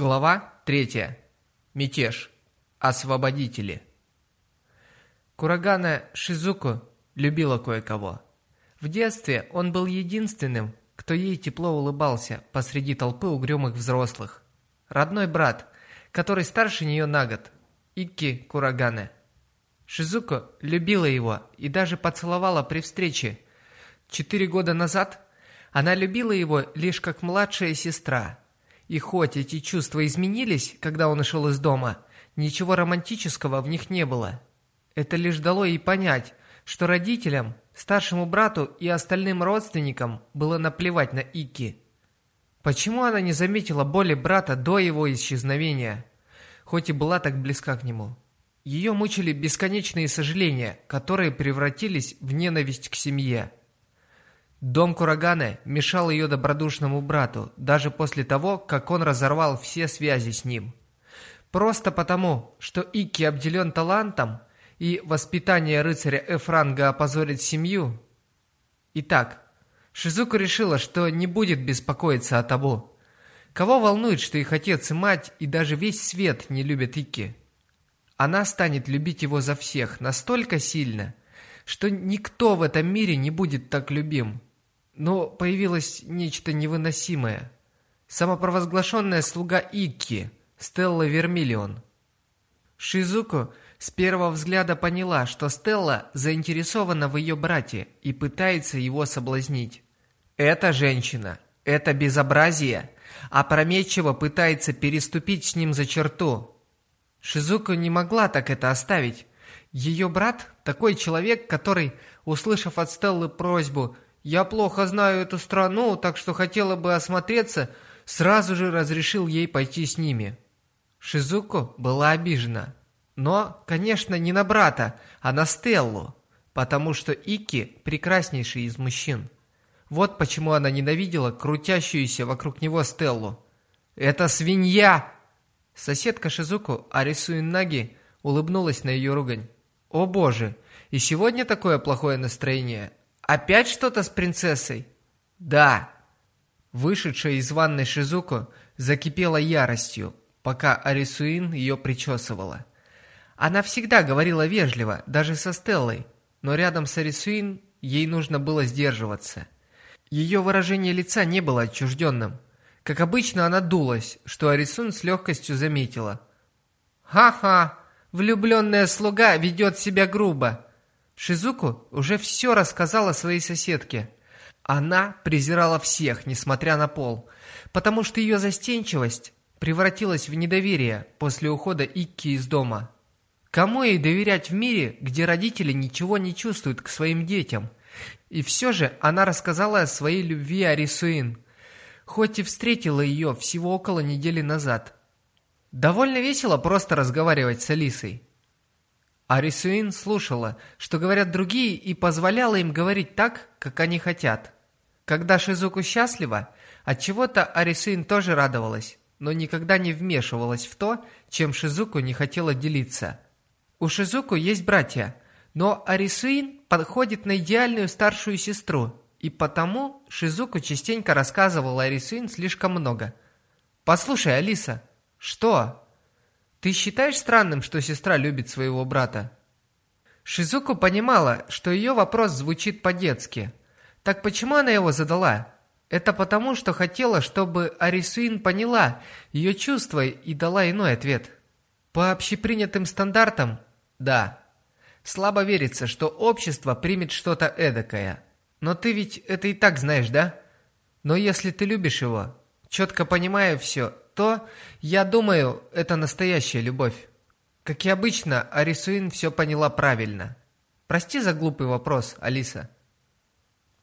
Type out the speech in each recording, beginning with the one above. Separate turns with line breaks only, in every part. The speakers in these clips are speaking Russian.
Глава 3. Мятеж. Освободители. Курагана Шизуку любила кое-кого. В детстве он был единственным, кто ей тепло улыбался посреди толпы угрюмых взрослых. Родной брат, который старше нее на год, Икки Курагане. Шизуко любила его и даже поцеловала при встрече. Четыре года назад она любила его лишь как младшая сестра – и хоть эти чувства изменились, когда он ушел из дома, ничего романтического в них не было. Это лишь дало ей понять, что родителям, старшему брату и остальным родственникам было наплевать на Ики. Почему она не заметила боли брата до его исчезновения, хоть и была так близка к нему? Ее мучили бесконечные сожаления, которые превратились в ненависть к семье. Дом Кураганы мешал ее добродушному брату, даже после того, как он разорвал все связи с ним. Просто потому, что Ики обделен талантом, и воспитание рыцаря Эфранга опозорит семью. Итак, Шизуку решила, что не будет беспокоиться о табу. Кого волнует, что их отец и мать, и даже весь свет не любят Ики? Она станет любить его за всех настолько сильно, что никто в этом мире не будет так любим. Но появилось нечто невыносимое. Самопровозглашенная слуга Икки, Стелла Вермиллион. Шизуко с первого взгляда поняла, что Стелла заинтересована в ее брате и пытается его соблазнить. Эта женщина, это безобразие, опрометчиво пытается переступить с ним за черту. Шизуко не могла так это оставить. Ее брат – такой человек, который, услышав от Стеллы просьбу – я плохо знаю эту страну, так что хотела бы осмотреться, сразу же разрешил ей пойти с ними. Шизуко была обижена. Но, конечно, не на брата, а на Стеллу, потому что Ики прекраснейший из мужчин. Вот почему она ненавидела крутящуюся вокруг него Стеллу. «Это свинья!» Соседка Шизуку, Арисуинаги, улыбнулась на ее ругань. «О боже, и сегодня такое плохое настроение. Опять что-то с принцессой? Да. Вышедшая из ванной Шизуко закипела яростью, пока Арисуин ее причесывала. Она всегда говорила вежливо, даже со Стеллой, но рядом с Арисуин ей нужно было сдерживаться. Ее выражение лица не было отчужденным. Как обычно, она дулась, что Арисун с легкостью заметила. «Ха-ха! Влюбленная слуга ведет себя грубо. Шизуку уже все рассказала своей соседке. Она презирала всех, несмотря на пол, потому что ее застенчивость превратилась в недоверие после ухода Икки из дома. Кому ей доверять в мире, где родители ничего не чувствуют к своим детям? И все же она рассказала о своей любви Арисуин, хоть и встретила ее всего около недели назад. Довольно весело просто разговаривать с Алисой. Арисуин слушала, что говорят другие, и позволяла им говорить так, как они хотят. Когда Шизуку счастлива, от чего-то Арисуин тоже радовалась, но никогда не вмешивалась в то, чем Шизуку не хотела делиться. У Шизуку есть братья, но Арисуин подходит на идеальную старшую сестру, и потому Шизуку частенько рассказывала Арисуин слишком много. «Послушай, Алиса». «Что?» Ты считаешь странным, что сестра любит своего брата? Шизуку понимала, что ее вопрос звучит по-детски. Так почему она его задала? Это потому, что хотела, чтобы Арисуин поняла ее чувства и дала иной ответ. По общепринятым стандартам – да. Слабо верится, что общество примет что-то эдакое. Но ты ведь это и так знаешь, да? Но если ты любишь его, четко понимая все, то, я думаю, это настоящая любовь. Как и обычно, Арисуин все поняла правильно. Прости за глупый вопрос, Алиса.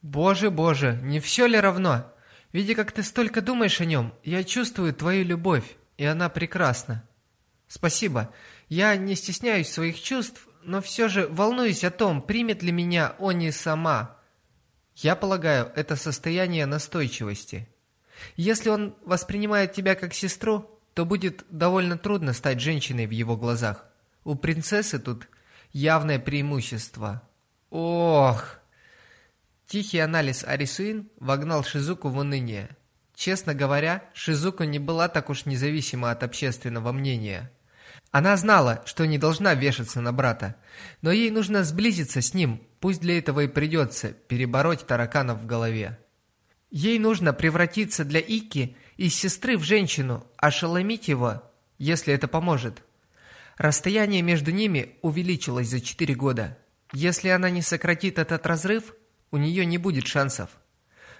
Боже, боже, не все ли равно? Видя, как ты столько думаешь о нем, я чувствую твою любовь, и она прекрасна. Спасибо. Я не стесняюсь своих чувств, но все же волнуюсь о том, примет ли меня Они сама. Я полагаю, это состояние настойчивости. Если он воспринимает тебя как сестру, то будет довольно трудно стать женщиной в его глазах. У принцессы тут явное преимущество. Ох! Тихий анализ Арисуин вогнал Шизуку в уныние. Честно говоря, Шизуко не была так уж независима от общественного мнения. Она знала, что не должна вешаться на брата, но ей нужно сблизиться с ним, пусть для этого и придется перебороть тараканов в голове. Ей нужно превратиться для Ики из сестры в женщину, ошеломить его, если это поможет. Расстояние между ними увеличилось за четыре года. Если она не сократит этот разрыв, у нее не будет шансов.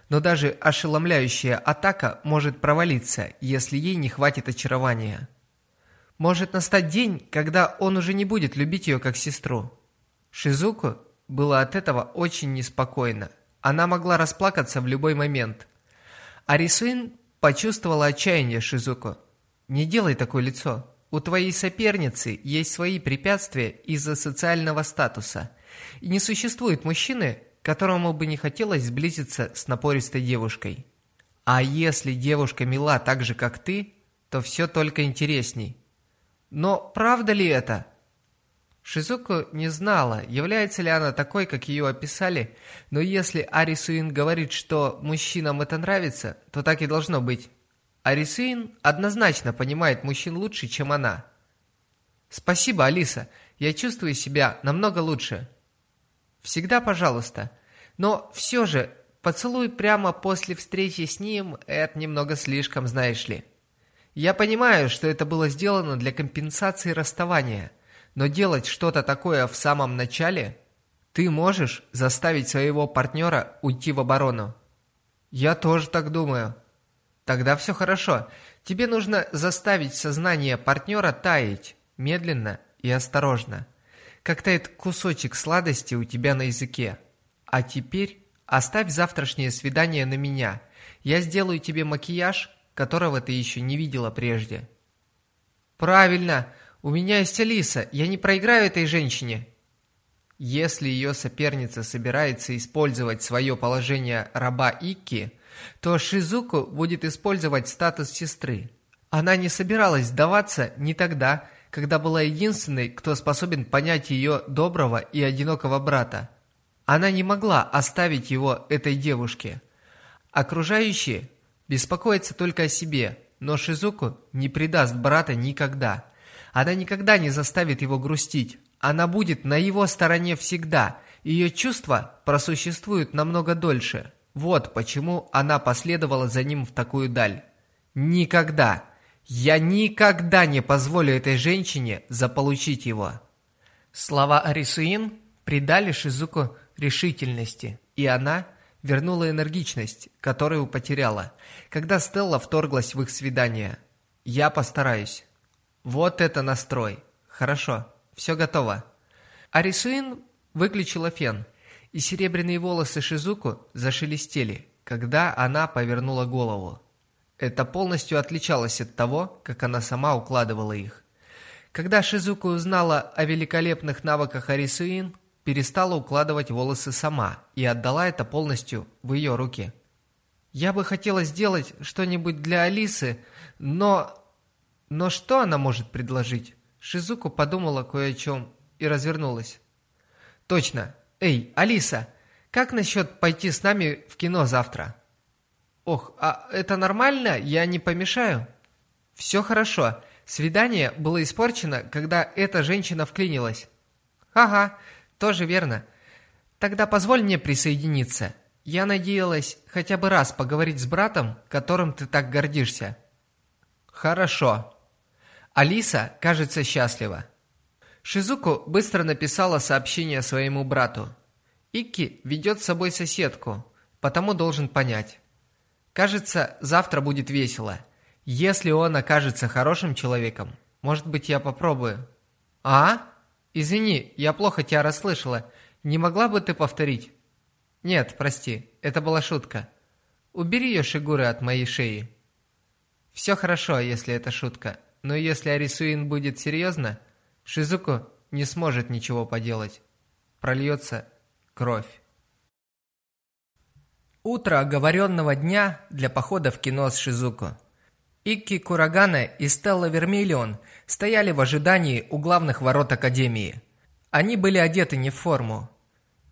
Но даже ошеломляющая атака может провалиться, если ей не хватит очарования. Может настать день, когда он уже не будет любить ее как сестру. Шизуку было от этого очень неспокойно. Она могла расплакаться в любой момент. Арисуин почувствовала отчаяние Шизуку. «Не делай такое лицо. У твоей соперницы есть свои препятствия из-за социального статуса. И не существует мужчины, которому бы не хотелось сблизиться с напористой девушкой. А если девушка мила так же, как ты, то все только интересней. Но правда ли это? Шизуку не знала, является ли она такой, как ее описали, но если Арисуин говорит, что мужчинам это нравится, то так и должно быть. Арисуин однозначно понимает мужчин лучше, чем она. Спасибо, Алиса, я чувствую себя намного лучше. Всегда пожалуйста. Но все же, поцелуй прямо после встречи с ним – это немного слишком, знаешь ли. Я понимаю, что это было сделано для компенсации расставания, но делать что-то такое в самом начале ты можешь заставить своего партнера уйти в оборону. Я тоже так думаю. Тогда все хорошо. Тебе нужно заставить сознание партнера таять, медленно и осторожно. Как тает кусочек сладости у тебя на языке. А теперь оставь завтрашнее свидание на меня. Я сделаю тебе макияж которого ты еще не видела прежде. Правильно, у меня есть Алиса, я не проиграю этой женщине. Если ее соперница собирается использовать свое положение раба Икки, то Шизуку будет использовать статус сестры. Она не собиралась сдаваться ни тогда, когда была единственной, кто способен понять ее доброго и одинокого брата. Она не могла оставить его этой девушке. Окружающие Беспокоится только о себе, но Шизуку не предаст брата никогда. Она никогда не заставит его грустить. Она будет на его стороне всегда. Ее чувства просуществуют намного дольше. Вот почему она последовала за ним в такую даль. Никогда, я никогда не позволю этой женщине заполучить его. Слова Арисуин придали Шизуку решительности, и она вернула энергичность, которую потеряла, когда Стелла вторглась в их свидание. «Я постараюсь». «Вот это настрой! Хорошо, все готово». Арисуин выключила фен, и серебряные волосы Шизуку зашелестели, когда она повернула голову. Это полностью отличалось от того, как она сама укладывала их. Когда Шизуку узнала о великолепных навыках Арисуин, перестала укладывать волосы сама и отдала это полностью в ее руки. Я бы хотела сделать что-нибудь для Алисы, но... Но что она может предложить? Шизуку подумала кое о чем и развернулась. Точно. Эй, Алиса, как насчет пойти с нами в кино завтра? Ох, а это нормально? Я не помешаю? Все хорошо. Свидание было испорчено, когда эта женщина вклинилась. Ага, тоже верно. Тогда позволь мне присоединиться. Я надеялась хотя бы раз поговорить с братом, которым ты так гордишься. Хорошо. Алиса, кажется, счастлива. Шизуку быстро написала сообщение своему брату. Икки ведет с собой соседку, потому должен понять. Кажется, завтра будет весело. Если он окажется хорошим человеком, может быть, я попробую. А? «Извини, я плохо тебя расслышала. Не могла бы ты повторить?» «Нет, прости, это была шутка. Убери ее шигуры от моей шеи». «Все хорошо, если это шутка, но если Арисуин будет серьезно, Шизуку не сможет ничего поделать. Прольется кровь». Утро оговоренного дня для похода в кино с Шизуку. Икки Курагана и Стелла Вермиллион стояли в ожидании у главных ворот Академии. Они были одеты не в форму.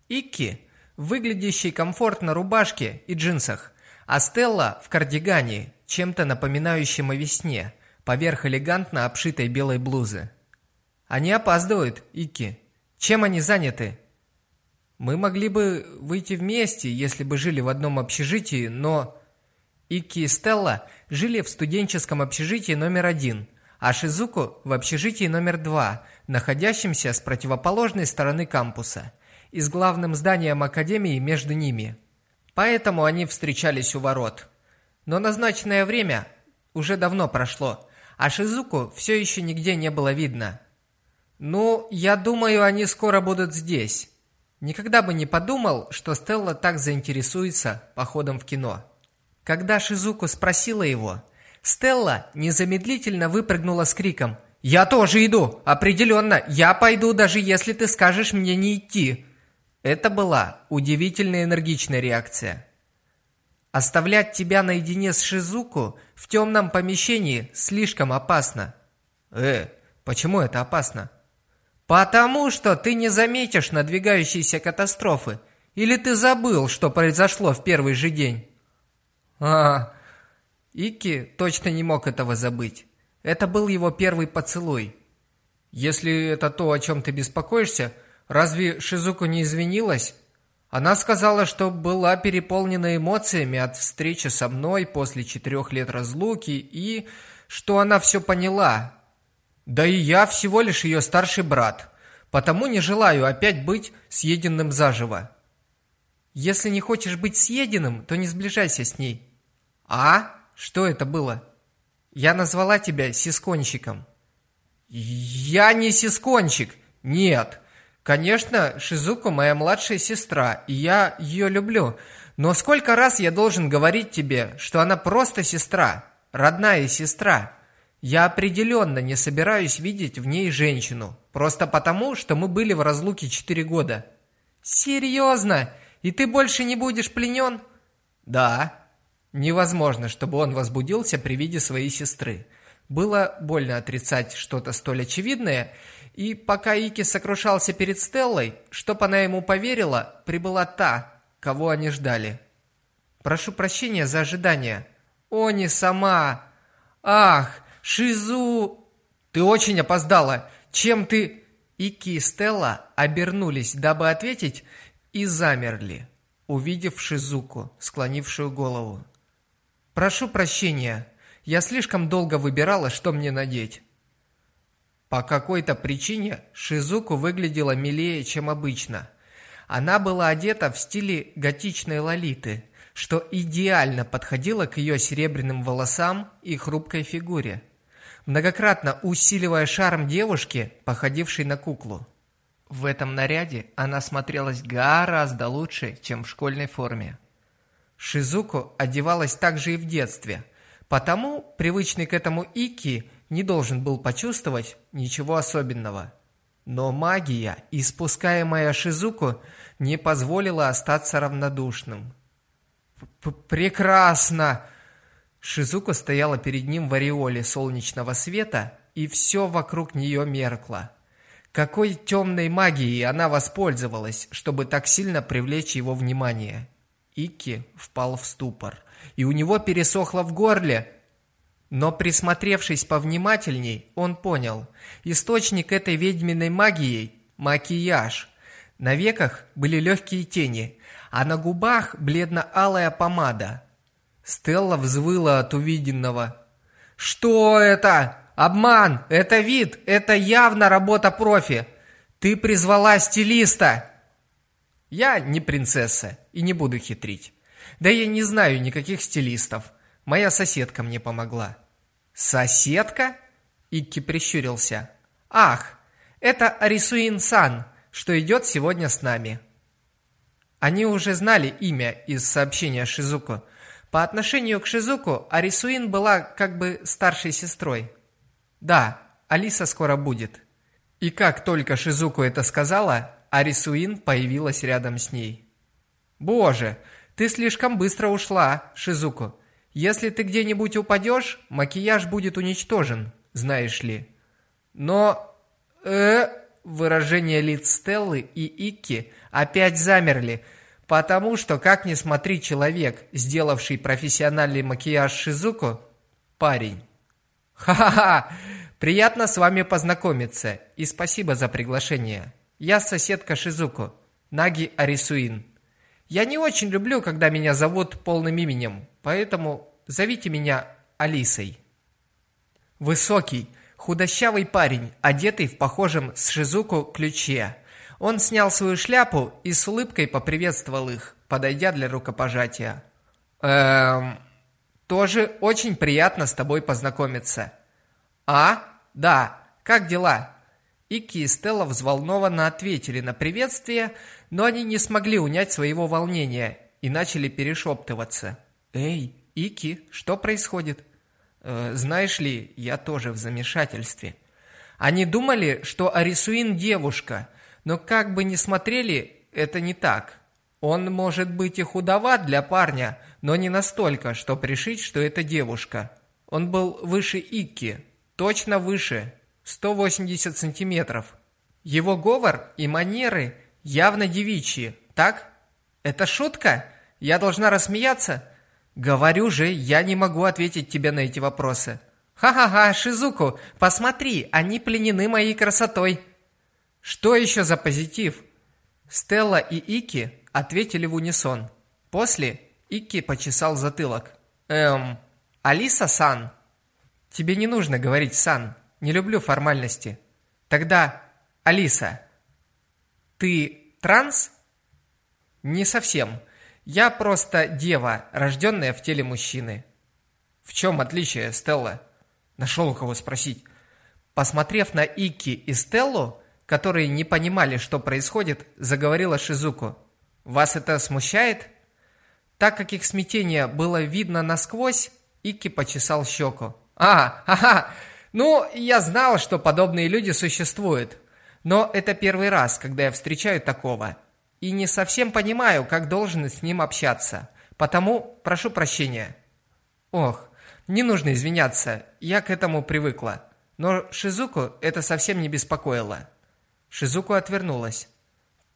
Икки, выглядящий комфортно рубашке и джинсах, а Стелла в кардигане, чем-то напоминающем о весне, поверх элегантно обшитой белой блузы. Они опаздывают, Ики. Чем они заняты? Мы могли бы выйти вместе, если бы жили в одном общежитии, но... Ики и Стелла жили в студенческом общежитии номер один, а Шизуку в общежитии номер два, находящемся с противоположной стороны кампуса, и с главным зданием академии между ними. Поэтому они встречались у ворот. Но назначенное время уже давно прошло, а Шизуку все еще нигде не было видно. «Ну, я думаю, они скоро будут здесь». Никогда бы не подумал, что Стелла так заинтересуется походом в кино. Когда Шизуку спросила его, Стелла незамедлительно выпрыгнула с криком «Я тоже иду! Определенно! Я пойду, даже если ты скажешь мне не идти!» Это была удивительно энергичная реакция. Оставлять тебя наедине с Шизуку в темном помещении слишком опасно. Э, почему это опасно? Потому что ты не заметишь надвигающейся катастрофы. Или ты забыл, что произошло в первый же день? А, Ики точно не мог этого забыть. Это был его первый поцелуй. Если это то, о чем ты беспокоишься, разве Шизуку не извинилась? Она сказала, что была переполнена эмоциями от встречи со мной после четырех лет разлуки и что она все поняла, да и я всего лишь ее старший брат, потому не желаю опять быть съеденным заживо. Если не хочешь быть съеденным, то не сближайся с ней. А? Что это было? Я назвала тебя сискончиком. Я не сискончик. Нет. Конечно, Шизуку моя младшая сестра, и я ее люблю. Но сколько раз я должен говорить тебе, что она просто сестра, родная сестра? Я определенно не собираюсь видеть в ней женщину, просто потому, что мы были в разлуке четыре года. Серьезно? И ты больше не будешь пленен? Да. Невозможно, чтобы он возбудился при виде своей сестры. Было больно отрицать что-то столь очевидное, и пока Ики сокрушался перед Стеллой, чтоб она ему поверила, прибыла та, кого они ждали. Прошу прощения за ожидание. О, не сама! Ах, Шизу, ты очень опоздала. Чем ты...» Ики и Стелла обернулись, дабы ответить, и замерли, увидев Шизуку, склонившую голову. «Прошу прощения, я слишком долго выбирала, что мне надеть». По какой-то причине Шизуку выглядела милее, чем обычно. Она была одета в стиле готичной лолиты, что идеально подходило к ее серебряным волосам и хрупкой фигуре многократно усиливая шарм девушки, походившей на куклу. В этом наряде она смотрелась гораздо лучше, чем в школьной форме. Шизуку одевалась также и в детстве, потому привычный к этому Ики не должен был почувствовать ничего особенного. Но магия, испускаемая Шизуку, не позволила остаться равнодушным. «Прекрасно!» Шизука стояла перед ним в ореоле солнечного света, и все вокруг нее меркло. Какой темной магией она воспользовалась, чтобы так сильно привлечь его внимание? Ики впал в ступор, и у него пересохло в горле. Но присмотревшись повнимательней, он понял, источник этой ведьминой магии – макияж. На веках были легкие тени, а на губах бледно-алая помада – Стелла взвыла от увиденного. «Что это? Обман! Это вид! Это явно работа профи! Ты призвала стилиста!» «Я не принцесса и не буду хитрить. Да я не знаю никаких стилистов. Моя соседка мне помогла». «Соседка?» Икки прищурился. «Ах, это Арисуин-сан, что идет сегодня с нами». Они уже знали имя из сообщения Шизуко, по отношению к Шизуку Арисуин была как бы старшей сестрой. Да, Алиса скоро будет. И как только Шизуку это сказала, Арисуин появилась рядом с ней. Боже, ты слишком быстро ушла, Шизуку. Если ты где-нибудь упадешь, макияж будет уничтожен, знаешь ли. Но... э Выражения лиц Стеллы и Икки опять замерли, Потому что, как ни смотри, человек, сделавший профессиональный макияж Шизуку, парень. Ха-ха-ха! Приятно с вами познакомиться и спасибо за приглашение. Я соседка Шизуку, Наги Арисуин. Я не очень люблю, когда меня зовут полным именем, поэтому зовите меня Алисой. Высокий, худощавый парень, одетый в похожем с Шизуку ключе. Он снял свою шляпу и с улыбкой поприветствовал их, подойдя для рукопожатия. «Эм... Тоже очень приятно с тобой познакомиться». «А? Да. Как дела?» Ики и Стелла взволнованно ответили на приветствие, но они не смогли унять своего волнения и начали перешептываться. «Эй, Ики, что происходит?» э, «Знаешь ли, я тоже в замешательстве». Они думали, что Арисуин девушка, но как бы ни смотрели, это не так. Он может быть и худоват для парня, но не настолько, что пришить, что это девушка. Он был выше Икки, точно выше, 180 сантиметров. Его говор и манеры явно девичьи, так? Это шутка? Я должна рассмеяться? Говорю же, я не могу ответить тебе на эти вопросы. Ха-ха-ха, Шизуку, посмотри, они пленены моей красотой. Что еще за позитив? Стелла и Ики ответили в унисон. После Ики почесал затылок. Эм, Алиса-сан. Тебе не нужно говорить «сан». Не люблю формальности. Тогда, Алиса, ты транс? Не совсем. Я просто дева, рожденная в теле мужчины. В чем отличие, Стелла? Нашел у кого спросить. Посмотрев на Ики и Стеллу, которые не понимали, что происходит, заговорила Шизуку. «Вас это смущает?» Так как их смятение было видно насквозь, Ики почесал щеку. «А, ага, ну, я знал, что подобные люди существуют. Но это первый раз, когда я встречаю такого. И не совсем понимаю, как должен с ним общаться. Потому прошу прощения». «Ох, не нужно извиняться, я к этому привыкла». Но Шизуку это совсем не беспокоило. Шизуку отвернулась.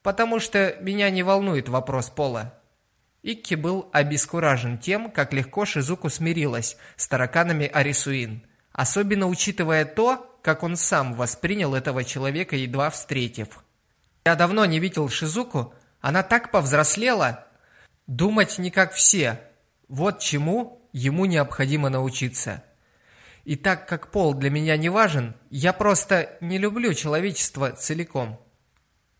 «Потому что меня не волнует вопрос пола». Икки был обескуражен тем, как легко Шизуку смирилась с тараканами Арисуин, особенно учитывая то, как он сам воспринял этого человека, едва встретив. «Я давно не видел Шизуку, она так повзрослела. Думать не как все. Вот чему ему необходимо научиться». И так как пол для меня не важен, я просто не люблю человечество целиком.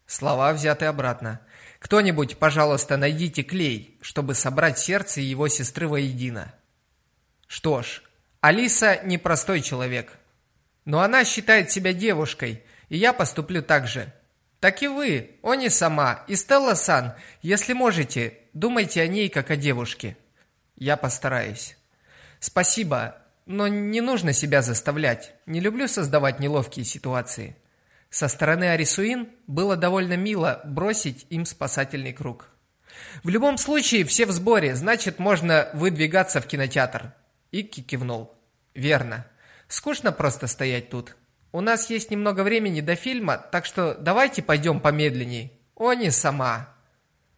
Слова взяты обратно. Кто-нибудь, пожалуйста, найдите клей, чтобы собрать сердце его сестры воедино. Что ж, Алиса непростой человек. Но она считает себя девушкой, и я поступлю так же. Так и вы, Они сама и Стелла-сан, если можете, думайте о ней как о девушке. Я постараюсь. Спасибо, но не нужно себя заставлять. Не люблю создавать неловкие ситуации. Со стороны Арисуин было довольно мило бросить им спасательный круг. В любом случае, все в сборе, значит, можно выдвигаться в кинотеатр. Икки кивнул. Верно. Скучно просто стоять тут. У нас есть немного времени до фильма, так что давайте пойдем помедленней. О, не сама.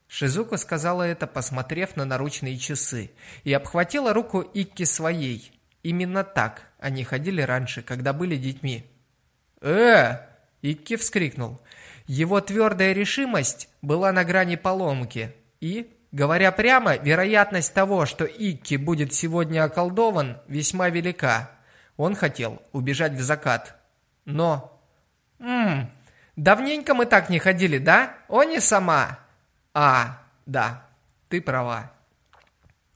Шизука сказала это, посмотрев на наручные часы, и обхватила руку Икки своей. Именно так они ходили раньше, когда были детьми. «Э!» – Икки вскрикнул. Его твердая решимость была на грани поломки. И, говоря прямо, вероятность того, что Икки будет сегодня околдован, весьма велика. Он хотел убежать в закат. Но... «Ммм, давненько мы так не ходили, да? О, не сама!» «А, да, ты права».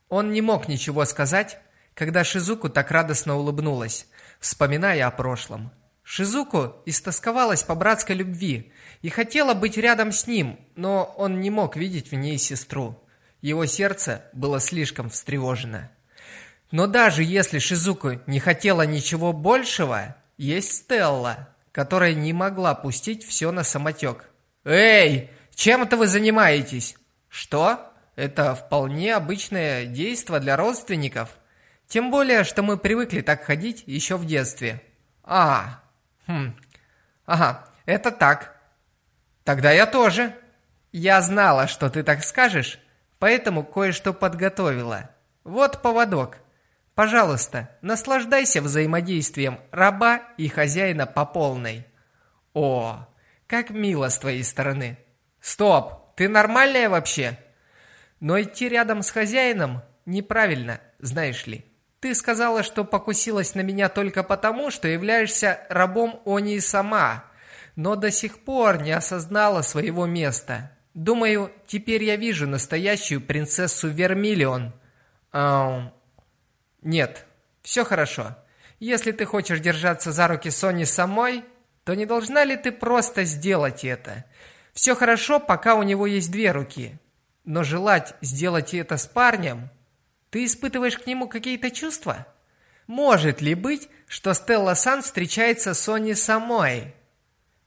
Он не мог ничего сказать, когда Шизуку так радостно улыбнулась, вспоминая о прошлом. Шизуку истосковалась по братской любви и хотела быть рядом с ним, но он не мог видеть в ней сестру. Его сердце было слишком встревожено. Но даже если Шизуку не хотела ничего большего, есть Стелла, которая не могла пустить все на самотек. «Эй, чем это вы занимаетесь?» «Что? Это вполне обычное действие для родственников». Тем более, что мы привыкли так ходить еще в детстве. А, хм, ага, это так. Тогда я тоже. Я знала, что ты так скажешь, поэтому кое-что подготовила. Вот поводок. Пожалуйста, наслаждайся взаимодействием раба и хозяина по полной. О, как мило с твоей стороны. Стоп, ты нормальная вообще? Но идти рядом с хозяином неправильно, знаешь ли. Ты сказала, что покусилась на меня только потому, что являешься рабом Они сама, но до сих пор не осознала своего места. Думаю, теперь я вижу настоящую принцессу Вермиллион. Эм... Нет, все хорошо. Если ты хочешь держаться за руки Сони самой, то не должна ли ты просто сделать это? Все хорошо, пока у него есть две руки. Но желать сделать это с парнем ты испытываешь к нему какие-то чувства? Может ли быть, что Стелла Сан встречается с Сони самой?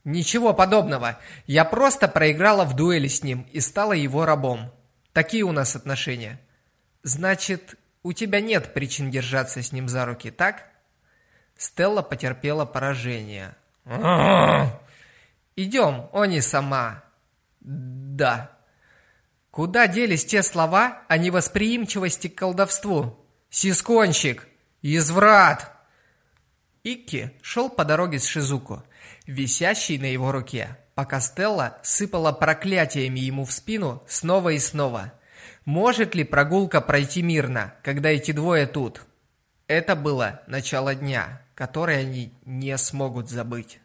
Ничего подобного. Я просто проиграла в дуэли с ним и стала его рабом. Такие у нас отношения. Значит, у тебя нет причин держаться с ним за руки, так? Стелла потерпела поражение. Идем, Они сама. Да. Куда делись те слова о невосприимчивости к колдовству? Сисконщик! Изврат! Икки шел по дороге с Шизуку, висящей на его руке, пока Стелла сыпала проклятиями ему в спину снова и снова. Может ли прогулка пройти мирно, когда эти двое тут? Это было начало дня, который они не смогут забыть.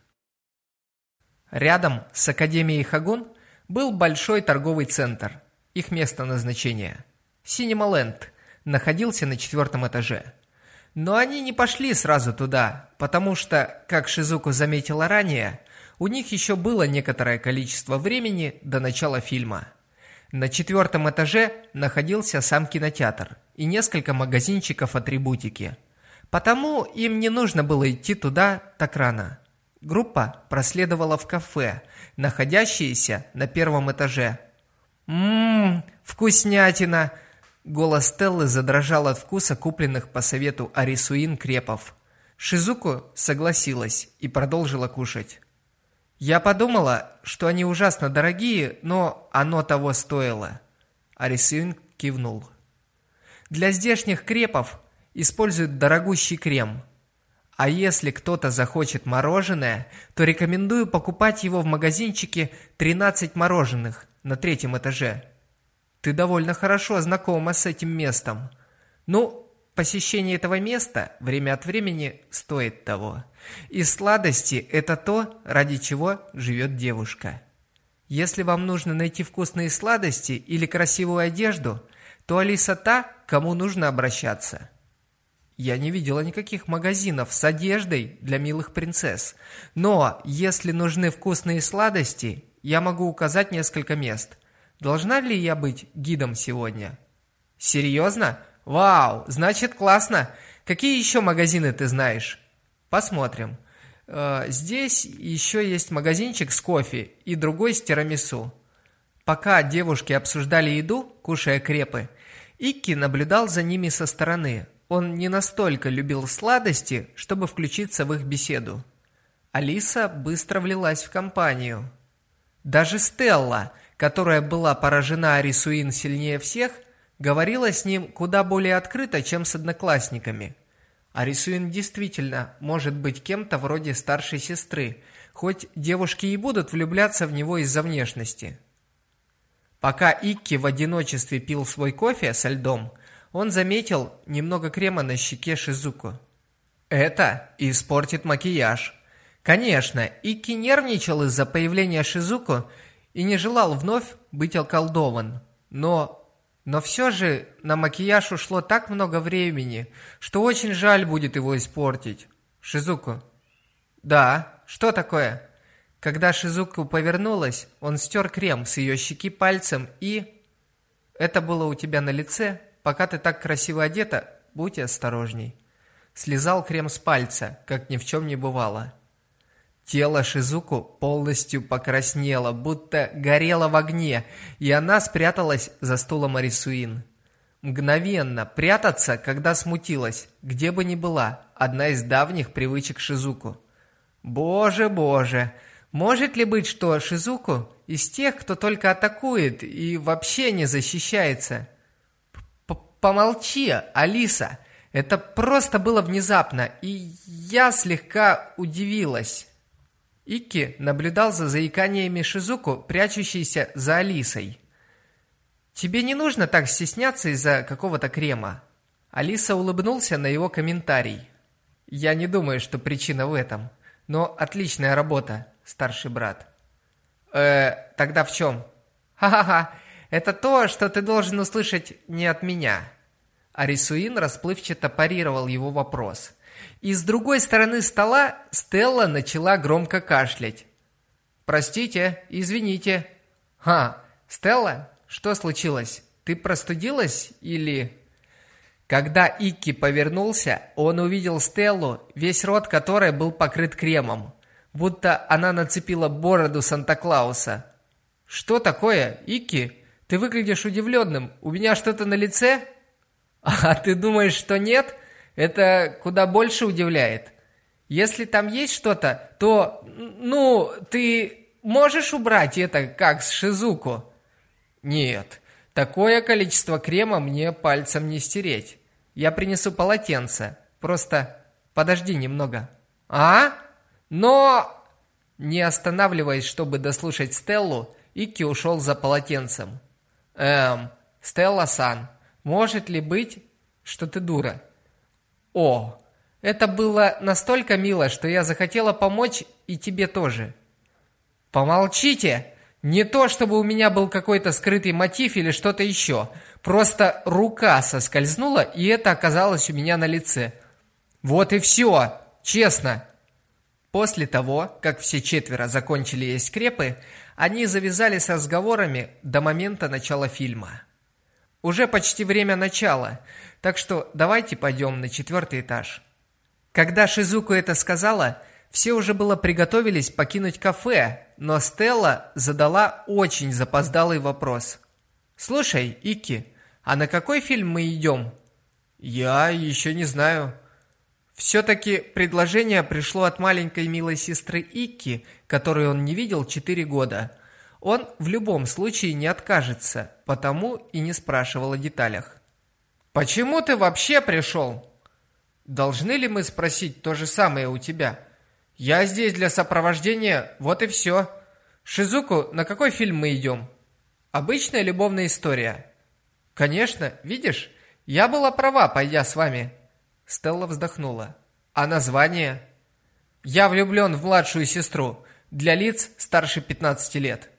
Рядом с Академией Хагун был большой торговый центр – их место назначения. Синемаленд находился на четвертом этаже. Но они не пошли сразу туда, потому что, как Шизуку заметила ранее, у них еще было некоторое количество времени до начала фильма. На четвертом этаже находился сам кинотеатр и несколько магазинчиков атрибутики. Потому им не нужно было идти туда так рано. Группа проследовала в кафе, находящееся на первом этаже, «Ммм, вкуснятина!» Голос Стеллы задрожал от вкуса купленных по совету Арисуин крепов. Шизуку согласилась и продолжила кушать. «Я подумала, что они ужасно дорогие, но оно того стоило». Арисуин кивнул. «Для здешних крепов используют дорогущий крем. А если кто-то захочет мороженое, то рекомендую покупать его в магазинчике «13 мороженых», на третьем этаже. Ты довольно хорошо знакома с этим местом. Ну, посещение этого места время от времени стоит того. И сладости – это то, ради чего живет девушка. Если вам нужно найти вкусные сладости или красивую одежду, то Алиса та, кому нужно обращаться. Я не видела никаких магазинов с одеждой для милых принцесс. Но если нужны вкусные сладости, я могу указать несколько мест. Должна ли я быть гидом сегодня? Серьезно? Вау, значит классно. Какие еще магазины ты знаешь? Посмотрим. Э, здесь еще есть магазинчик с кофе и другой с тирамису. Пока девушки обсуждали еду, кушая крепы, Икки наблюдал за ними со стороны. Он не настолько любил сладости, чтобы включиться в их беседу. Алиса быстро влилась в компанию. Даже Стелла, которая была поражена Арисуин сильнее всех, говорила с ним куда более открыто, чем с одноклассниками. Арисуин действительно может быть кем-то вроде старшей сестры, хоть девушки и будут влюбляться в него из-за внешности. Пока Икки в одиночестве пил свой кофе со льдом, он заметил немного крема на щеке Шизуку. Это испортит макияж. Конечно, Ики нервничал из-за появления Шизуку и не желал вновь быть околдован. Но... Но все же на макияж ушло так много времени, что очень жаль будет его испортить. Шизуку. Да, что такое? Когда Шизуку повернулась, он стер крем с ее щеки пальцем и... Это было у тебя на лице? Пока ты так красиво одета, будь осторожней. Слезал крем с пальца, как ни в чем не бывало. Тело Шизуку полностью покраснело, будто горело в огне, и она спряталась за стулом Арисуин. Мгновенно прятаться, когда смутилась, где бы ни была, одна из давних привычек Шизуку. Боже, боже, может ли быть, что Шизуку из тех, кто только атакует и вообще не защищается. П Помолчи, Алиса. Это просто было внезапно, и я слегка удивилась. Икки наблюдал за заиканиями Шизуку, прячущейся за Алисой. «Тебе не нужно так стесняться из-за какого-то крема». Алиса улыбнулся на его комментарий. «Я не думаю, что причина в этом, но отличная работа, старший брат». «Э, тогда в чем?» «Ха-ха-ха, это то, что ты должен услышать не от меня». Арисуин расплывчато парировал его вопрос – и с другой стороны стола Стелла начала громко кашлять. «Простите, извините». «Ха, Стелла, что случилось? Ты простудилась или...» Когда Икки повернулся, он увидел Стеллу, весь рот которой был покрыт кремом, будто она нацепила бороду Санта-Клауса. «Что такое, Икки? Ты выглядишь удивленным. У меня что-то на лице?» «А ты думаешь, что нет?» Это куда больше удивляет. Если там есть что-то, то, ну, ты можешь убрать это, как с Шизуку? Нет, такое количество крема мне пальцем не стереть. Я принесу полотенце. Просто подожди немного. А? Но... Не останавливаясь, чтобы дослушать Стеллу, Ики ушел за полотенцем. Эм, Стелла-сан, может ли быть, что ты дура? О, это было настолько мило, что я захотела помочь и тебе тоже. Помолчите! Не то, чтобы у меня был какой-то скрытый мотив или что-то еще. Просто рука соскользнула, и это оказалось у меня на лице. Вот и все, честно. После того, как все четверо закончили есть крепы, они завязали с разговорами до момента начала фильма. Уже почти время начала, так что давайте пойдем на четвертый этаж. Когда Шизуку это сказала, все уже было приготовились покинуть кафе, но Стелла задала очень запоздалый вопрос. «Слушай, Ики, а на какой фильм мы идем?» «Я еще не знаю». Все-таки предложение пришло от маленькой милой сестры Ики, которую он не видел четыре года – он в любом случае не откажется, потому и не спрашивал о деталях. «Почему ты вообще пришел?» «Должны ли мы спросить то же самое у тебя?» «Я здесь для сопровождения, вот и все. Шизуку, на какой фильм мы идем?» «Обычная любовная история». «Конечно, видишь, я была права, пойдя с вами». Стелла вздохнула. «А название?» «Я влюблен в младшую сестру, для лиц старше 15 лет».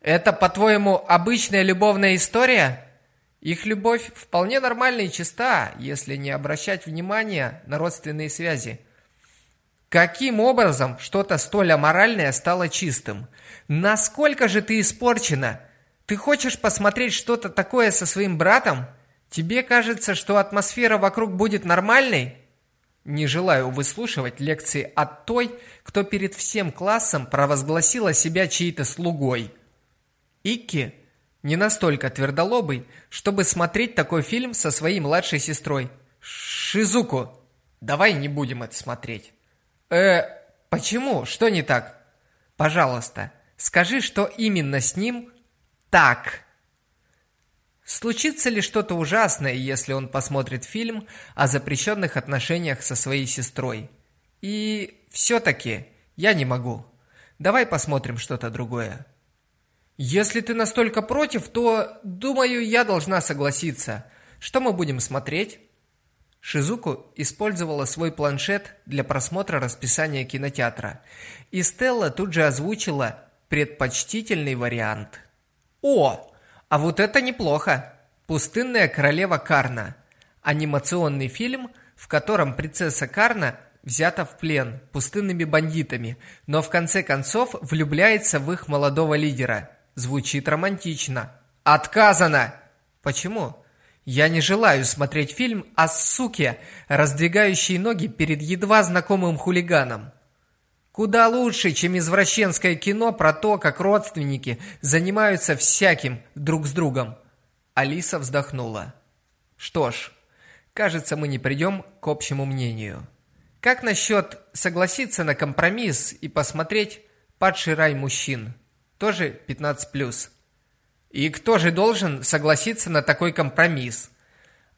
Это, по-твоему, обычная любовная история? Их любовь вполне нормальна и чиста, если не обращать внимания на родственные связи. Каким образом что-то столь аморальное стало чистым? Насколько же ты испорчена? Ты хочешь посмотреть что-то такое со своим братом? Тебе кажется, что атмосфера вокруг будет нормальной? Не желаю выслушивать лекции от той, кто перед всем классом провозгласила себя чьей-то слугой. Икки не настолько твердолобый, чтобы смотреть такой фильм со своей младшей сестрой. Шизуку, давай не будем это смотреть. Э, почему? Что не так? Пожалуйста, скажи, что именно с ним так. Случится ли что-то ужасное, если он посмотрит фильм о запрещенных отношениях со своей сестрой? И все-таки я не могу. Давай посмотрим что-то другое. Если ты настолько против, то, думаю, я должна согласиться. Что мы будем смотреть? Шизуку использовала свой планшет для просмотра расписания кинотеатра, и Стелла тут же озвучила предпочтительный вариант. О, а вот это неплохо. Пустынная королева Карна. Анимационный фильм, в котором принцесса Карна взята в плен пустынными бандитами, но в конце концов влюбляется в их молодого лидера – Звучит романтично. Отказано! Почему? Я не желаю смотреть фильм о суке, раздвигающей ноги перед едва знакомым хулиганом. Куда лучше, чем извращенское кино про то, как родственники занимаются всяким друг с другом. Алиса вздохнула. Что ж, кажется, мы не придем к общему мнению. Как насчет согласиться на компромисс и посмотреть «Падший рай мужчин»? Тоже 15+. И кто же должен согласиться на такой компромисс?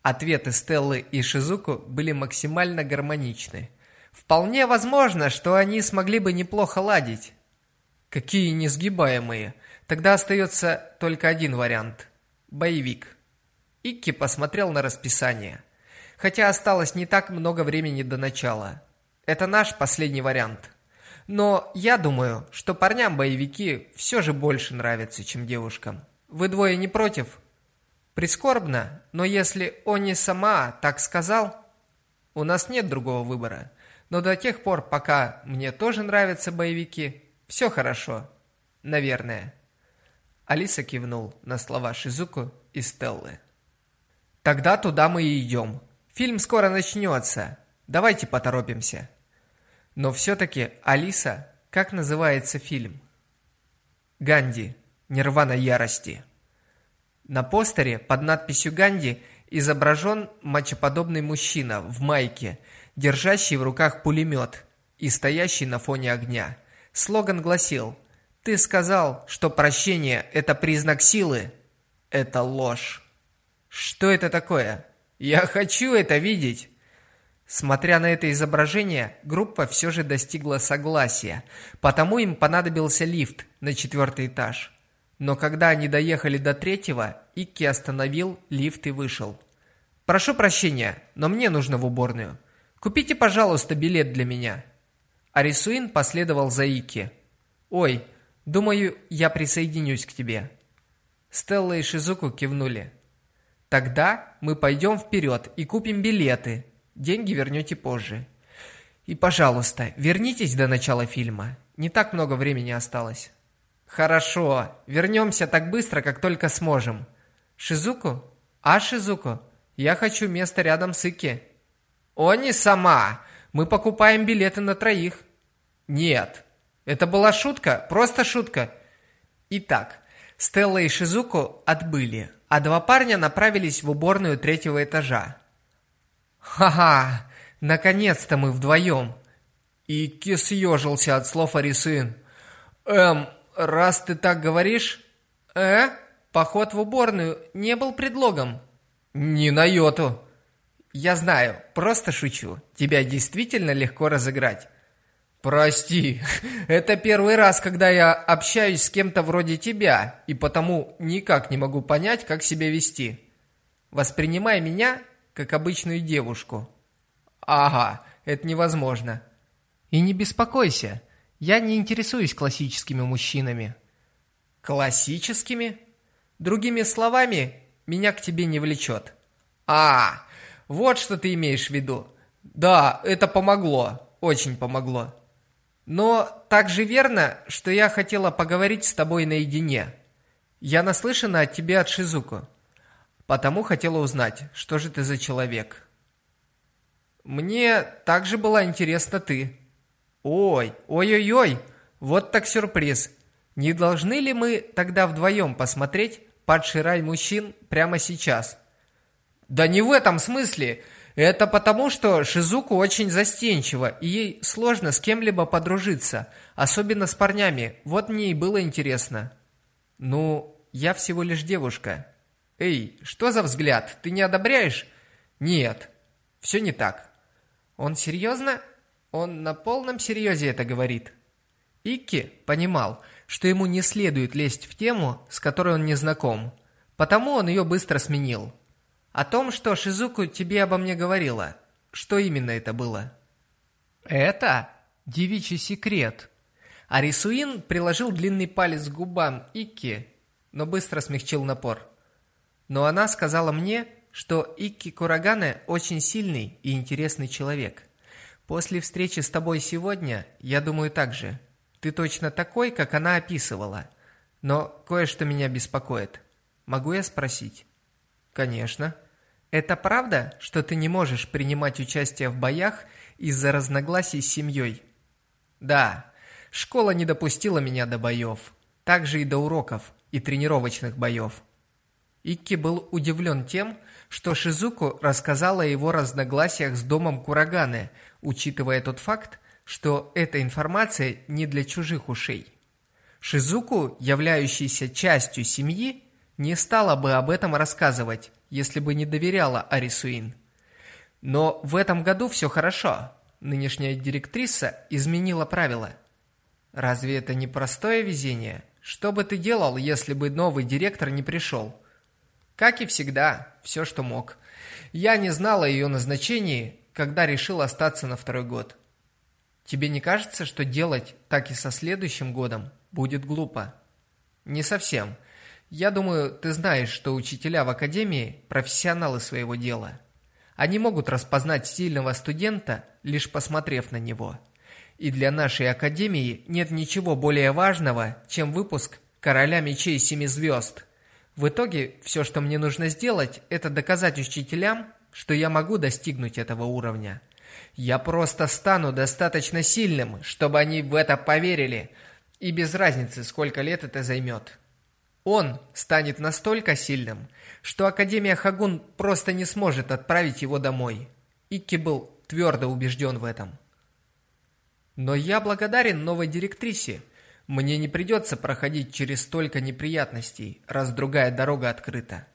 Ответы Стеллы и Шизуку были максимально гармоничны. Вполне возможно, что они смогли бы неплохо ладить. Какие несгибаемые. Тогда остается только один вариант. Боевик. Икки посмотрел на расписание. Хотя осталось не так много времени до начала. Это наш последний вариант. Но я думаю, что парням боевики все же больше нравятся, чем девушкам. Вы двое не против? Прискорбно, но если он не сама так сказал, у нас нет другого выбора. Но до тех пор, пока мне тоже нравятся боевики, все хорошо. Наверное. Алиса кивнул на слова Шизуку и Стеллы. Тогда туда мы и идем. Фильм скоро начнется. Давайте поторопимся. Но все-таки, Алиса, как называется фильм? Ганди. Нирвана ярости. На постере под надписью «Ганди» изображен мочеподобный мужчина в майке, держащий в руках пулемет и стоящий на фоне огня. Слоган гласил «Ты сказал, что прощение – это признак силы?» Это ложь. Что это такое? Я хочу это видеть. Смотря на это изображение, группа все же достигла согласия, потому им понадобился лифт на четвертый этаж. Но когда они доехали до третьего, Икки остановил лифт и вышел. «Прошу прощения, но мне нужно в уборную. Купите, пожалуйста, билет для меня». Арисуин последовал за Икки. «Ой, думаю, я присоединюсь к тебе». Стелла и Шизуку кивнули. «Тогда мы пойдем вперед и купим билеты. Деньги вернете позже. И, пожалуйста, вернитесь до начала фильма. Не так много времени осталось». Хорошо, вернемся так быстро, как только сможем. Шизуку? А, Шизуку? Я хочу место рядом с Ики. О, не сама. Мы покупаем билеты на троих. Нет. Это была шутка, просто шутка. Итак, Стелла и Шизуку отбыли, а два парня направились в уборную третьего этажа. «Ха-ха! Наконец-то мы вдвоем!» Ики съежился от слов Арисуин. «Эм, раз ты так говоришь... Э? Поход в уборную не был предлогом. Ни на йоту. Я знаю, просто шучу. Тебя действительно легко разыграть. Прости, это первый раз, когда я общаюсь с кем-то вроде тебя, и потому никак не могу понять, как себя вести. Воспринимай меня как обычную девушку. Ага, это невозможно. И не беспокойся, я не интересуюсь классическими мужчинами. Классическими? Другими словами, меня к тебе не влечет. А, вот что ты имеешь в виду. Да, это помогло, очень помогло. Но также верно, что я хотела поговорить с тобой наедине. Я наслышана от тебя от Шизуку. Потому хотела узнать, что же ты за человек. Мне также была интересна ты. Ой, ой-ой-ой, вот так сюрприз. Не должны ли мы тогда вдвоем посмотреть «Падший рай мужчин» прямо сейчас? Да не в этом смысле. Это потому, что Шизуку очень застенчива, и ей сложно с кем-либо подружиться, особенно с парнями. Вот мне и было интересно. Ну, я всего лишь девушка. Эй, что за взгляд? Ты не одобряешь? Нет, все не так. Он серьезно? Он на полном серьезе это говорит. Икки понимал, что ему не следует лезть в тему, с которой он не знаком, потому он ее быстро сменил. О том, что Шизуку тебе обо мне говорила. Что именно это было? Это девичий секрет. Арисуин приложил длинный палец к губам Икки, но быстро смягчил напор. Но она сказала мне, что Икки Курагане очень сильный и интересный человек – После встречи с тобой сегодня, я думаю так же. Ты точно такой, как она описывала. Но кое-что меня беспокоит. Могу я спросить? Конечно. Это правда, что ты не можешь принимать участие в боях из-за разногласий с семьей? Да. Школа не допустила меня до боев. Также и до уроков и тренировочных боев. Икки был удивлен тем, что Шизуку рассказала о его разногласиях с домом Кураганы, учитывая тот факт, что эта информация не для чужих ушей. Шизуку, являющаяся частью семьи, не стала бы об этом рассказывать, если бы не доверяла Арисуин. Но в этом году все хорошо. Нынешняя директриса изменила правила. Разве это не простое везение? Что бы ты делал, если бы новый директор не пришел? Как и всегда, все, что мог. Я не знал о ее назначении, когда решил остаться на второй год. Тебе не кажется, что делать так и со следующим годом будет глупо? Не совсем. Я думаю, ты знаешь, что учителя в академии – профессионалы своего дела. Они могут распознать сильного студента, лишь посмотрев на него. И для нашей академии нет ничего более важного, чем выпуск «Короля мечей семи звезд». В итоге, все, что мне нужно сделать, это доказать учителям, что я могу достигнуть этого уровня. Я просто стану достаточно сильным, чтобы они в это поверили, и без разницы, сколько лет это займет. Он станет настолько сильным, что Академия Хагун просто не сможет отправить его домой. Икки был твердо убежден в этом. Но я благодарен новой директрисе. Мне не придется проходить через столько неприятностей, раз другая дорога открыта.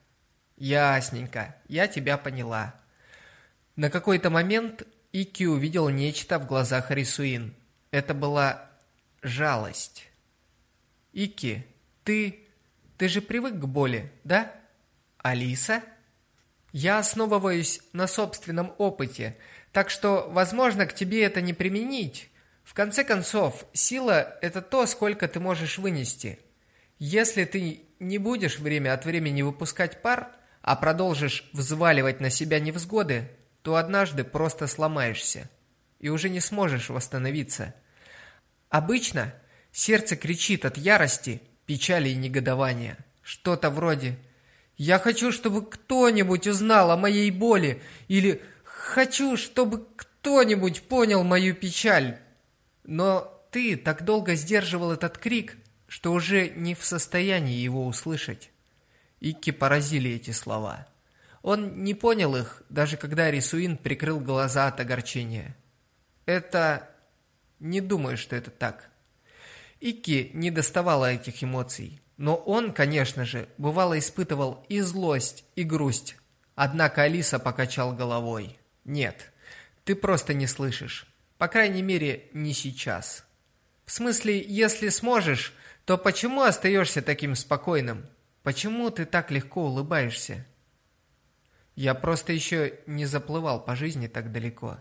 Ясненько, я тебя поняла. На какой-то момент Икки увидел нечто в глазах Рисуин. Это была жалость. Икки, ты... ты же привык к боли, да? Алиса? Я основываюсь на собственном опыте, так что, возможно, к тебе это не применить. В конце концов, сила – это то, сколько ты можешь вынести. Если ты не будешь время от времени выпускать пар, а продолжишь взваливать на себя невзгоды, то однажды просто сломаешься и уже не сможешь восстановиться. Обычно сердце кричит от ярости, печали и негодования. Что-то вроде «Я хочу, чтобы кто-нибудь узнал о моей боли» или «Хочу, чтобы кто-нибудь понял мою печаль». Но ты так долго сдерживал этот крик, что уже не в состоянии его услышать. Икки поразили эти слова. Он не понял их, даже когда Рисуин прикрыл глаза от огорчения. Это... Не думаю, что это так. Икки не доставало этих эмоций. Но он, конечно же, бывало испытывал и злость, и грусть. Однако Алиса покачал головой. «Нет, ты просто не слышишь. По крайней мере, не сейчас. В смысле, если сможешь, то почему остаешься таким спокойным? Почему ты так легко улыбаешься?» Я просто еще не заплывал по жизни так далеко.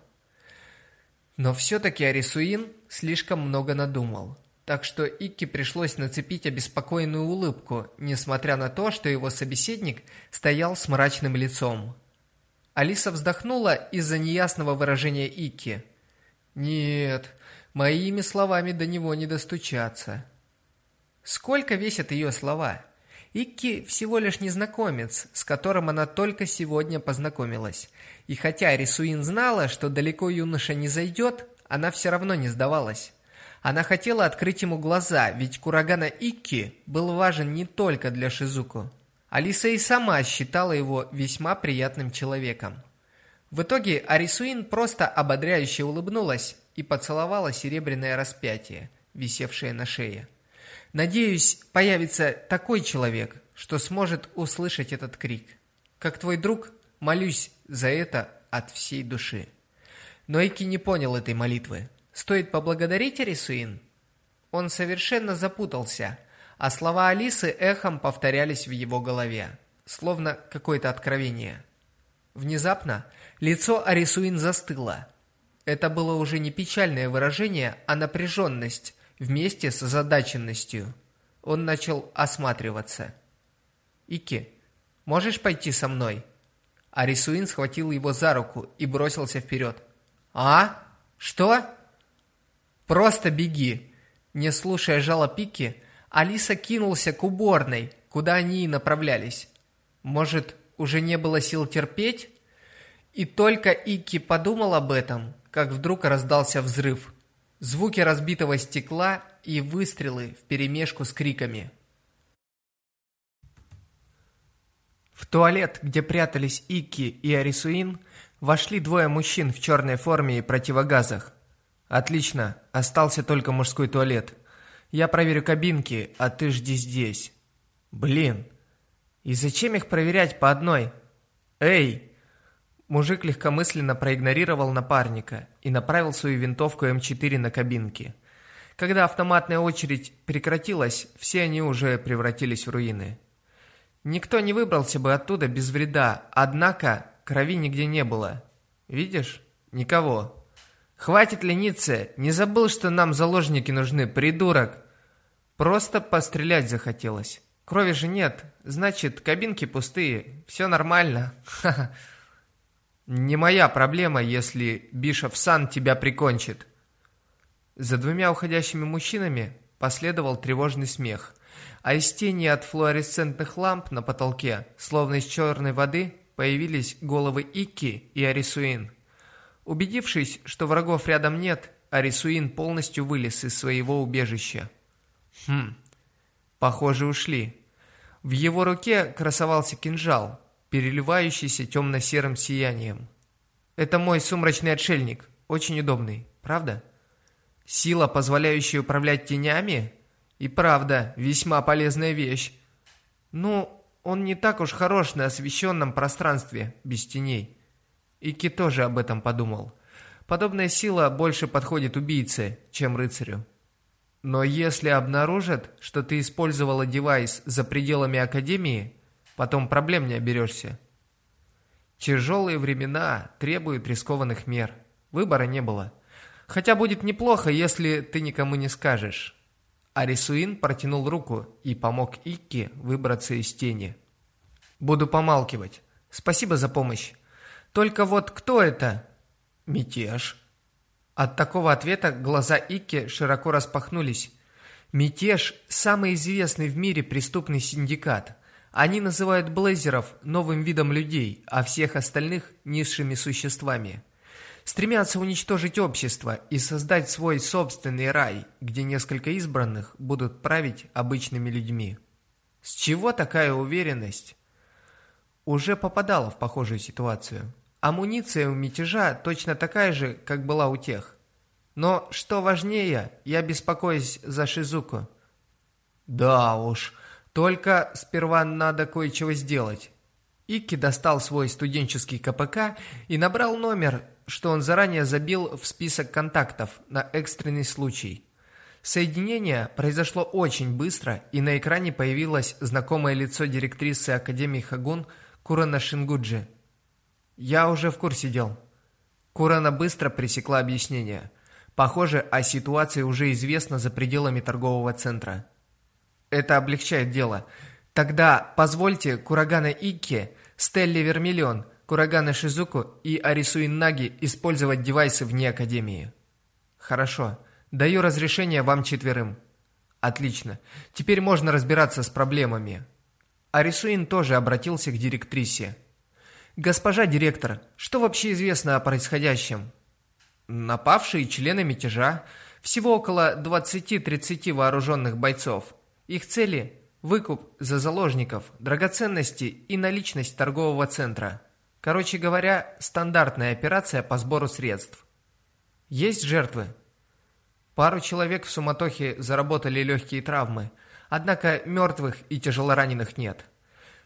Но все-таки Арисуин слишком много надумал. Так что Икки пришлось нацепить обеспокоенную улыбку, несмотря на то, что его собеседник стоял с мрачным лицом. Алиса вздохнула из-за неясного выражения Икки. «Нет, моими словами до него не достучаться». Сколько весят ее слова? Икки всего лишь незнакомец, с которым она только сегодня познакомилась. И хотя Рисуин знала, что далеко юноша не зайдет, она все равно не сдавалась. Она хотела открыть ему глаза, ведь Курагана Икки был важен не только для Шизуку. Алиса и сама считала его весьма приятным человеком. В итоге Арисуин просто ободряюще улыбнулась и поцеловала серебряное распятие, висевшее на шее. Надеюсь, появится такой человек, что сможет услышать этот крик. Как твой друг, молюсь за это от всей души. Но Ики не понял этой молитвы. Стоит поблагодарить Арисуин? Он совершенно запутался, а слова Алисы эхом повторялись в его голове, словно какое-то откровение. Внезапно лицо Арисуин застыло. Это было уже не печальное выражение, а напряженность, вместе с озадаченностью. Он начал осматриваться. «Ики, можешь пойти со мной?» Арисуин схватил его за руку и бросился вперед. «А? Что?» «Просто беги!» Не слушая жала Пики, Алиса кинулся к уборной, куда они и направлялись. Может, уже не было сил терпеть? И только Ики подумал об этом, как вдруг раздался взрыв – Звуки разбитого стекла и выстрелы вперемешку с криками. В туалет, где прятались Ики и Арисуин, вошли двое мужчин в черной форме и противогазах. Отлично, остался только мужской туалет. Я проверю кабинки, а ты жди здесь. Блин, и зачем их проверять по одной? Эй! Мужик легкомысленно проигнорировал напарника и направил свою винтовку М4 на кабинки. Когда автоматная очередь прекратилась, все они уже превратились в руины. Никто не выбрался бы оттуда без вреда, однако крови нигде не было. Видишь? Никого. Хватит лениться, не забыл, что нам заложники нужны, придурок. Просто пострелять захотелось. Крови же нет, значит, кабинки пустые, все нормально. Не моя проблема, если Бишоф Сан тебя прикончит. За двумя уходящими мужчинами последовал тревожный смех, а из тени от флуоресцентных ламп на потолке, словно из черной воды, появились головы Икки и Арисуин. Убедившись, что врагов рядом нет, Арисуин полностью вылез из своего убежища. Хм, похоже, ушли. В его руке красовался кинжал, переливающийся темно-серым сиянием. Это мой сумрачный отшельник, очень удобный, правда? Сила, позволяющая управлять тенями? И правда, весьма полезная вещь. Ну, он не так уж хорош на освещенном пространстве, без теней. Ики тоже об этом подумал. Подобная сила больше подходит убийце, чем рыцарю. Но если обнаружат, что ты использовала девайс за пределами Академии, потом проблем не оберешься. Тяжелые времена требуют рискованных мер. Выбора не было. Хотя будет неплохо, если ты никому не скажешь. Арисуин протянул руку и помог Икки выбраться из тени. Буду помалкивать. Спасибо за помощь. Только вот кто это? Мятеж. От такого ответа глаза Икки широко распахнулись. Мятеж – самый известный в мире преступный синдикат. Они называют блейзеров новым видом людей, а всех остальных – низшими существами. Стремятся уничтожить общество и создать свой собственный рай, где несколько избранных будут править обычными людьми. С чего такая уверенность? Уже попадала в похожую ситуацию. Амуниция у мятежа точно такая же, как была у тех. Но, что важнее, я беспокоюсь за Шизуку. Да уж, только сперва надо кое-чего сделать. Ики достал свой студенческий КПК и набрал номер, что он заранее забил в список контактов на экстренный случай. Соединение произошло очень быстро, и на экране появилось знакомое лицо директрисы Академии Хагун Курана Шингуджи – «Я уже в курсе дел». Курана быстро пресекла объяснение. Похоже, о ситуации уже известно за пределами торгового центра. Это облегчает дело. Тогда позвольте Курагана Икке, Стелле Вермиллион, Курагана Шизуку и Арисуин Наги использовать девайсы вне Академии. Хорошо. Даю разрешение вам четверым. Отлично. Теперь можно разбираться с проблемами. Арисуин тоже обратился к директрисе. «Госпожа директор, что вообще известно о происходящем?» «Напавшие члены мятежа. Всего около 20-30 вооруженных бойцов. Их цели – выкуп за заложников, драгоценности и наличность торгового центра. Короче говоря, стандартная операция по сбору средств. Есть жертвы?» Пару человек в суматохе заработали легкие травмы, однако мертвых и тяжелораненых нет.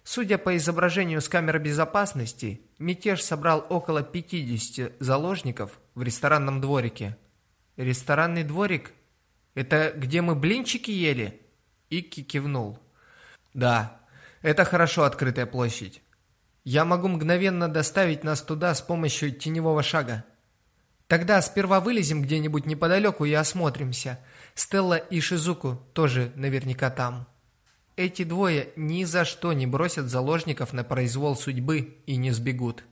Судя по изображению с камеры безопасности, мятеж собрал около 50 заложников в ресторанном дворике. Ресторанный дворик? Это где мы блинчики ели? Икки кивнул. Да, это хорошо открытая площадь. Я могу мгновенно доставить нас туда с помощью теневого шага. Тогда сперва вылезем где-нибудь неподалеку и осмотримся. Стелла и Шизуку тоже наверняка там. Эти двое ни за что не бросят заложников на произвол судьбы и не сбегут.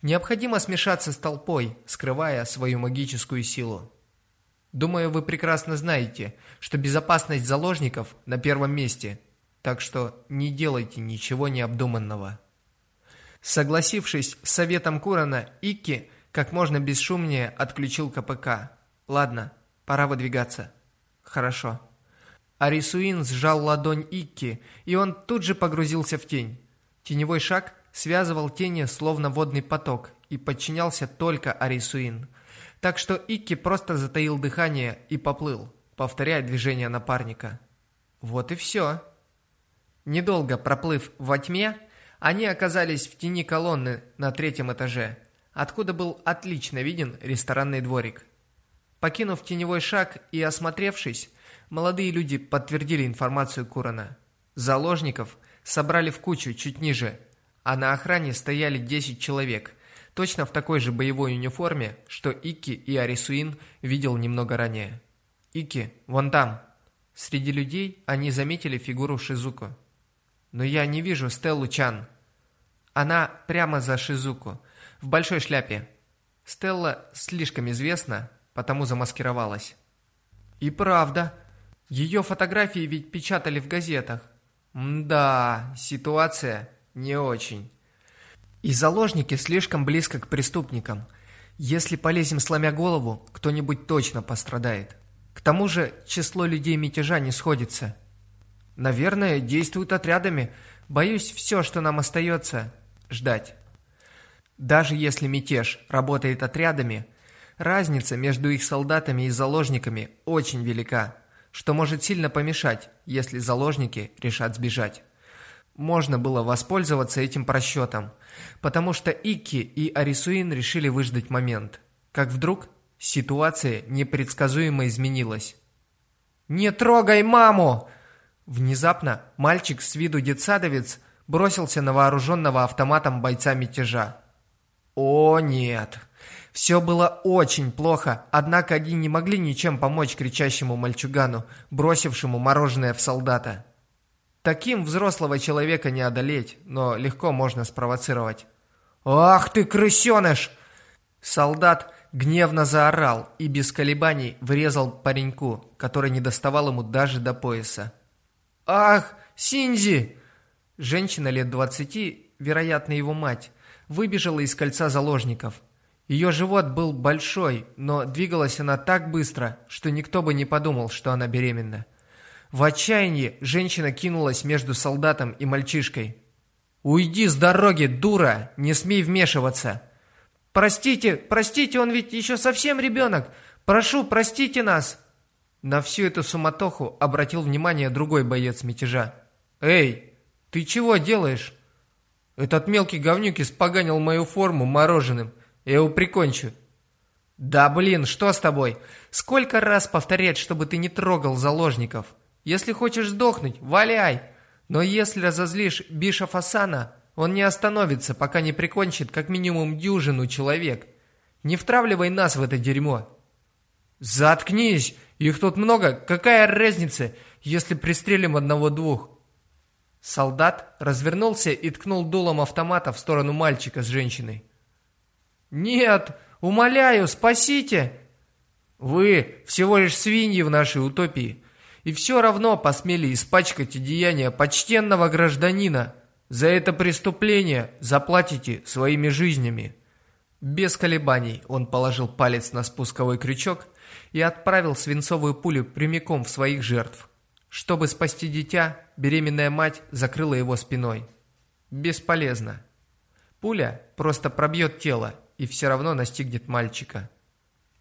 Необходимо смешаться с толпой, скрывая свою магическую силу. Думаю, вы прекрасно знаете, что безопасность заложников на первом месте, так что не делайте ничего необдуманного. Согласившись с советом Курана, Икки как можно бесшумнее отключил КПК. Ладно, пора выдвигаться. Хорошо. Арисуин сжал ладонь Икки, и он тут же погрузился в тень. Теневой шаг связывал тени словно водный поток и подчинялся только Арисуин. Так что Икки просто затаил дыхание и поплыл, повторяя движение напарника. Вот и все. Недолго проплыв во тьме, они оказались в тени колонны на третьем этаже, откуда был отлично виден ресторанный дворик. Покинув теневой шаг и осмотревшись, молодые люди подтвердили информацию Курана. Заложников собрали в кучу чуть ниже, а на охране стояли 10 человек, точно в такой же боевой униформе, что Ики и Арисуин видел немного ранее. Ики, вон там. Среди людей они заметили фигуру Шизуку. Но я не вижу Стеллу Чан. Она прямо за Шизуку, в большой шляпе. Стелла слишком известна, потому замаскировалась. И правда, ее фотографии ведь печатали в газетах. Да, ситуация не очень. И заложники слишком близко к преступникам. Если полезем сломя голову, кто-нибудь точно пострадает. К тому же число людей мятежа не сходится. Наверное, действуют отрядами. Боюсь, все, что нам остается, ждать. Даже если мятеж работает отрядами, разница между их солдатами и заложниками очень велика, что может сильно помешать, если заложники решат сбежать. Можно было воспользоваться этим просчетом, потому что Икки и Арисуин решили выждать момент. Как вдруг ситуация непредсказуемо изменилась. «Не трогай маму!» Внезапно мальчик с виду детсадовец бросился на вооруженного автоматом бойца мятежа. О нет! Все было очень плохо, однако они не могли ничем помочь кричащему мальчугану, бросившему мороженое в солдата. Таким взрослого человека не одолеть, но легко можно спровоцировать. «Ах ты, крысеныш!» Солдат гневно заорал и без колебаний врезал пареньку, который не доставал ему даже до пояса. «Ах, Синзи!» Женщина лет двадцати, вероятно, его мать, выбежала из кольца заложников. Ее живот был большой, но двигалась она так быстро, что никто бы не подумал, что она беременна. В отчаянии женщина кинулась между солдатом и мальчишкой. «Уйди с дороги, дура! Не смей вмешиваться!» «Простите, простите, он ведь еще совсем ребенок! Прошу, простите нас!» На всю эту суматоху обратил внимание другой боец мятежа. «Эй, ты чего делаешь?» «Этот мелкий говнюк испоганил мою форму мороженым. Я его прикончу». «Да блин, что с тобой? Сколько раз повторять, чтобы ты не трогал заложников? Если хочешь сдохнуть, валяй! Но если разозлишь Биша Фасана, он не остановится, пока не прикончит как минимум дюжину человек. Не втравливай нас в это дерьмо». «Заткнись! Их тут много, какая разница, если пристрелим одного-двух?» Солдат развернулся и ткнул дулом автомата в сторону мальчика с женщиной. «Нет! Умоляю, спасите!» «Вы всего лишь свиньи в нашей утопии, и все равно посмели испачкать одеяние почтенного гражданина. За это преступление заплатите своими жизнями». Без колебаний он положил палец на спусковой крючок и отправил свинцовую пулю прямиком в своих жертв. Чтобы спасти дитя, беременная мать закрыла его спиной. Бесполезно. Пуля просто пробьет тело и все равно настигнет мальчика.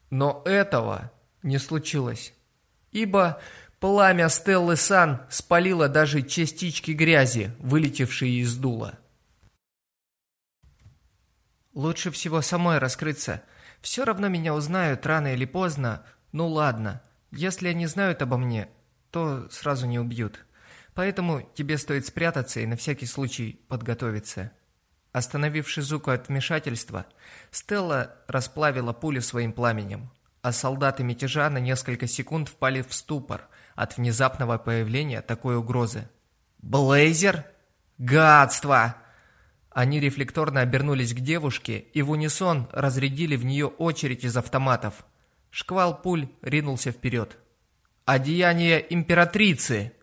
Но этого не случилось, ибо пламя Стеллы Сан спалило даже частички грязи, вылетевшие из дула. Лучше всего самой раскрыться. Все равно меня узнают рано или поздно. Ну ладно, если они знают обо мне, то сразу не убьют. Поэтому тебе стоит спрятаться и на всякий случай подготовиться. Остановив Шизуку от вмешательства, Стелла расплавила пулю своим пламенем, а солдаты мятежа на несколько секунд впали в ступор от внезапного появления такой угрозы. «Блейзер? Гадство!» Они рефлекторно обернулись к девушке и в унисон разрядили в нее очередь из автоматов. Шквал пуль ринулся вперед. «Одеяние императрицы!»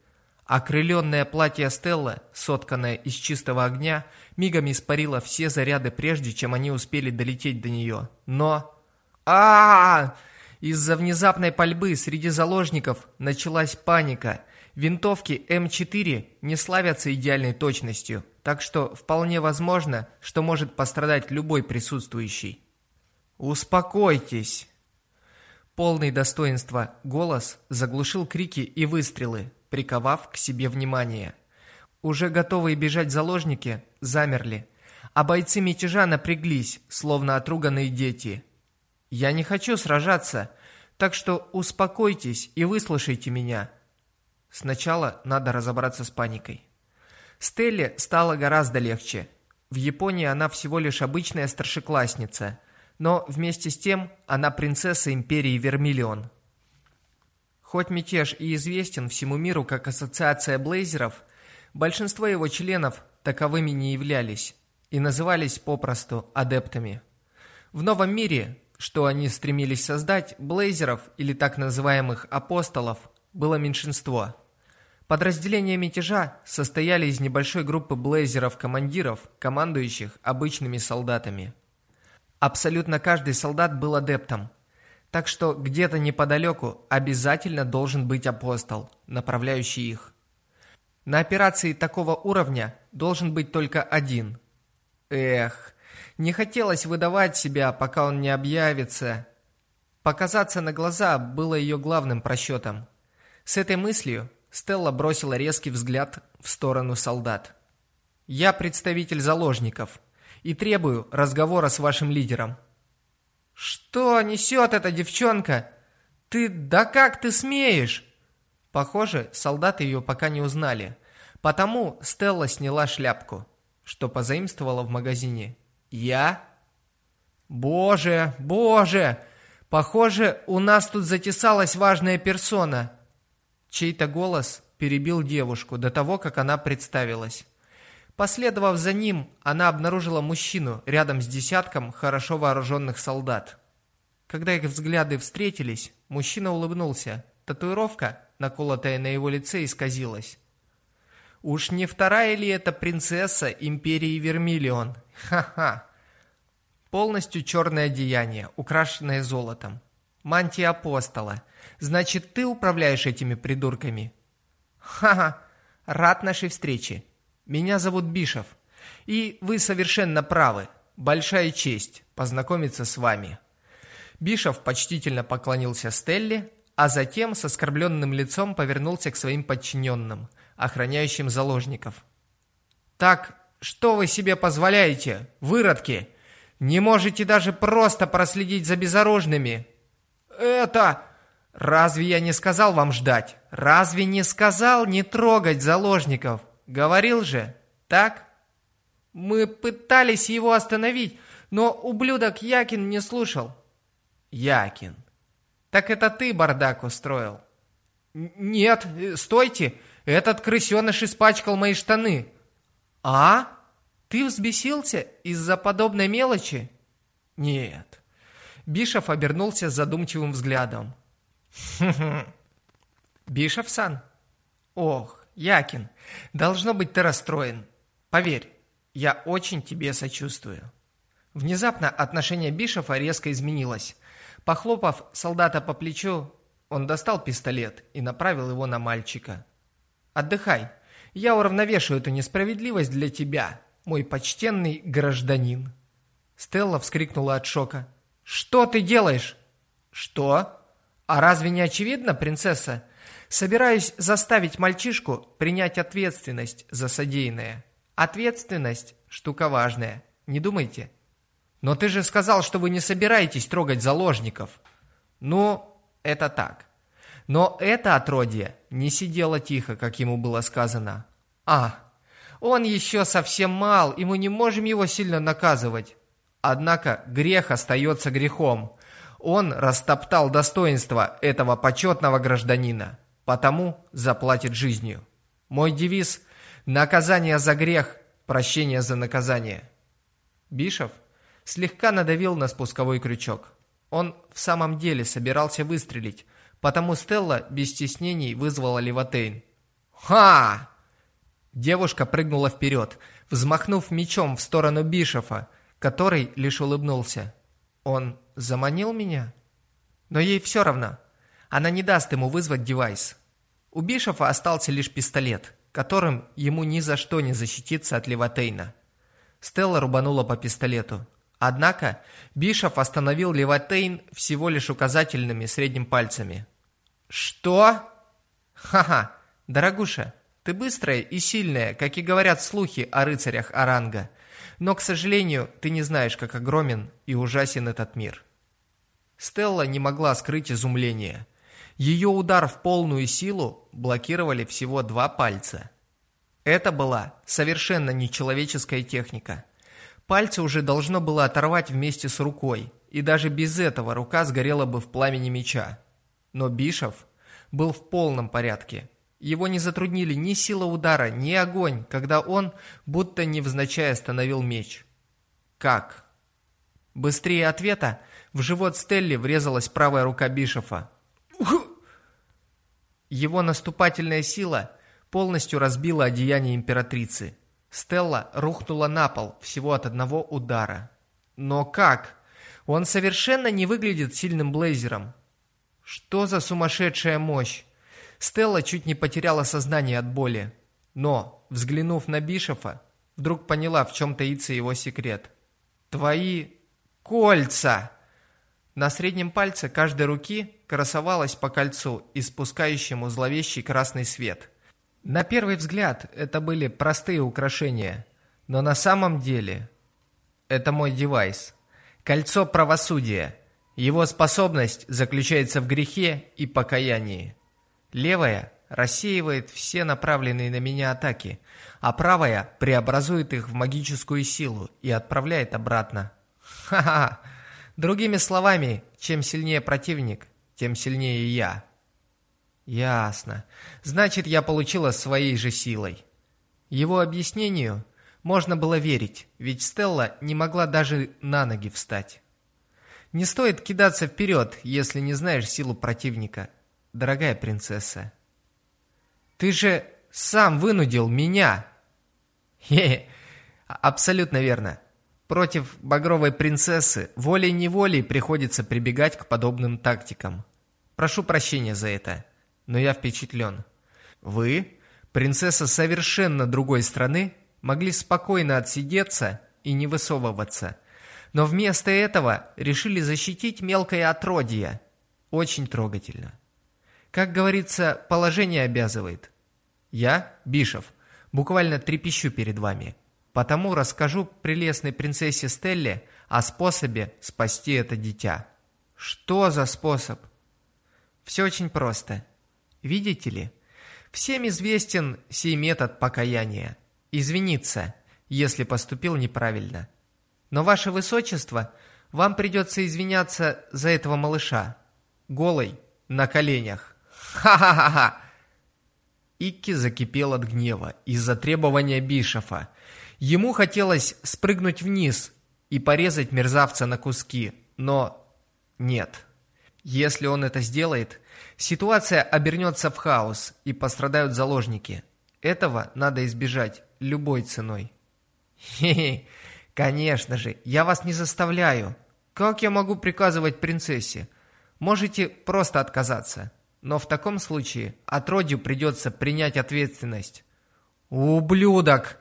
Окрыленное платье Стелла, сотканное из чистого огня, мигом испарило все заряды, прежде чем они успели долететь до нее. Но... а, -а, -а Из-за внезапной пальбы среди заложников началась паника. Винтовки М4 не славятся идеальной точностью так что вполне возможно, что может пострадать любой присутствующий. Успокойтесь. Полный достоинства голос заглушил крики и выстрелы, приковав к себе внимание. Уже готовые бежать заложники замерли, а бойцы мятежа напряглись, словно отруганные дети. «Я не хочу сражаться, так что успокойтесь и выслушайте меня». Сначала надо разобраться с паникой. Стелле стало гораздо легче. В Японии она всего лишь обычная старшеклассница, но вместе с тем она принцесса империи Вермиллион. Хоть мятеж и известен всему миру как ассоциация блейзеров, большинство его членов таковыми не являлись и назывались попросту адептами. В новом мире, что они стремились создать, блейзеров или так называемых апостолов было меньшинство. Подразделения мятежа состояли из небольшой группы блейзеров-командиров, командующих обычными солдатами – Абсолютно каждый солдат был адептом. Так что где-то неподалеку обязательно должен быть апостол, направляющий их. На операции такого уровня должен быть только один. Эх, не хотелось выдавать себя, пока он не объявится. Показаться на глаза было ее главным просчетом. С этой мыслью Стелла бросила резкий взгляд в сторону солдат. «Я представитель заложников и требую разговора с вашим лидером». «Что несет эта девчонка? Ты... да как ты смеешь?» Похоже, солдаты ее пока не узнали. Потому Стелла сняла шляпку, что позаимствовала в магазине. «Я?» «Боже, боже! Похоже, у нас тут затесалась важная персона!» Чей-то голос перебил девушку до того, как она представилась. Последовав за ним, она обнаружила мужчину рядом с десятком хорошо вооруженных солдат. Когда их взгляды встретились, мужчина улыбнулся. Татуировка, наколотая на его лице, исказилась. Уж не вторая ли это принцесса империи Вермиллион? Ха-ха! Полностью черное одеяние, украшенное золотом. Мантия апостола. Значит, ты управляешь этими придурками? Ха-ха! Рад нашей встрече. Меня зовут Бишев, и вы совершенно правы. Большая честь познакомиться с вами». Бишев почтительно поклонился Стелле, а затем с оскорбленным лицом повернулся к своим подчиненным, охраняющим заложников. «Так, что вы себе позволяете, выродки? Не можете даже просто проследить за безоружными?» «Это...» «Разве я не сказал вам ждать? Разве не сказал не трогать заложников?» Говорил же, так? Мы пытались его остановить, но ублюдок Якин не слушал. Якин. Так это ты бардак устроил? Нет, стойте, этот крысеныш испачкал мои штаны. А? Ты взбесился из-за подобной мелочи? Нет. Бишев обернулся задумчивым взглядом. Бишев-сан? Ох, Якин, должно быть, ты расстроен. Поверь, я очень тебе сочувствую». Внезапно отношение Бишофа резко изменилось. Похлопав солдата по плечу, он достал пистолет и направил его на мальчика. «Отдыхай. Я уравновешу эту несправедливость для тебя, мой почтенный гражданин». Стелла вскрикнула от шока. «Что ты делаешь?» «Что? А разве не очевидно, принцесса? Собираюсь заставить мальчишку принять ответственность за содеянное. Ответственность – штука важная, не думайте. Но ты же сказал, что вы не собираетесь трогать заложников. Ну, это так. Но это отродье не сидело тихо, как ему было сказано. А, он еще совсем мал, и мы не можем его сильно наказывать. Однако грех остается грехом. Он растоптал достоинство этого почетного гражданина потому заплатит жизнью. Мой девиз – наказание за грех, прощение за наказание. Бишев слегка надавил на спусковой крючок. Он в самом деле собирался выстрелить, потому Стелла без стеснений вызвала Левотейн. «Ха!» Девушка прыгнула вперед, взмахнув мечом в сторону Бишефа, который лишь улыбнулся. «Он заманил меня?» Но ей все равно. Она не даст ему вызвать девайс. У Бишофа остался лишь пистолет, которым ему ни за что не защититься от Леватейна. Стелла рубанула по пистолету. Однако Бишоф остановил Леватейн всего лишь указательными средним пальцами. «Что?» «Ха-ха, дорогуша, ты быстрая и сильная, как и говорят слухи о рыцарях Аранга. Но, к сожалению, ты не знаешь, как огромен и ужасен этот мир». Стелла не могла скрыть изумление. Ее удар в полную силу блокировали всего два пальца. Это была совершенно нечеловеческая техника. Пальцы уже должно было оторвать вместе с рукой, и даже без этого рука сгорела бы в пламени меча. Но Бишов был в полном порядке. Его не затруднили ни сила удара, ни огонь, когда он, будто невзначай, остановил меч. Как? Быстрее ответа в живот Стелли врезалась правая рука Бишофа. Его наступательная сила полностью разбила одеяние императрицы. Стелла рухнула на пол всего от одного удара. Но как? Он совершенно не выглядит сильным блейзером. Что за сумасшедшая мощь? Стелла чуть не потеряла сознание от боли. Но, взглянув на Бишофа, вдруг поняла, в чем таится его секрет. «Твои кольца!» На среднем пальце каждой руки красовалось по кольцу, испускающему зловещий красный свет. На первый взгляд это были простые украшения, но на самом деле это мой девайс. Кольцо правосудия. Его способность заключается в грехе и покаянии. Левая рассеивает все направленные на меня атаки, а правая преобразует их в магическую силу и отправляет обратно. Ха-ха! Другими словами, чем сильнее противник, тем сильнее я. Ясно. Значит, я получила своей же силой. Его объяснению можно было верить, ведь Стелла не могла даже на ноги встать. Не стоит кидаться вперед, если не знаешь силу противника, дорогая принцесса. Ты же сам вынудил меня. Хе-хе, абсолютно верно. Против багровой принцессы волей-неволей приходится прибегать к подобным тактикам. Прошу прощения за это, но я впечатлен. Вы, принцесса совершенно другой страны, могли спокойно отсидеться и не высовываться. Но вместо этого решили защитить мелкое отродье. Очень трогательно. Как говорится, положение обязывает. Я, Бишев, буквально трепещу перед вами – Потому расскажу прелестной принцессе Стелле о способе спасти это дитя. Что за способ? Все очень просто. Видите ли, всем известен сей метод покаяния. Извиниться, если поступил неправильно. Но, ваше высочество, вам придется извиняться за этого малыша. Голый, на коленях. Ха-ха-ха-ха! Икки закипел от гнева из-за требования Бишофа – Ему хотелось спрыгнуть вниз и порезать мерзавца на куски, но нет. Если он это сделает, ситуация обернется в хаос и пострадают заложники. Этого надо избежать любой ценой. Хе-хе, конечно же, я вас не заставляю. Как я могу приказывать принцессе? Можете просто отказаться. Но в таком случае отродью придется принять ответственность. «Ублюдок!»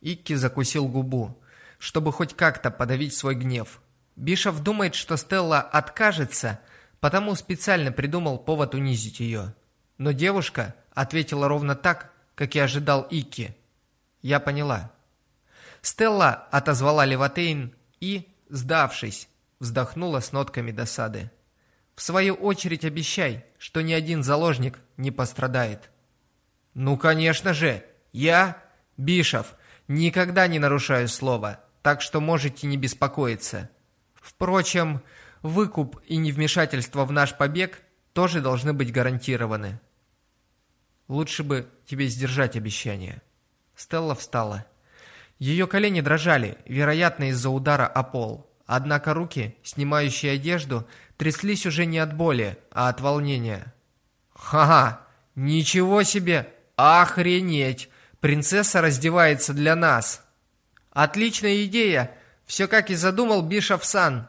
Икки закусил губу, чтобы хоть как-то подавить свой гнев. Бишов думает, что Стелла откажется, потому специально придумал повод унизить ее. Но девушка ответила ровно так, как и ожидал Икки. Я поняла. Стелла отозвала Леватейн и, сдавшись, вздохнула с нотками досады. В свою очередь обещай, что ни один заложник не пострадает. Ну, конечно же, я, Бишов, Никогда не нарушаю слова, так что можете не беспокоиться. Впрочем, выкуп и невмешательство в наш побег тоже должны быть гарантированы. Лучше бы тебе сдержать обещание. Стелла встала. Ее колени дрожали, вероятно, из-за удара о пол. Однако руки, снимающие одежду, тряслись уже не от боли, а от волнения. «Ха-ха! Ничего себе! Охренеть! Принцесса раздевается для нас. Отличная идея. Все как и задумал Бишоф Сан.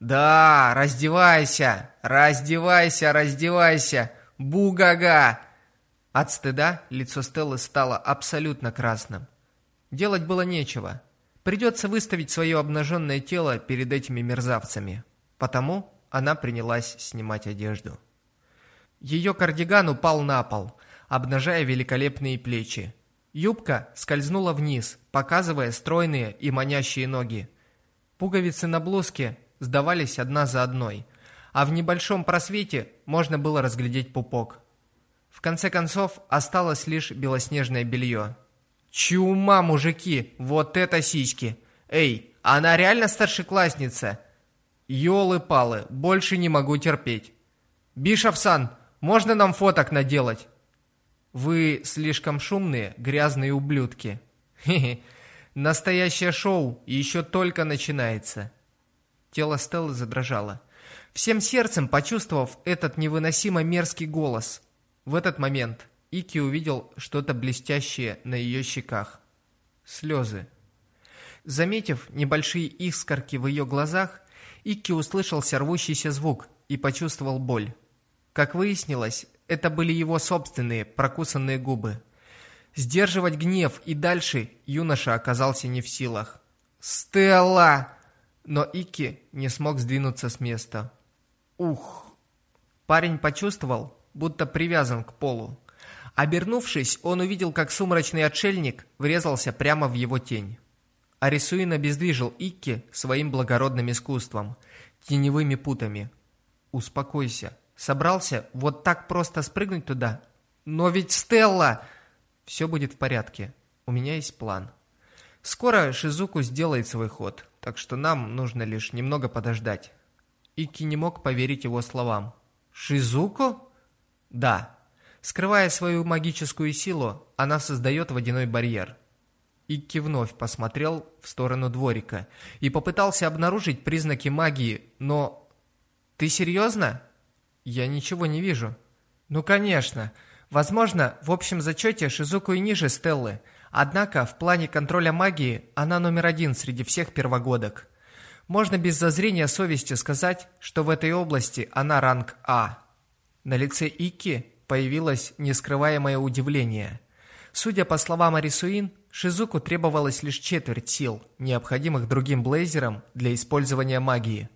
Да, раздевайся, раздевайся, раздевайся. Бугага. От стыда лицо Стеллы стало абсолютно красным. Делать было нечего. Придется выставить свое обнаженное тело перед этими мерзавцами. Потому она принялась снимать одежду. Ее кардиган упал на пол, обнажая великолепные плечи. Юбка скользнула вниз, показывая стройные и манящие ноги. Пуговицы на блузке сдавались одна за одной, а в небольшом просвете можно было разглядеть пупок. В конце концов, осталось лишь белоснежное белье. Чума, мужики, вот это сиськи! Эй, она реально старшеклассница? Ёлы-палы, больше не могу терпеть. Бишов-сан, можно нам фоток наделать? Вы слишком шумные, грязные ублюдки. Хе-хе. Настоящее шоу еще только начинается. Тело Стеллы задрожало. Всем сердцем почувствовав этот невыносимо мерзкий голос. В этот момент Ики увидел что-то блестящее на ее щеках. Слезы. Заметив небольшие искорки в ее глазах, Икки услышал рвущийся звук и почувствовал боль. Как выяснилось, это были его собственные прокусанные губы. Сдерживать гнев и дальше юноша оказался не в силах. «Стелла!» Но Ики не смог сдвинуться с места. «Ух!» Парень почувствовал, будто привязан к полу. Обернувшись, он увидел, как сумрачный отшельник врезался прямо в его тень. Арисуин обездвижил Икки своим благородным искусством, теневыми путами. «Успокойся. Собрался вот так просто спрыгнуть туда? Но ведь Стелла...» «Все будет в порядке. У меня есть план. Скоро Шизуку сделает свой ход, так что нам нужно лишь немного подождать». Икки не мог поверить его словам. «Шизуку?» «Да. Скрывая свою магическую силу, она создает водяной барьер». Икки вновь посмотрел в сторону дворика и попытался обнаружить признаки магии, но... «Ты серьезно?» «Я ничего не вижу». «Ну, конечно. Возможно, в общем зачете Шизуку и ниже Стеллы, однако в плане контроля магии она номер один среди всех первогодок. Можно без зазрения совести сказать, что в этой области она ранг А». На лице Икки появилось нескрываемое удивление. Судя по словам Арисуин, Шизуку требовалось лишь четверть сил, необходимых другим блейзерам для использования магии.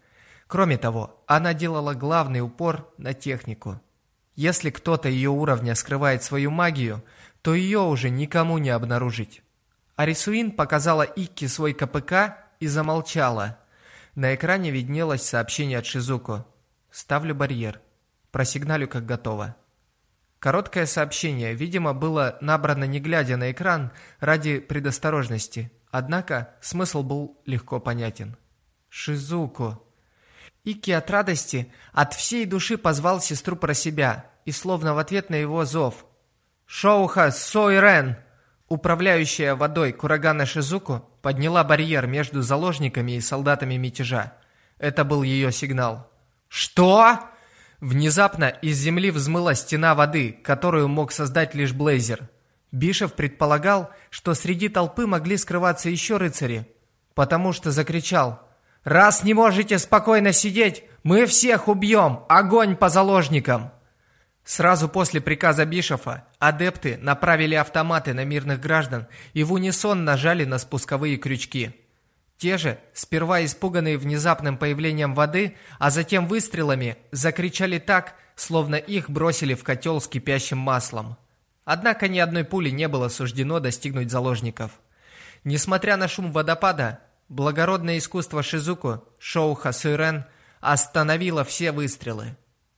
Кроме того, она делала главный упор на технику. Если кто-то ее уровня скрывает свою магию, то ее уже никому не обнаружить. Арисуин показала Икки свой КПК и замолчала. На экране виднелось сообщение от Шизуку. «Ставлю барьер. Просигналю, как готово». Короткое сообщение, видимо, было набрано не глядя на экран ради предосторожности, однако смысл был легко понятен. «Шизуко». Ики от радости от всей души позвал сестру про себя и словно в ответ на его зов. «Шоуха Сойрен!» Управляющая водой Курагана Шизуку подняла барьер между заложниками и солдатами мятежа. Это был ее сигнал. «Что?» Внезапно из земли взмыла стена воды, которую мог создать лишь Блейзер. Бишев предполагал, что среди толпы могли скрываться еще рыцари, потому что закричал «Раз не можете спокойно сидеть, мы всех убьем! Огонь по заложникам!» Сразу после приказа Бишофа адепты направили автоматы на мирных граждан и в унисон нажали на спусковые крючки. Те же, сперва испуганные внезапным появлением воды, а затем выстрелами, закричали так, словно их бросили в котел с кипящим маслом. Однако ни одной пули не было суждено достигнуть заложников. Несмотря на шум водопада, благородное искусство Шизуку, Шоуха Суйрен, остановило все выстрелы.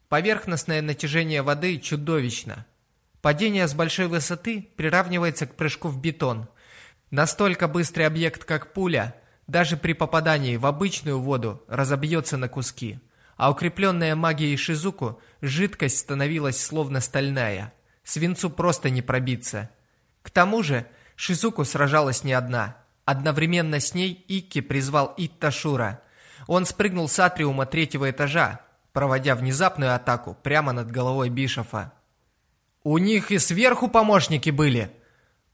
Поверхностное натяжение воды чудовищно. Падение с большой высоты приравнивается к прыжку в бетон. Настолько быстрый объект, как пуля, даже при попадании в обычную воду разобьется на куски. А укрепленная магией Шизуку, жидкость становилась словно стальная. Свинцу просто не пробиться. К тому же, Шизуку сражалась не одна. Одновременно с ней Икки призвал Итташура. Он спрыгнул с атриума третьего этажа, проводя внезапную атаку прямо над головой Бишофа. «У них и сверху помощники были!»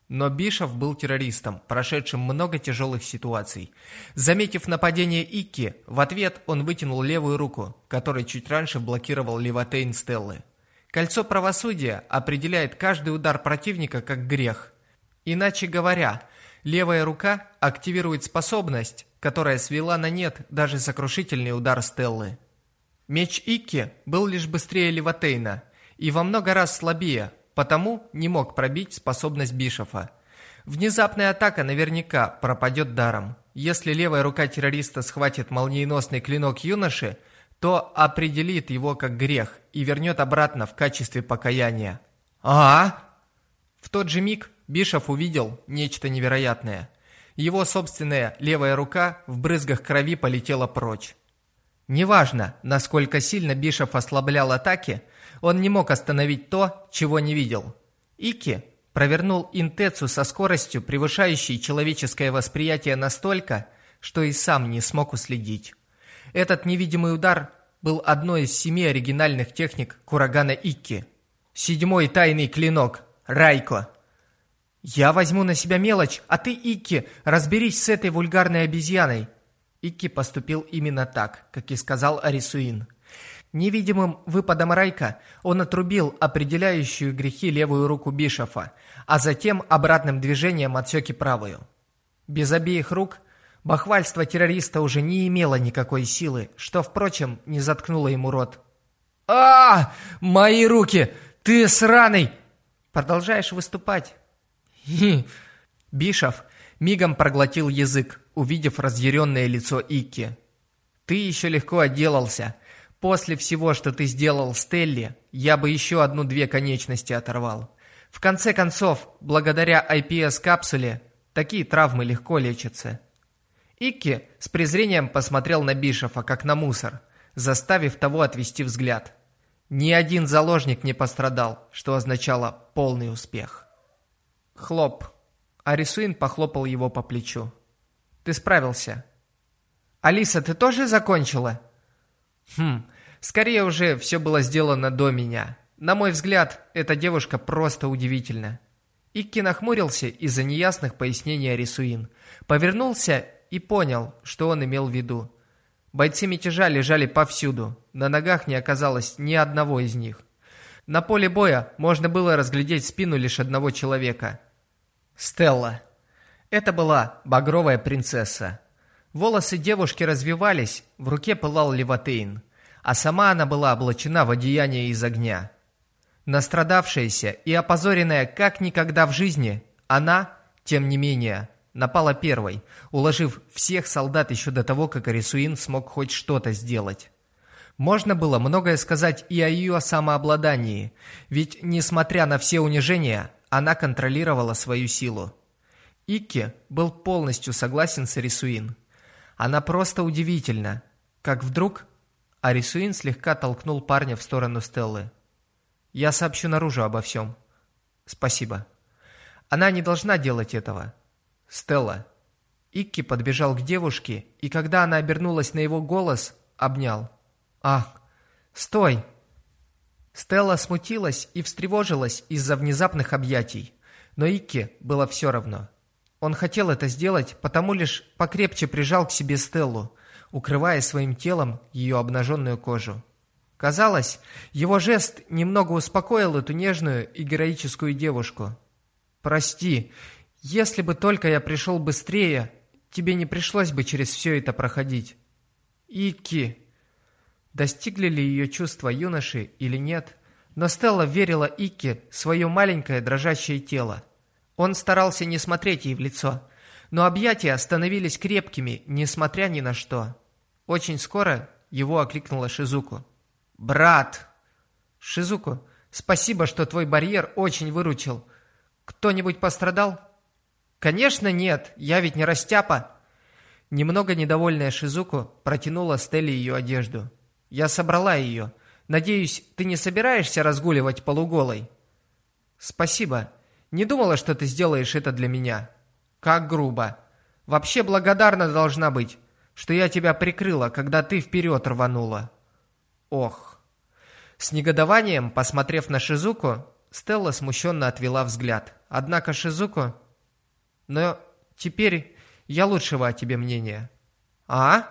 Но Бишов был террористом, прошедшим много тяжелых ситуаций. Заметив нападение Икки, в ответ он вытянул левую руку, которой чуть раньше блокировал Левотейн Стеллы. Кольцо правосудия определяет каждый удар противника как грех. Иначе говоря, Левая рука активирует способность, которая свела на нет даже сокрушительный удар Стеллы. Меч Икки был лишь быстрее Леватейна и во много раз слабее, потому не мог пробить способность Бишофа. Внезапная атака наверняка пропадет даром. Если левая рука террориста схватит молниеносный клинок юноши, то определит его как грех и вернет обратно в качестве покаяния. а В тот же миг Бишоф увидел нечто невероятное. Его собственная левая рука в брызгах крови полетела прочь. Неважно, насколько сильно Бишоф ослаблял атаки, он не мог остановить то, чего не видел. Ики провернул Интецу со скоростью, превышающей человеческое восприятие настолько, что и сам не смог уследить. Этот невидимый удар был одной из семи оригинальных техник Курагана Икки. Седьмой тайный клинок – Райко. «Я возьму на себя мелочь, а ты, Икки, разберись с этой вульгарной обезьяной». Икки поступил именно так, как и сказал Арисуин. Невидимым выпадом Райка он отрубил определяющую грехи левую руку Бишофа, а затем обратным движением отсек и правую. Без обеих рук бахвальство террориста уже не имело никакой силы, что, впрочем, не заткнуло ему рот. а, Мои руки! Ты сраный!» «Продолжаешь выступать?» Хи. Бишов мигом проглотил язык, увидев разъяренное лицо Икки. «Ты еще легко отделался. После всего, что ты сделал Стелли, я бы еще одну-две конечности оторвал. В конце концов, благодаря IPS-капсуле, такие травмы легко лечатся. Икки с презрением посмотрел на Бишофа, как на мусор, заставив того отвести взгляд. Ни один заложник не пострадал, что означало полный успех. Хлоп. Арисуин похлопал его по плечу. «Ты справился». «Алиса, ты тоже закончила?» Хм, скорее уже все было сделано до меня. На мой взгляд, эта девушка просто удивительна. Икки нахмурился из-за неясных пояснений Арисуин. Повернулся и понял, что он имел в виду. Бойцы мятежа лежали повсюду. На ногах не оказалось ни одного из них. На поле боя можно было разглядеть спину лишь одного человека. Стелла. Это была багровая принцесса. Волосы девушки развивались, в руке пылал левотейн, а сама она была облачена в одеяние из огня. Настрадавшаяся и опозоренная как никогда в жизни, она, тем не менее, напала первой, уложив всех солдат еще до того, как Арисуин смог хоть что-то сделать. Можно было многое сказать и о ее самообладании, ведь, несмотря на все унижения, она контролировала свою силу. Икки был полностью согласен с Арисуин. Она просто удивительна. Как вдруг... Арисуин слегка толкнул парня в сторону Стеллы. «Я сообщу наружу обо всем». «Спасибо». «Она не должна делать этого». «Стелла». Икки подбежал к девушке, и когда она обернулась на его голос, обнял. «Ах, стой!» Стелла смутилась и встревожилась из-за внезапных объятий, но Икки было все равно. Он хотел это сделать, потому лишь покрепче прижал к себе Стеллу, укрывая своим телом ее обнаженную кожу. Казалось, его жест немного успокоил эту нежную и героическую девушку. «Прости, если бы только я пришел быстрее, тебе не пришлось бы через все это проходить». «Ики!» Достигли ли ее чувства юноши или нет, но Стелла верила Ики свое маленькое дрожащее тело. Он старался не смотреть ей в лицо, но объятия становились крепкими, несмотря ни на что. Очень скоро его окликнула Шизуку. «Брат!» «Шизуку, спасибо, что твой барьер очень выручил. Кто-нибудь пострадал?» «Конечно нет, я ведь не растяпа!» Немного недовольная Шизуку протянула Стелле ее одежду. «Я собрала ее. Надеюсь, ты не собираешься разгуливать полуголой?» «Спасибо. Не думала, что ты сделаешь это для меня. Как грубо. Вообще благодарна должна быть, что я тебя прикрыла, когда ты вперед рванула. Ох. С негодованием, посмотрев на Шизуку, Стелла смущенно отвела взгляд. Однако Шизуку... Но теперь я лучшего о тебе мнения. А?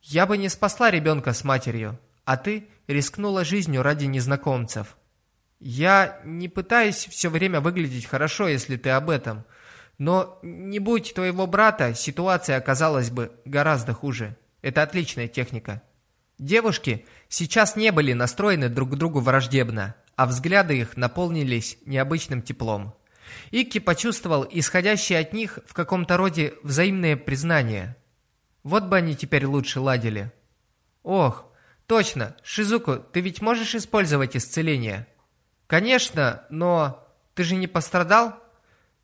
Я бы не спасла ребенка с матерью, а ты рискнула жизнью ради незнакомцев. Я не пытаюсь все время выглядеть хорошо, если ты об этом. Но не будь твоего брата, ситуация оказалась бы гораздо хуже. Это отличная техника. Девушки сейчас не были настроены друг к другу враждебно, а взгляды их наполнились необычным теплом. Икки почувствовал исходящее от них в каком-то роде взаимное признание. Вот бы они теперь лучше ладили. Ох, точно, Шизуку, ты ведь можешь использовать исцеление? Конечно, но ты же не пострадал?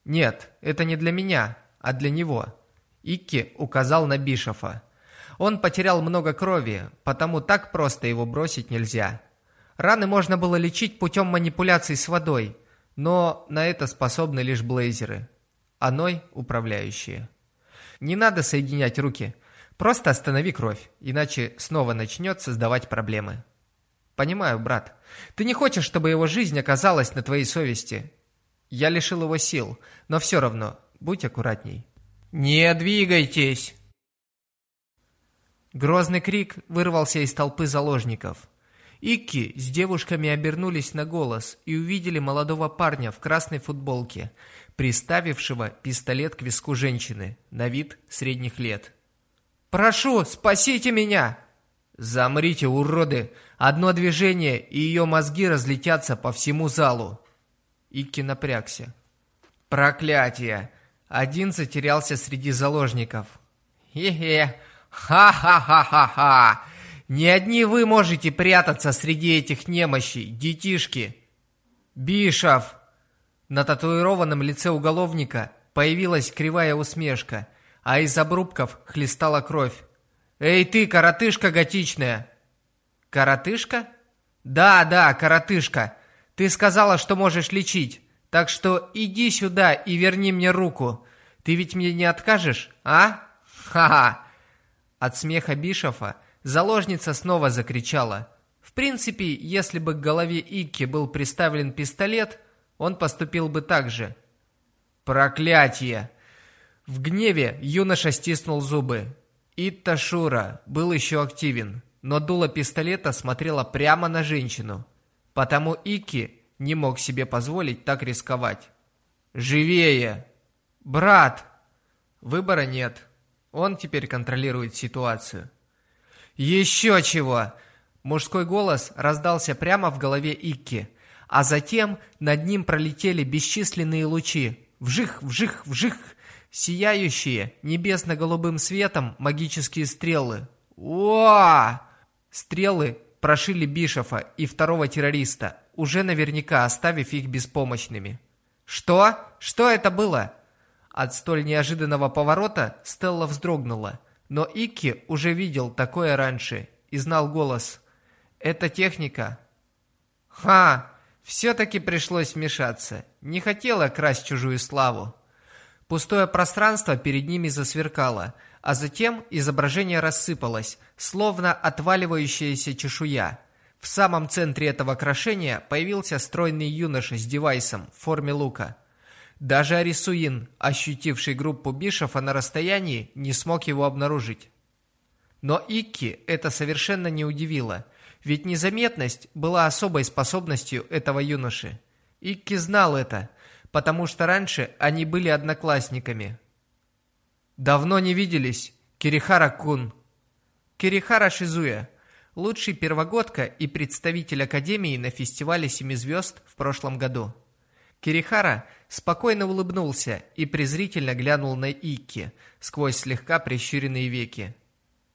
Нет, это не для меня, а для него. Икки указал на Бишофа. Он потерял много крови, потому так просто его бросить нельзя. Раны можно было лечить путем манипуляций с водой, но на это способны лишь блейзеры, а Ной – управляющие. Не надо соединять руки, просто останови кровь, иначе снова начнет создавать проблемы. Понимаю, брат. Ты не хочешь, чтобы его жизнь оказалась на твоей совести. Я лишил его сил, но все равно, будь аккуратней. «Не двигайтесь!» Грозный крик вырвался из толпы заложников. Икки с девушками обернулись на голос и увидели молодого парня в красной футболке, приставившего пистолет к виску женщины, на вид средних лет. «Прошу, спасите меня!» «Замрите, уроды! Одно движение, и ее мозги разлетятся по всему залу!» Икки напрягся. «Проклятие! Один затерялся среди заложников!» «Хе-хе! Ха-ха-ха-ха-ха! Не одни вы можете прятаться среди этих немощей, детишки!» «Бишов!» На татуированном лице уголовника появилась кривая усмешка, а из обрубков хлестала кровь. «Эй ты, коротышка готичная!» «Коротышка?» «Да, да, коротышка! Ты сказала, что можешь лечить, так что иди сюда и верни мне руку. Ты ведь мне не откажешь, а? Ха-ха!» От смеха Бишофа заложница снова закричала. В принципе, если бы к голове Икки был приставлен пистолет, он поступил бы так же. «Проклятие!» В гневе юноша стиснул зубы. Итта Шура был еще активен, но дуло пистолета смотрело прямо на женщину. Потому Ики не мог себе позволить так рисковать. «Живее!» «Брат!» Выбора нет. Он теперь контролирует ситуацию. «Еще чего!» Мужской голос раздался прямо в голове Икки, а затем над ним пролетели бесчисленные лучи. Вжих, вжих, вжих, сияющие небесно-голубым светом магические стрелы. О! Стрелы прошили Бишофа и второго террориста, уже наверняка оставив их беспомощными. «Что? Что это было?» От столь неожиданного поворота Стелла вздрогнула, но Икки уже видел такое раньше и знал голос. «Это техника». «Ха! Все-таки пришлось вмешаться. Не хотела красть чужую славу». Пустое пространство перед ними засверкало, а затем изображение рассыпалось, словно отваливающаяся чешуя. В самом центре этого крошения появился стройный юноша с девайсом в форме лука – даже Арисуин, ощутивший группу Бишофа на расстоянии, не смог его обнаружить. Но Икки это совершенно не удивило, ведь незаметность была особой способностью этого юноши. Икки знал это, потому что раньше они были одноклассниками. «Давно не виделись, Кирихара-кун». Кирихара Шизуя, лучший первогодка и представитель Академии на фестивале «Семи звезд» в прошлом году. Кирихара спокойно улыбнулся и презрительно глянул на Икки сквозь слегка прищуренные веки.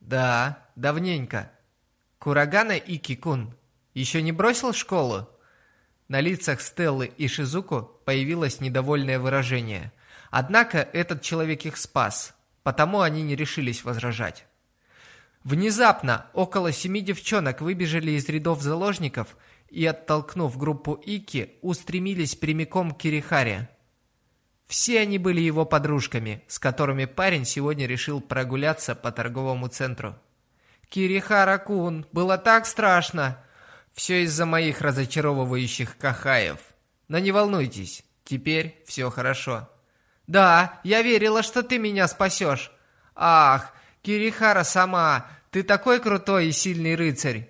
«Да, давненько. Курагана Икки-кун еще не бросил школу?» На лицах Стеллы и Шизуку появилось недовольное выражение. Однако этот человек их спас, потому они не решились возражать. Внезапно около семи девчонок выбежали из рядов заложников и, оттолкнув группу Ики, устремились прямиком к Кирихаре. Все они были его подружками, с которыми парень сегодня решил прогуляться по торговому центру. «Кирихара-кун, было так страшно!» «Все из-за моих разочаровывающих кахаев. Но не волнуйтесь, теперь все хорошо». «Да, я верила, что ты меня спасешь!» «Ах, Кирихара сама, ты такой крутой и сильный рыцарь!»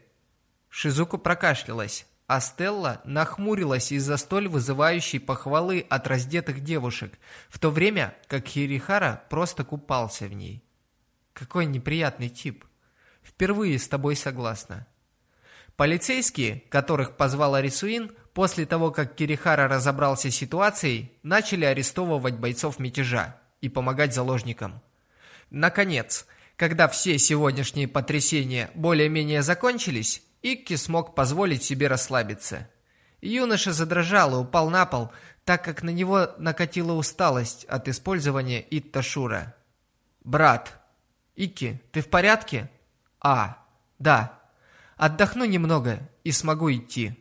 Шизуку прокашлялась. а Стелла нахмурилась из-за столь вызывающей похвалы от раздетых девушек, в то время как Хирихара просто купался в ней. Какой неприятный тип. Впервые с тобой согласна. Полицейские, которых позвала Рисуин, после того, как Кирихара разобрался с ситуацией, начали арестовывать бойцов мятежа и помогать заложникам. Наконец, когда все сегодняшние потрясения более-менее закончились, Икки смог позволить себе расслабиться. Юноша задрожал и упал на пол, так как на него накатила усталость от использования Итташура. «Брат, Икки, ты в порядке?» «А, да. Отдохну немного и смогу идти.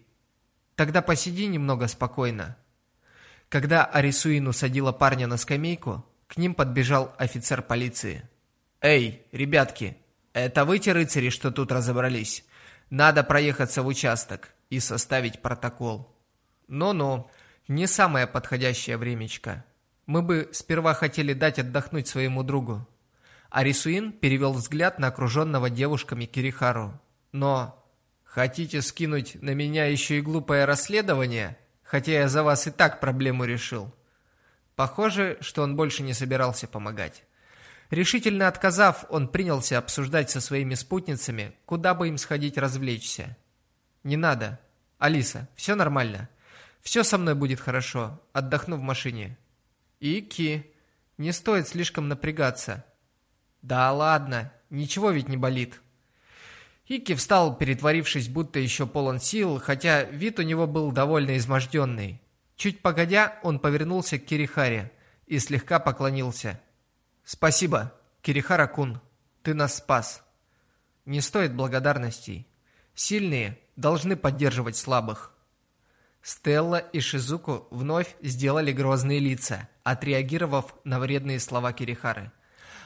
Тогда посиди немного спокойно». Когда Арисуин усадила парня на скамейку, к ним подбежал офицер полиции. «Эй, ребятки, это вы те рыцари, что тут разобрались? Надо проехаться в участок и составить протокол». «Ну-ну, не самое подходящее времечко. Мы бы сперва хотели дать отдохнуть своему другу». Арисуин перевел взгляд на окруженного девушками Кирихару. «Но хотите скинуть на меня еще и глупое расследование, хотя я за вас и так проблему решил?» Похоже, что он больше не собирался помогать. Решительно отказав, он принялся обсуждать со своими спутницами, куда бы им сходить развлечься. «Не надо. Алиса, все нормально. Все со мной будет хорошо. Отдохну в машине». «Ики, не стоит слишком напрягаться. «Да ладно, ничего ведь не болит». Ики встал, перетворившись, будто еще полон сил, хотя вид у него был довольно изможденный. Чуть погодя, он повернулся к Кирихаре и слегка поклонился. «Спасибо, Кирихара-кун, ты нас спас. Не стоит благодарностей. Сильные должны поддерживать слабых». Стелла и Шизуку вновь сделали грозные лица, отреагировав на вредные слова Кирихары.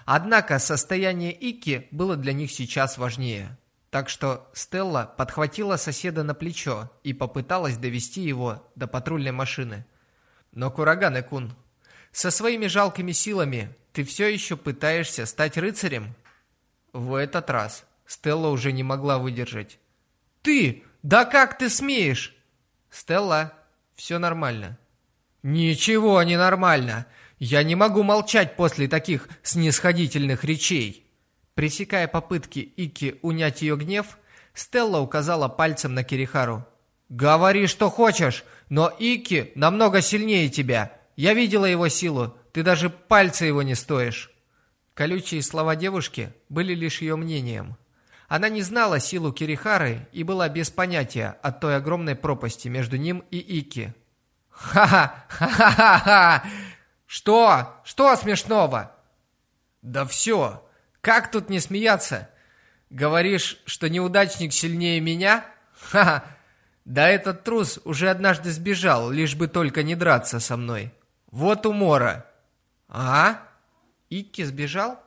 Однако состояние Ики было для них сейчас важнее. Так что Стелла подхватила соседа на плечо и попыталась довести его до патрульной машины. Но Кураганы-кун, со своими жалкими силами ты все еще пытаешься стать рыцарем? В этот раз Стелла уже не могла выдержать. Ты! Да как ты смеешь? Стелла, все нормально. Ничего не нормально. Я не могу молчать после таких снисходительных речей. Пресекая попытки Ики унять ее гнев, Стелла указала пальцем на Кирихару. «Говори, что хочешь, но Ики намного сильнее тебя. Я видела его силу, ты даже пальца его не стоишь». Колючие слова девушки были лишь ее мнением. Она не знала силу Кирихары и была без понятия от той огромной пропасти между ним и Ики. «Ха-ха! Ха-ха-ха! Что? Что смешного? Да все. Как тут не смеяться? Говоришь, что неудачник сильнее меня? Ха-ха. Да этот трус уже однажды сбежал, лишь бы только не драться со мной. Вот умора. А? Икки сбежал?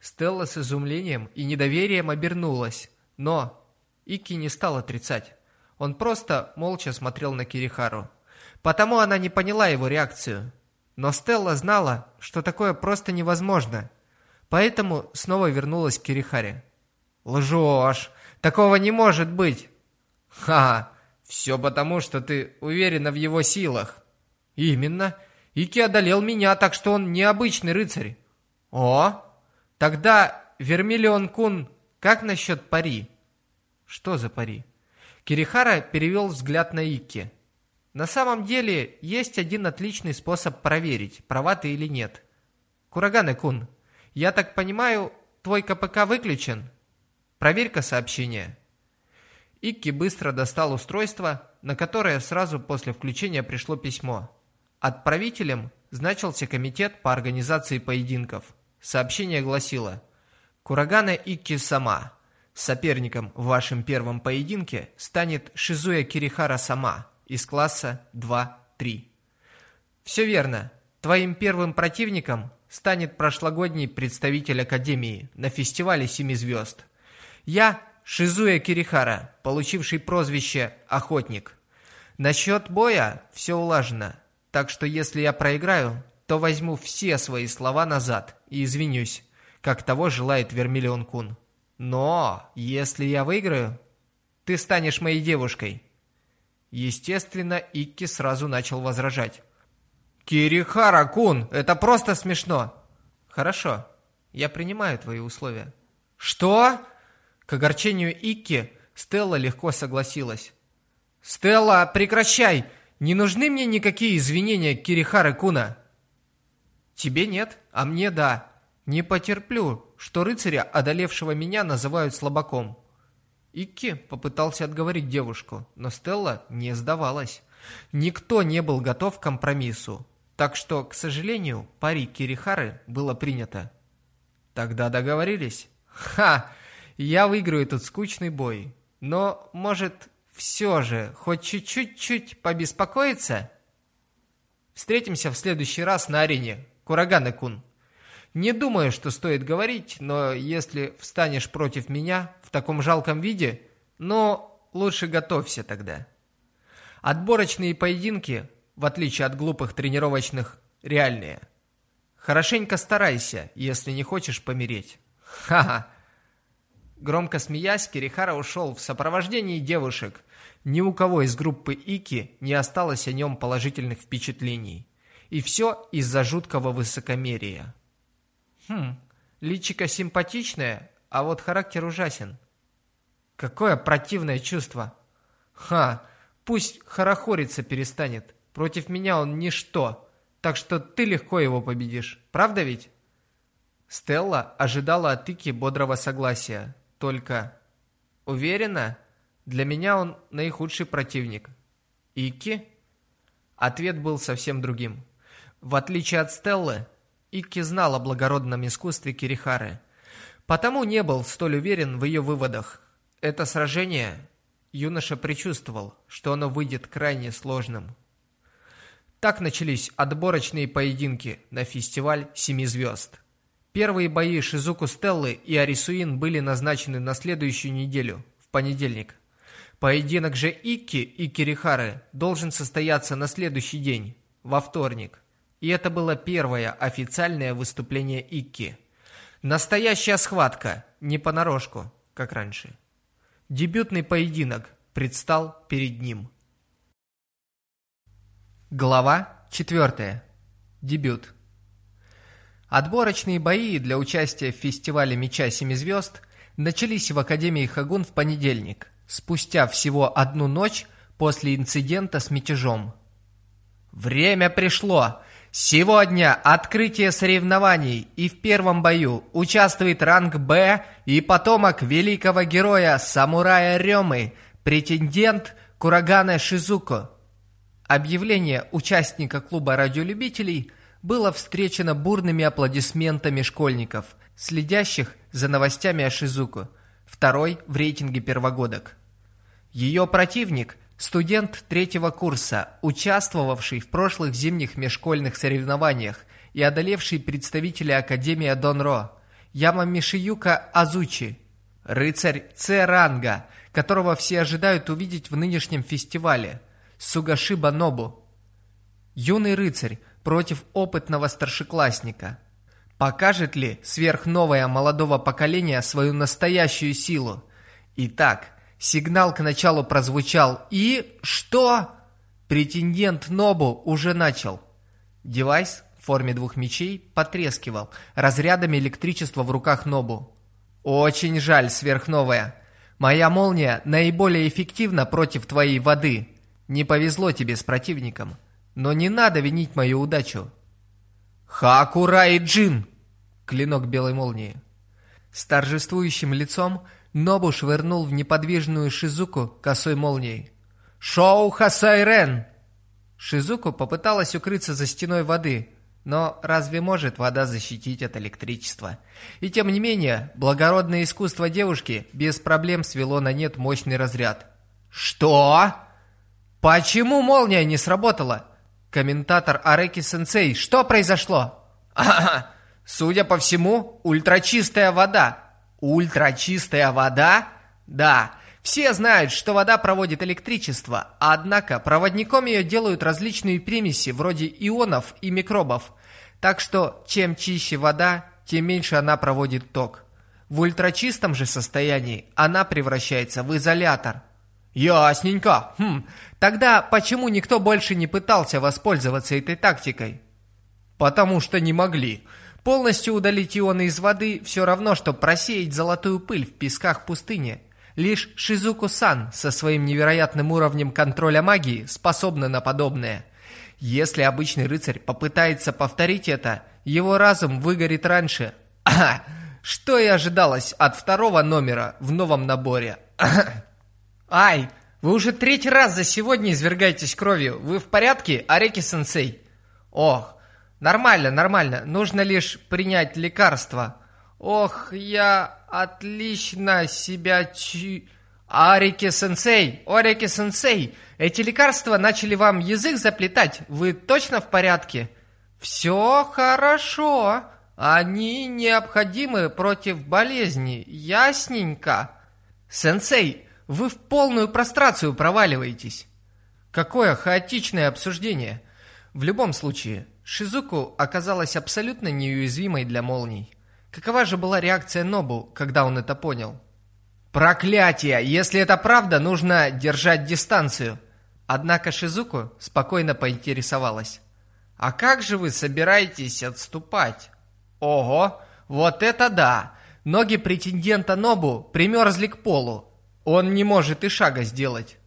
Стелла с изумлением и недоверием обернулась. Но Икки не стал отрицать. Он просто молча смотрел на Кирихару. Потому она не поняла его реакцию. Но Стелла знала, что такое просто невозможно. Поэтому снова вернулась к Кирихаре. «Лжешь! Такого не может быть!» «Ха! Все потому, что ты уверена в его силах!» «Именно! Ики одолел меня, так что он необычный рыцарь!» «О! Тогда, Вермиллион Кун, как насчет пари?» «Что за пари?» Кирихара перевел взгляд на Ики. На самом деле, есть один отличный способ проверить, права ты или нет. Кураганы-кун, я так понимаю, твой КПК выключен? Проверь-ка сообщение. Икки быстро достал устройство, на которое сразу после включения пришло письмо. Отправителем значился комитет по организации поединков. Сообщение гласило «Курагана Икки сама. Соперником в вашем первом поединке станет Шизуя Кирихара сама» из класса 2-3. Все верно. Твоим первым противником станет прошлогодний представитель Академии на фестивале «Семи звезд». Я Шизуя Кирихара, получивший прозвище «Охотник». Насчет боя все улажено, так что если я проиграю, то возьму все свои слова назад и извинюсь, как того желает Вермиллион Кун. Но если я выиграю, ты станешь моей девушкой. Естественно, Икки сразу начал возражать. «Кирихара-кун, это просто смешно!» «Хорошо, я принимаю твои условия». «Что?» К огорчению Икки Стелла легко согласилась. «Стелла, прекращай! Не нужны мне никакие извинения Кирихары-куна!» «Тебе нет, а мне да. Не потерплю, что рыцаря, одолевшего меня, называют слабаком». Икки попытался отговорить девушку, но Стелла не сдавалась. Никто не был готов к компромиссу, так что, к сожалению, пари Кирихары было принято. Тогда договорились? Ха! Я выиграю этот скучный бой. Но, может, все же хоть чуть-чуть побеспокоиться? Встретимся в следующий раз на арене, Кураганы-кун. Не думаю, что стоит говорить, но если встанешь против меня в таком жалком виде, но лучше готовься тогда. Отборочные поединки, в отличие от глупых тренировочных, реальные. Хорошенько старайся, если не хочешь помереть. Ха-ха. Громко смеясь, Кирихара ушел в сопровождении девушек. Ни у кого из группы Ики не осталось о нем положительных впечатлений. И все из-за жуткого высокомерия. Хм, личико симпатичное, а вот характер ужасен. Какое противное чувство. Ха, пусть хорохориться перестанет. Против меня он ничто, так что ты легко его победишь. Правда ведь? Стелла ожидала от Ики бодрого согласия. Только... Уверена? Для меня он наихудший противник. Ики? Ответ был совсем другим. В отличие от Стеллы, Икки знал о благородном искусстве Кирихары, потому не был столь уверен в ее выводах. Это сражение юноша предчувствовал, что оно выйдет крайне сложным. Так начались отборочные поединки на фестиваль «Семи звезд». Первые бои Шизуку Стеллы и Арисуин были назначены на следующую неделю, в понедельник. Поединок же Икки и Кирихары должен состояться на следующий день, во вторник. И это было первое официальное выступление Икки. Настоящая схватка, не понарошку, как раньше. Дебютный поединок предстал перед ним. Глава 4. Дебют. Отборочные бои для участия в фестивале Меча Семи Звезд начались в Академии Хагун в понедельник, спустя всего одну ночь после инцидента с мятежом. Время пришло! Сегодня открытие соревнований, и в первом бою участвует ранг «Б» и потомок великого героя Самурая Рёмы, претендент Курагана Шизуко. Объявление участника клуба радиолюбителей было встречено бурными аплодисментами школьников, следящих за новостями о Шизуко, второй в рейтинге первогодок. Ее противник – Студент третьего курса, участвовавший в прошлых зимних межшкольных соревнованиях и одолевший представителя Академии Донро, Яма Мишиюка Азучи, рыцарь С-ранга, которого все ожидают увидеть в нынешнем фестивале, Сугашиба Нобу. Юный рыцарь против опытного старшеклассника. Покажет ли сверхновое молодого поколения свою настоящую силу? Итак, Сигнал к началу прозвучал, и... Что? Претендент Нобу уже начал. Девайс в форме двух мечей потрескивал разрядами электричества в руках Нобу. «Очень жаль, сверхновая. Моя молния наиболее эффективна против твоей воды. Не повезло тебе с противником. Но не надо винить мою удачу». «Хакура и Джин!» Клинок белой молнии. С торжествующим лицом Нобу швырнул в неподвижную Шизуку косой молнией. «Шоу Хасайрен!» Шизуку попыталась укрыться за стеной воды, но разве может вода защитить от электричества? И тем не менее, благородное искусство девушки без проблем свело на нет мощный разряд. «Что? Почему молния не сработала?» Комментатор Ареки-сенсей, что произошло? «Ага, судя по всему, ультрачистая вода. Ультрачистая вода? Да, все знают, что вода проводит электричество, однако проводником ее делают различные примеси, вроде ионов и микробов. Так что, чем чище вода, тем меньше она проводит ток. В ультрачистом же состоянии она превращается в изолятор. Ясненько. Хм, тогда почему никто больше не пытался воспользоваться этой тактикой? Потому что не могли. Полностью удалить ионы из воды все равно, что просеять золотую пыль в песках пустыни. Лишь Шизуку-сан со своим невероятным уровнем контроля магии способна на подобное. Если обычный рыцарь попытается повторить это, его разум выгорит раньше. Что и ожидалось от второго номера в новом наборе. Ай, вы уже третий раз за сегодня извергаетесь кровью. Вы в порядке, Ареки-сенсей? Ох, нормально, нормально. Нужно лишь принять лекарство. Ох, я отлично себя чи... Арики-сенсей, Орики-сенсей, эти лекарства начали вам язык заплетать. Вы точно в порядке? Все хорошо. Они необходимы против болезни. Ясненько. Сенсей, вы в полную прострацию проваливаетесь. Какое хаотичное обсуждение. В любом случае, Шизуку оказалась абсолютно неуязвимой для молний. Какова же была реакция Нобу, когда он это понял? Проклятие! Если это правда, нужно держать дистанцию. Однако Шизуку спокойно поинтересовалась. А как же вы собираетесь отступать? Ого, вот это да! Ноги претендента Нобу примерзли к полу. Он не может и шага сделать.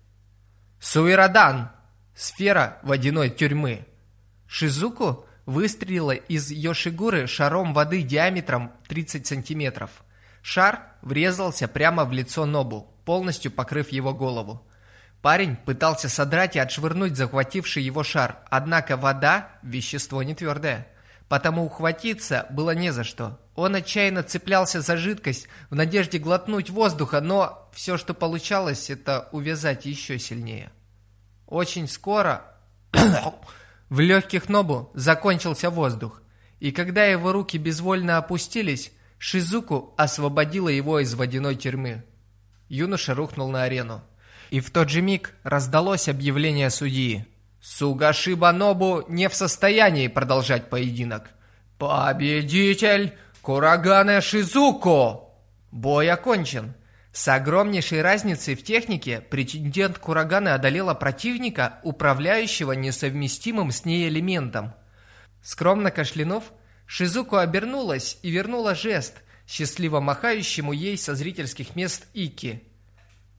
Суирадан! Сфера водяной тюрьмы. Шизуку выстрелила из Йошигуры шаром воды диаметром 30 сантиметров. Шар врезался прямо в лицо Нобу, полностью покрыв его голову. Парень пытался содрать и отшвырнуть захвативший его шар, однако вода – вещество не твердое. Потому ухватиться было не за что. Он отчаянно цеплялся за жидкость в надежде глотнуть воздуха, но все, что получалось, это увязать еще сильнее. Очень скоро в легких Нобу закончился воздух, и когда его руки безвольно опустились, Шизуку освободила его из водяной тюрьмы. Юноша рухнул на арену. И в тот же миг раздалось объявление судьи. Сугашиба Нобу не в состоянии продолжать поединок. Победитель Курагане Шизуко! Бой окончен. С огромнейшей разницей в технике претендент Кураганы одолела противника, управляющего несовместимым с ней элементом. Скромно кашлянув, Шизуко обернулась и вернула жест, счастливо махающему ей со зрительских мест Ики.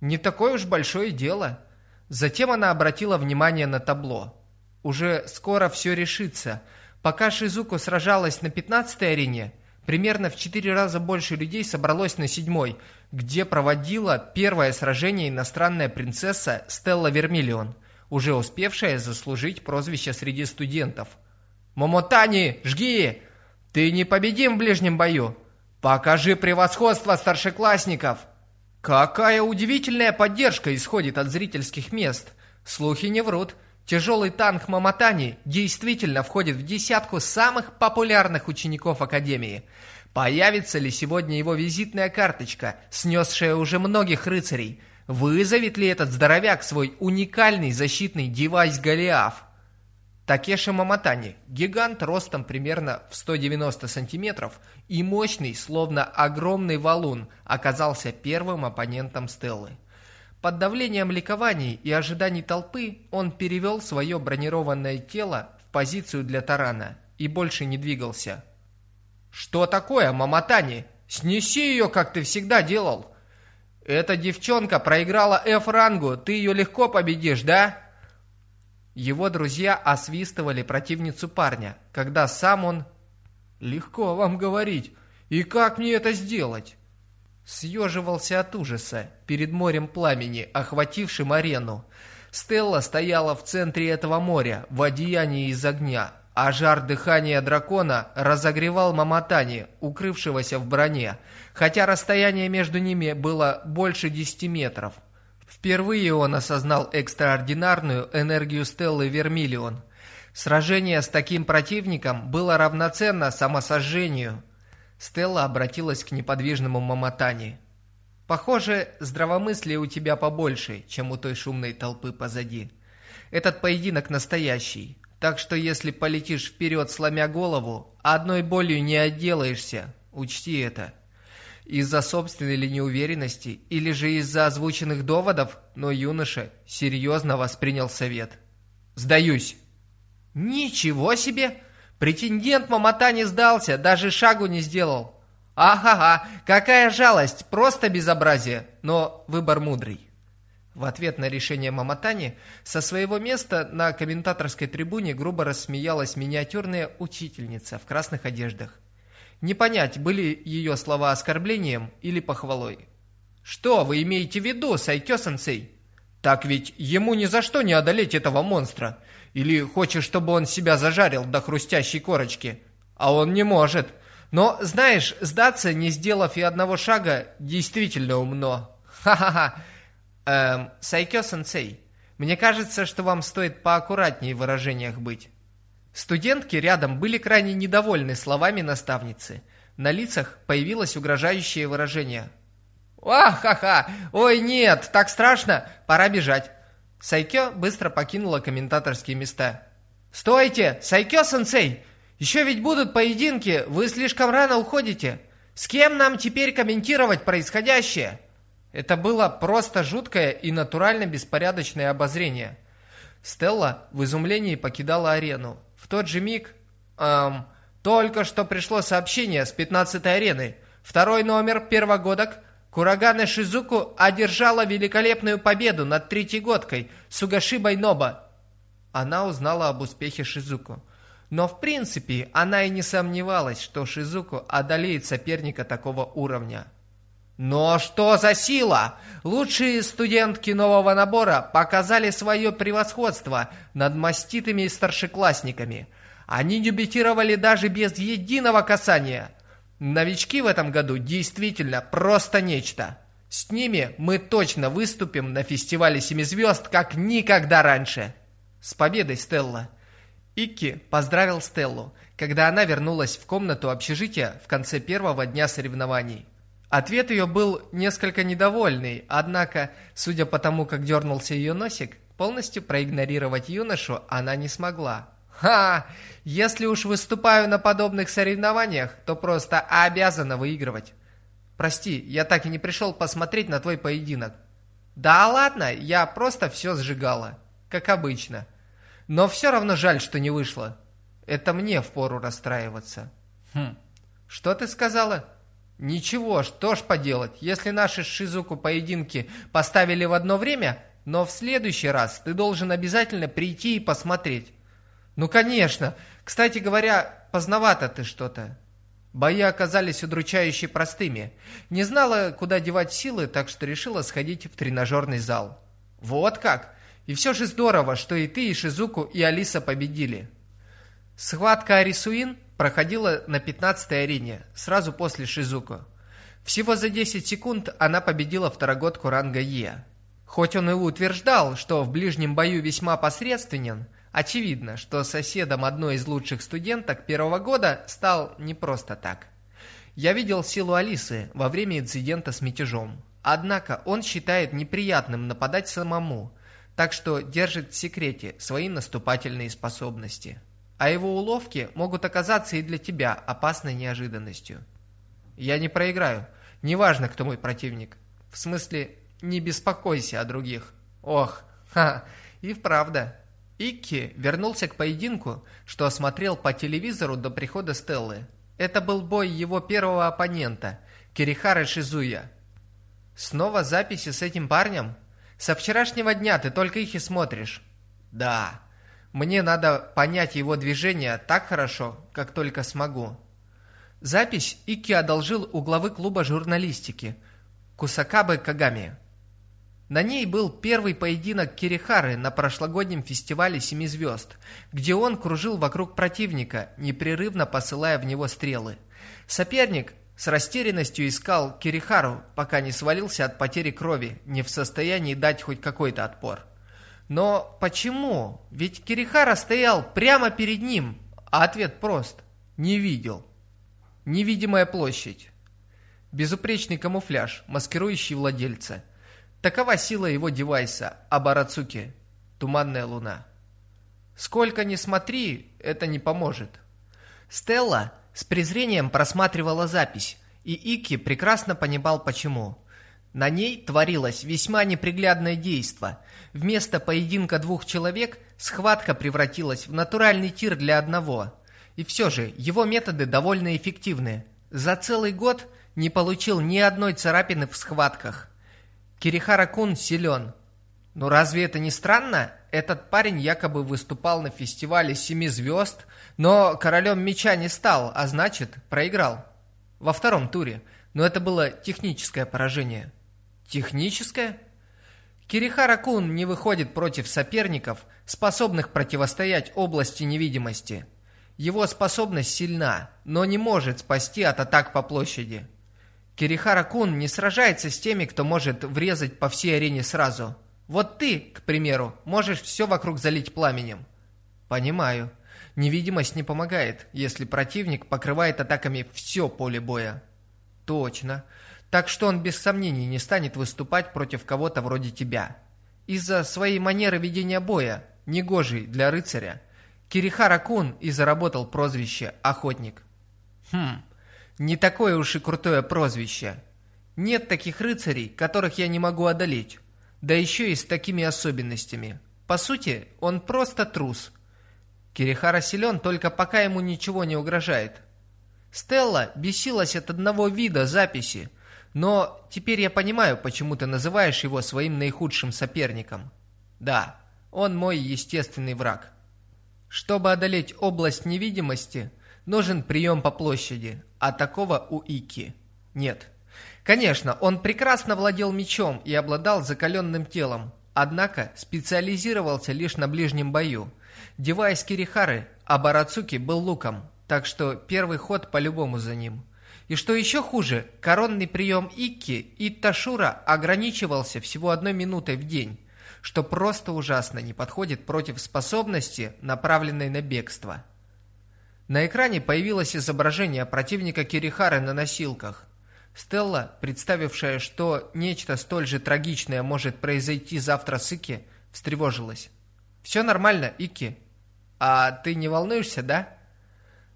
Не такое уж большое дело. Затем она обратила внимание на табло. Уже скоро все решится. Пока Шизуко сражалась на 15-й арене, примерно в 4 раза больше людей собралось на 7-й, где проводила первое сражение иностранная принцесса Стелла Вермиллион, уже успевшая заслужить прозвище среди студентов. «Момотани, жги! Ты непобедим в ближнем бою! Покажи превосходство старшеклассников!» Какая удивительная поддержка исходит от зрительских мест. Слухи не врут. Тяжелый танк Маматани действительно входит в десятку самых популярных учеников Академии. Появится ли сегодня его визитная карточка, снесшая уже многих рыцарей? Вызовет ли этот здоровяк свой уникальный защитный девайс Голиаф? Такеши Маматани, гигант ростом примерно в 190 сантиметров и мощный, словно огромный валун, оказался первым оппонентом Стеллы. Под давлением ликований и ожиданий толпы он перевел свое бронированное тело в позицию для тарана и больше не двигался. «Что такое, Маматани? Снеси ее, как ты всегда делал!» «Эта девчонка проиграла F-рангу, ты ее легко победишь, да?» Его друзья освистывали противницу парня, когда сам он... «Легко вам говорить. И как мне это сделать?» Съеживался от ужаса перед морем пламени, охватившим арену. Стелла стояла в центре этого моря, в одеянии из огня, а жар дыхания дракона разогревал Маматани, укрывшегося в броне, хотя расстояние между ними было больше десяти метров. Впервые он осознал экстраординарную энергию Стеллы Вермиллион. Сражение с таким противником было равноценно самосожжению. Стелла обратилась к неподвижному Маматани. «Похоже, здравомыслие у тебя побольше, чем у той шумной толпы позади. Этот поединок настоящий, так что если полетишь вперед, сломя голову, одной болью не отделаешься, учти это». Из-за собственной ли неуверенности или же из-за озвученных доводов, но юноша серьезно воспринял совет. «Сдаюсь!» «Ничего себе! Претендент Мамота не сдался, даже шагу не сделал!» «Ага-га, какая жалость, просто безобразие, но выбор мудрый!» В ответ на решение Мамотани со своего места на комментаторской трибуне грубо рассмеялась миниатюрная учительница в красных одеждах. Не понять, были ее слова оскорблением или похвалой. «Что вы имеете в виду, Сайкё-сенсей? Так ведь ему ни за что не одолеть этого монстра. Или хочешь, чтобы он себя зажарил до хрустящей корочки? А он не может. Но, знаешь, сдаться, не сделав и одного шага, действительно умно. Ха-ха-ха. Эм, Сайкё-сенсей, мне кажется, что вам стоит поаккуратнее в выражениях быть. Студентки рядом были крайне недовольны словами наставницы. На лицах появилось угрожающее выражение. «Ах-ха-ха! Ой, нет, так страшно! Пора бежать!» Сайкё быстро покинула комментаторские места. «Стойте! Сайкё-сенсей! Еще ведь будут поединки, вы слишком рано уходите! С кем нам теперь комментировать происходящее?» Это было просто жуткое и натурально беспорядочное обозрение. Стелла в изумлении покидала арену. В тот же миг... Эм, только что пришло сообщение с 15-й арены. Второй номер первогодок Курагана Шизуку одержала великолепную победу над третьегодкой Сугашибой Ноба. Она узнала об успехе Шизуку. Но в принципе она и не сомневалась, что Шизуку одолеет соперника такого уровня. Но что за сила? Лучшие студентки нового набора показали свое превосходство над маститыми старшеклассниками. Они дебютировали даже без единого касания. Новички в этом году действительно просто нечто. С ними мы точно выступим на фестивале Семи Звезд, как никогда раньше. С победой, Стелла! Икки поздравил Стеллу, когда она вернулась в комнату общежития в конце первого дня соревнований. Ответ ее был несколько недовольный, однако, судя по тому, как дернулся ее носик, полностью проигнорировать юношу она не смогла. «Ха! Если уж выступаю на подобных соревнованиях, то просто обязана выигрывать. Прости, я так и не пришел посмотреть на твой поединок». «Да ладно, я просто все сжигала, как обычно. Но все равно жаль, что не вышло. Это мне впору расстраиваться». «Хм, что ты сказала?» Ничего, что ж поделать, если наши Шизуку поединки поставили в одно время, но в следующий раз ты должен обязательно прийти и посмотреть. Ну, конечно. Кстати говоря, поздновато ты что-то. Бои оказались удручающе простыми. Не знала, куда девать силы, так что решила сходить в тренажерный зал. Вот как? И все же здорово, что и ты, и Шизуку, и Алиса победили. Схватка Арисуин проходила на 15-й арене, сразу после Шизуко. Всего за 10 секунд она победила второгодку ранга Е. Хоть он и утверждал, что в ближнем бою весьма посредственен, очевидно, что соседом одной из лучших студенток первого года стал не просто так. Я видел силу Алисы во время инцидента с мятежом. Однако он считает неприятным нападать самому, так что держит в секрете свои наступательные способности а его уловки могут оказаться и для тебя опасной неожиданностью. Я не проиграю, неважно, кто мой противник. В смысле, не беспокойся о других. Ох, ха, и вправда. Икки вернулся к поединку, что осмотрел по телевизору до прихода Стеллы. Это был бой его первого оппонента, Кирихары Шизуя. Снова записи с этим парнем? Со вчерашнего дня ты только их и смотришь. Да, мне надо понять его движения так хорошо, как только смогу. Запись Ики одолжил у главы клуба журналистики Кусакабы Кагами. На ней был первый поединок Кирихары на прошлогоднем фестивале «Семи звезд», где он кружил вокруг противника, непрерывно посылая в него стрелы. Соперник с растерянностью искал Кирихару, пока не свалился от потери крови, не в состоянии дать хоть какой-то отпор. Но почему? Ведь Кирихара стоял прямо перед ним, а ответ прост. Не видел. Невидимая площадь. Безупречный камуфляж, маскирующий владельца. Такова сила его девайса, Абарацуки. Туманная луна. Сколько ни смотри, это не поможет. Стелла с презрением просматривала запись. И Ики прекрасно понимал почему. На ней творилось весьма неприглядное действо. Вместо поединка двух человек схватка превратилась в натуральный тир для одного. И все же его методы довольно эффективны. За целый год не получил ни одной царапины в схватках. Кирихара-кун силен. Но разве это не странно? Этот парень якобы выступал на фестивале «Семи звезд», но королем меча не стал, а значит, проиграл. Во втором туре. Но это было техническое поражение. Техническое? Кирихара-кун не выходит против соперников, способных противостоять области невидимости. Его способность сильна, но не может спасти от атак по площади. Кирихара-кун не сражается с теми, кто может врезать по всей арене сразу. Вот ты, к примеру, можешь все вокруг залить пламенем. Понимаю. Невидимость не помогает, если противник покрывает атаками все поле боя. Точно. Так что он без сомнений не станет выступать против кого-то вроде тебя. Из-за своей манеры ведения боя, негожей для рыцаря, Кирихара-кун и заработал прозвище «Охотник». Хм, не такое уж и крутое прозвище. Нет таких рыцарей, которых я не могу одолеть. Да еще и с такими особенностями. По сути, он просто трус – Кирихара силен только пока ему ничего не угрожает. Стелла бесилась от одного вида записи, но теперь я понимаю, почему ты называешь его своим наихудшим соперником. Да, он мой естественный враг. Чтобы одолеть область невидимости, нужен прием по площади, а такого у Ики нет. Конечно, он прекрасно владел мечом и обладал закаленным телом, однако специализировался лишь на ближнем бою – Девайс Кирихары Оборозуки был луком, так что первый ход по-любому за ним. И что еще хуже, коронный прием Икки Итто Шура ограничивался всего одной минутой в день, что просто ужасно не подходит против способности, направленной на бегство. На экране появилось изображение противника Кирихары на носилках. Стелла, представившая, что нечто столь же трагичное может произойти завтра с Ики, встревожилась. «Все нормально, Ики», «А ты не волнуешься, да?»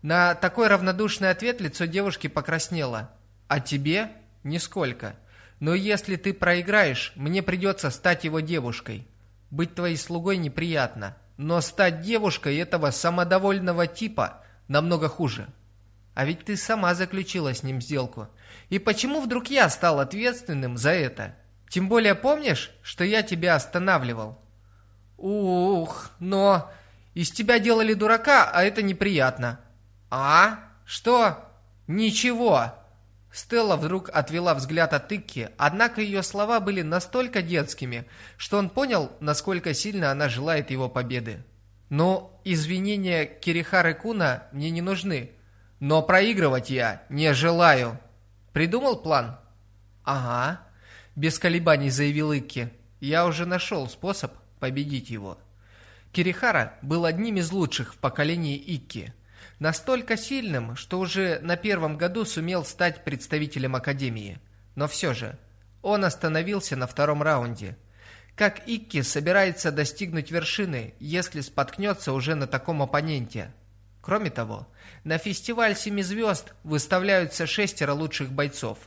На такой равнодушный ответ лицо девушки покраснело. «А тебе?» «Нисколько. Но если ты проиграешь, мне придется стать его девушкой. Быть твоей слугой неприятно, но стать девушкой этого самодовольного типа намного хуже. А ведь ты сама заключила с ним сделку. И почему вдруг я стал ответственным за это? Тем более помнишь, что я тебя останавливал?» «Ух, но...» Из тебя делали дурака, а это неприятно. А? Что? Ничего. Стелла вдруг отвела взгляд от Икки, однако ее слова были настолько детскими, что он понял, насколько сильно она желает его победы. Но извинения Кирихары Куна мне не нужны. Но проигрывать я не желаю. Придумал план? Ага. Без колебаний заявил Икки. Я уже нашел способ победить его. Кирихара был одним из лучших в поколении Икки. Настолько сильным, что уже на первом году сумел стать представителем Академии. Но все же, он остановился на втором раунде. Как Икки собирается достигнуть вершины, если споткнется уже на таком оппоненте? Кроме того, на фестиваль «Семи звезд» выставляются шестеро лучших бойцов.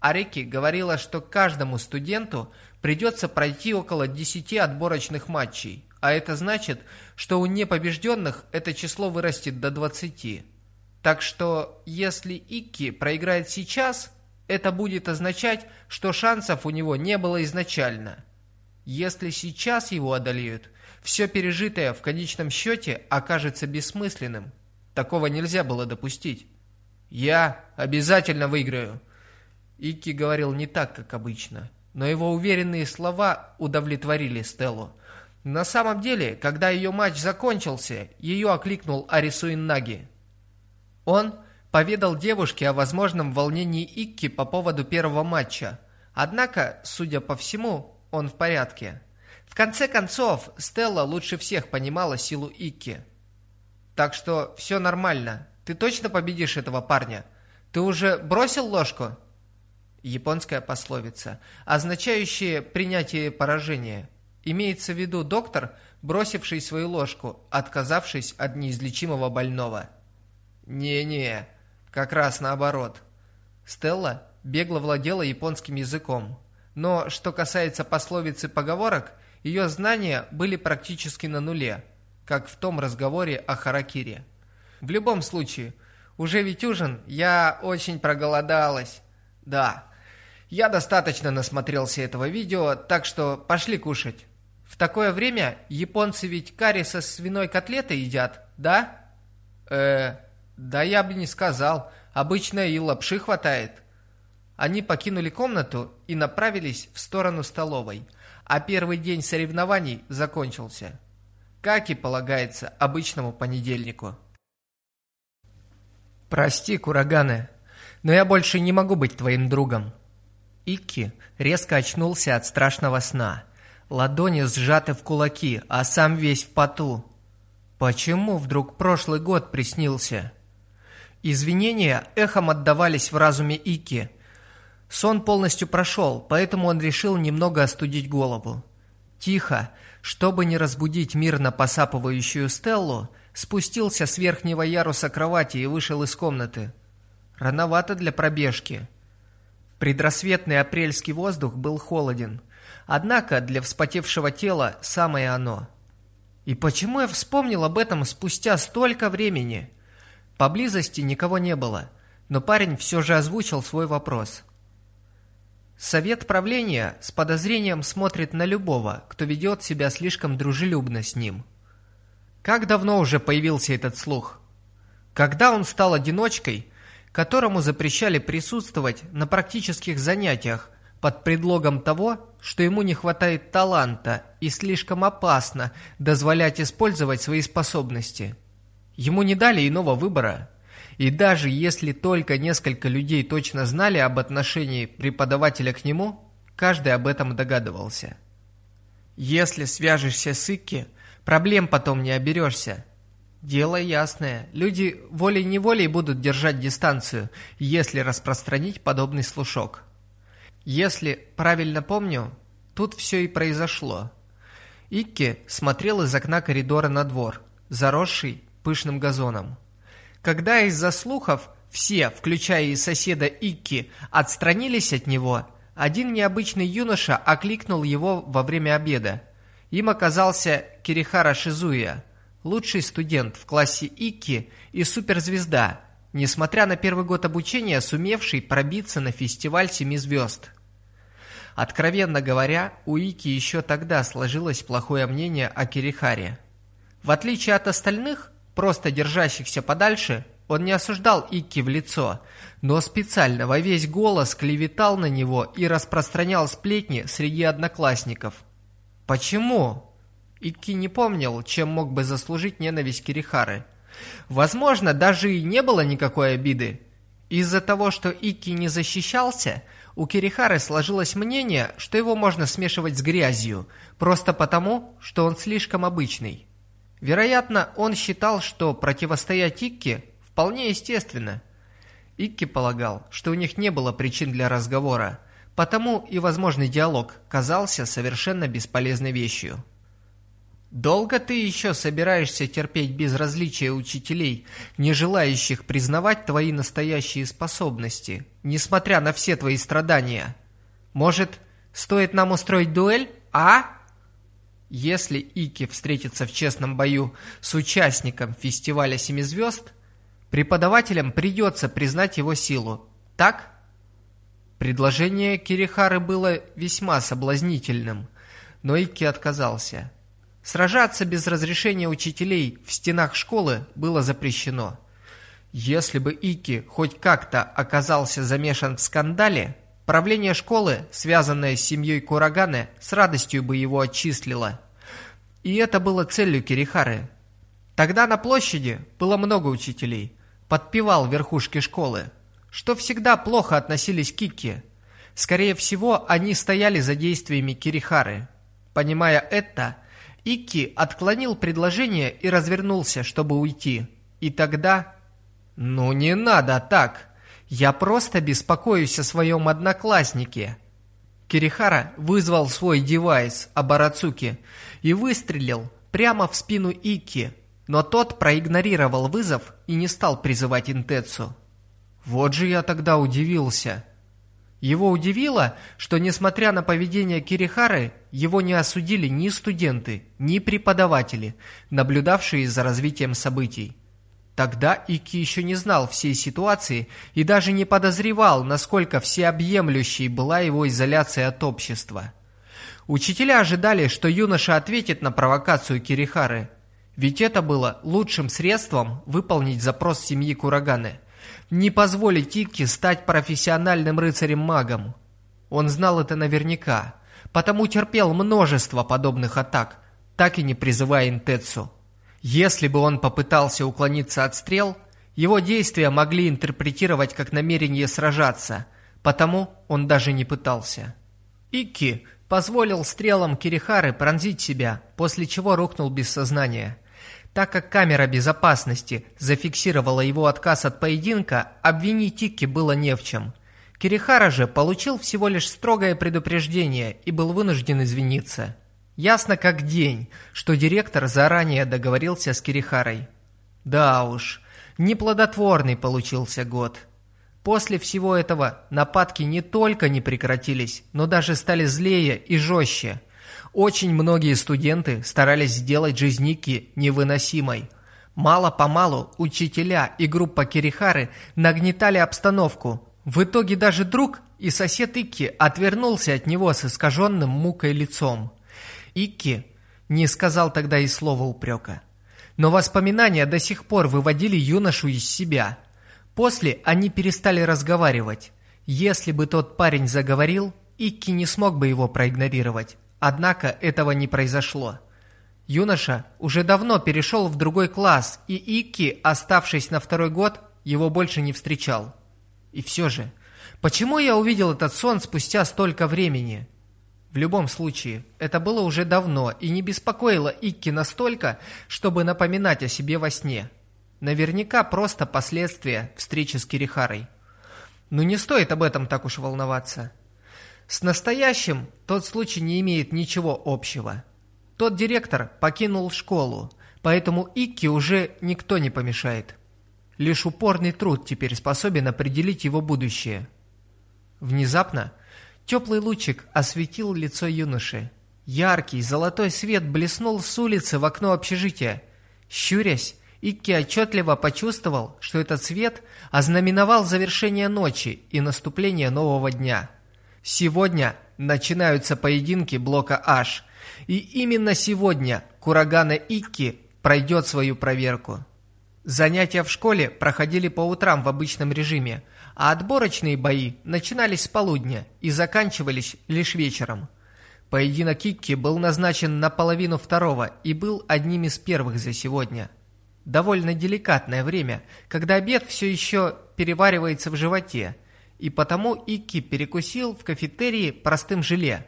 Арики говорила, что каждому студенту придется пройти около десяти отборочных матчей. А это значит, что у непобежденных это число вырастет до 20. Так что, если Икки проиграет сейчас, это будет означать, что шансов у него не было изначально. Если сейчас его одолеют, все пережитое в конечном счете окажется бессмысленным. Такого нельзя было допустить. «Я обязательно выиграю!» Икки говорил не так, как обычно, но его уверенные слова удовлетворили Стеллу. На самом деле, когда ее матч закончился, ее окликнул Арисуин Наги. Он поведал девушке о возможном волнении Икки по поводу первого матча. Однако, судя по всему, он в порядке. В конце концов, Стелла лучше всех понимала силу Икки. Так что все нормально. Ты точно победишь этого парня? Ты уже бросил ложку? Японская пословица, означающая принятие поражения – Имеется в виду доктор, бросивший свою ложку, отказавшись от неизлечимого больного. Не-не, как раз наоборот. Стелла бегло владела японским языком, но что касается пословиц и поговорок, ее знания были практически на нуле, как в том разговоре о харакире. В любом случае, уже ведь ужин, я очень проголодалась. Да, я достаточно насмотрелся этого видео, так что пошли кушать. В такое время японцы ведь карри со свиной котлетой едят, да? Э, да я бы не сказал. Обычно и лапши хватает. Они покинули комнату и направились в сторону столовой, а первый день соревнований закончился. Как и полагается обычному понедельнику. «Прости, Кураганы, но я больше не могу быть твоим другом». Икки резко очнулся от страшного сна. Ладони сжаты в кулаки, а сам весь в поту. Почему вдруг прошлый год приснился? Извинения эхом отдавались в разуме Ики. Сон полностью прошел, поэтому он решил немного остудить голову. Тихо, чтобы не разбудить мирно посапывающую Стеллу, спустился с верхнего яруса кровати и вышел из комнаты. Рановато для пробежки. Предрассветный апрельский воздух был холоден. Однако для вспотевшего тела самое оно. И почему я вспомнил об этом спустя столько времени? Поблизости никого не было, но парень все же озвучил свой вопрос. Совет правления с подозрением смотрит на любого, кто ведет себя слишком дружелюбно с ним. Как давно уже появился этот слух? Когда он стал одиночкой, которому запрещали присутствовать на практических занятиях под предлогом того, что ему не хватает таланта и слишком опасно дозволять использовать свои способности. Ему не дали иного выбора. И даже если только несколько людей точно знали об отношении преподавателя к нему, каждый об этом догадывался. Если свяжешься с Икки, проблем потом не оберешься. Дело ясное. Люди волей-неволей будут держать дистанцию, если распространить подобный слушок. Если правильно помню, тут все и произошло. Икки смотрел из окна коридора на двор, заросший пышным газоном. Когда из-за слухов все, включая и соседа Икки, отстранились от него, один необычный юноша окликнул его во время обеда. Им оказался Кирихара Шизуя, лучший студент в классе Икки и суперзвезда, несмотря на первый год обучения, сумевший пробиться на фестиваль «Семи звезд». Откровенно говоря, у Ики еще тогда сложилось плохое мнение о Кирихаре. В отличие от остальных, просто держащихся подальше, он не осуждал Икки в лицо, но специально во весь голос клеветал на него и распространял сплетни среди одноклассников. Почему? Икки не помнил, чем мог бы заслужить ненависть Кирихары. Возможно, даже и не было никакой обиды. Из-за того, что Икки не защищался – у Кирихары сложилось мнение, что его можно смешивать с грязью, просто потому, что он слишком обычный. Вероятно, он считал, что противостоять Икке вполне естественно. Икки полагал, что у них не было причин для разговора, потому и возможный диалог казался совершенно бесполезной вещью. Долго ты еще собираешься терпеть безразличие учителей, не желающих признавать твои настоящие способности, несмотря на все твои страдания? Может, стоит нам устроить дуэль, а? Если Ики встретится в честном бою с участником фестиваля Семи Звезд, преподавателям придется признать его силу, так? Предложение Кирихары было весьма соблазнительным, но Ики отказался – Сражаться без разрешения учителей в стенах школы было запрещено. Если бы Ики хоть как-то оказался замешан в скандале, правление школы, связанное с семьей Кураганы, с радостью бы его отчислило. И это было целью Кирихары. Тогда на площади было много учителей. Подпевал верхушки школы, что всегда плохо относились к Ики. Скорее всего, они стояли за действиями Кирихары. Понимая это, Икки отклонил предложение и развернулся, чтобы уйти. И тогда... «Ну не надо так! Я просто беспокоюсь о своем однокласснике!» Кирихара вызвал свой девайс Абарацуки и выстрелил прямо в спину Икки, но тот проигнорировал вызов и не стал призывать Интецу. Вот же я тогда удивился. Его удивило, что, несмотря на поведение Кирихары, его не осудили ни студенты, ни преподаватели, наблюдавшие за развитием событий. Тогда Ики еще не знал всей ситуации и даже не подозревал, насколько всеобъемлющей была его изоляция от общества. Учителя ожидали, что юноша ответит на провокацию Кирихары, ведь это было лучшим средством выполнить запрос семьи Кураганы – не позволить Икки стать профессиональным рыцарем-магом. Он знал это наверняка, потому терпел множество подобных атак, так и не призывая Интецу. Если бы он попытался уклониться от стрел, его действия могли интерпретировать как намерение сражаться, потому он даже не пытался. Икки позволил стрелам Кирихары пронзить себя, после чего рухнул без сознания – так как камера безопасности зафиксировала его отказ от поединка, обвинить Тикки было не в чем. Кирихара же получил всего лишь строгое предупреждение и был вынужден извиниться. Ясно как день, что директор заранее договорился с Кирихарой. Да уж, неплодотворный получился год. После всего этого нападки не только не прекратились, но даже стали злее и жестче – очень многие студенты старались сделать жизнь Ники невыносимой. Мало-помалу учителя и группа Кирихары нагнетали обстановку. В итоге даже друг и сосед Икки отвернулся от него с искаженным мукой лицом. Икки не сказал тогда и слова упрека. Но воспоминания до сих пор выводили юношу из себя. После они перестали разговаривать. Если бы тот парень заговорил, Икки не смог бы его проигнорировать. Однако этого не произошло. Юноша уже давно перешел в другой класс, и Икки, оставшись на второй год, его больше не встречал. И все же, почему я увидел этот сон спустя столько времени? В любом случае, это было уже давно и не беспокоило Икки настолько, чтобы напоминать о себе во сне. Наверняка просто последствия встречи с Кирихарой. Но не стоит об этом так уж волноваться. С настоящим тот случай не имеет ничего общего. Тот директор покинул школу, поэтому Икки уже никто не помешает. Лишь упорный труд теперь способен определить его будущее. Внезапно теплый лучик осветил лицо юноши. Яркий золотой свет блеснул с улицы в окно общежития. Щурясь, Икки отчетливо почувствовал, что этот свет ознаменовал завершение ночи и наступление нового дня – Сегодня начинаются поединки блока H, и именно сегодня Курагана Икки пройдет свою проверку. Занятия в школе проходили по утрам в обычном режиме, а отборочные бои начинались с полудня и заканчивались лишь вечером. Поединок Икки был назначен на половину второго и был одним из первых за сегодня. Довольно деликатное время, когда обед все еще переваривается в животе – и потому Икки перекусил в кафетерии простым желе.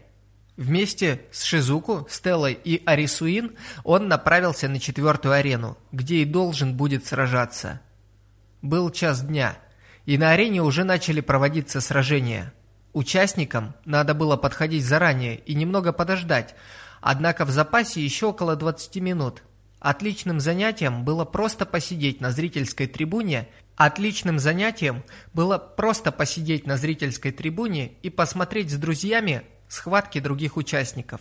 Вместе с Шизуку, Стеллой и Арисуин он направился на четвертую арену, где и должен будет сражаться. Был час дня, и на арене уже начали проводиться сражения. Участникам надо было подходить заранее и немного подождать, однако в запасе еще около 20 минут. Отличным занятием было просто посидеть на зрительской трибуне Отличным занятием было просто посидеть на зрительской трибуне и посмотреть с друзьями схватки других участников.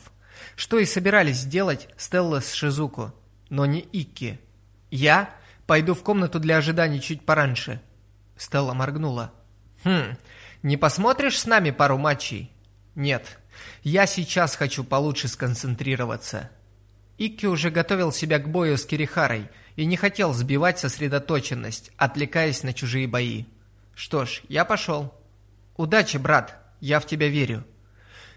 Что и собирались сделать Стелла с Шизуку, но не Икки. «Я пойду в комнату для ожидания чуть пораньше». Стелла моргнула. «Хм, не посмотришь с нами пару матчей?» «Нет, я сейчас хочу получше сконцентрироваться». Икки уже готовил себя к бою с Кирихарой – и не хотел сбивать сосредоточенность, отвлекаясь на чужие бои. Что ж, я пошел. Удачи, брат, я в тебя верю.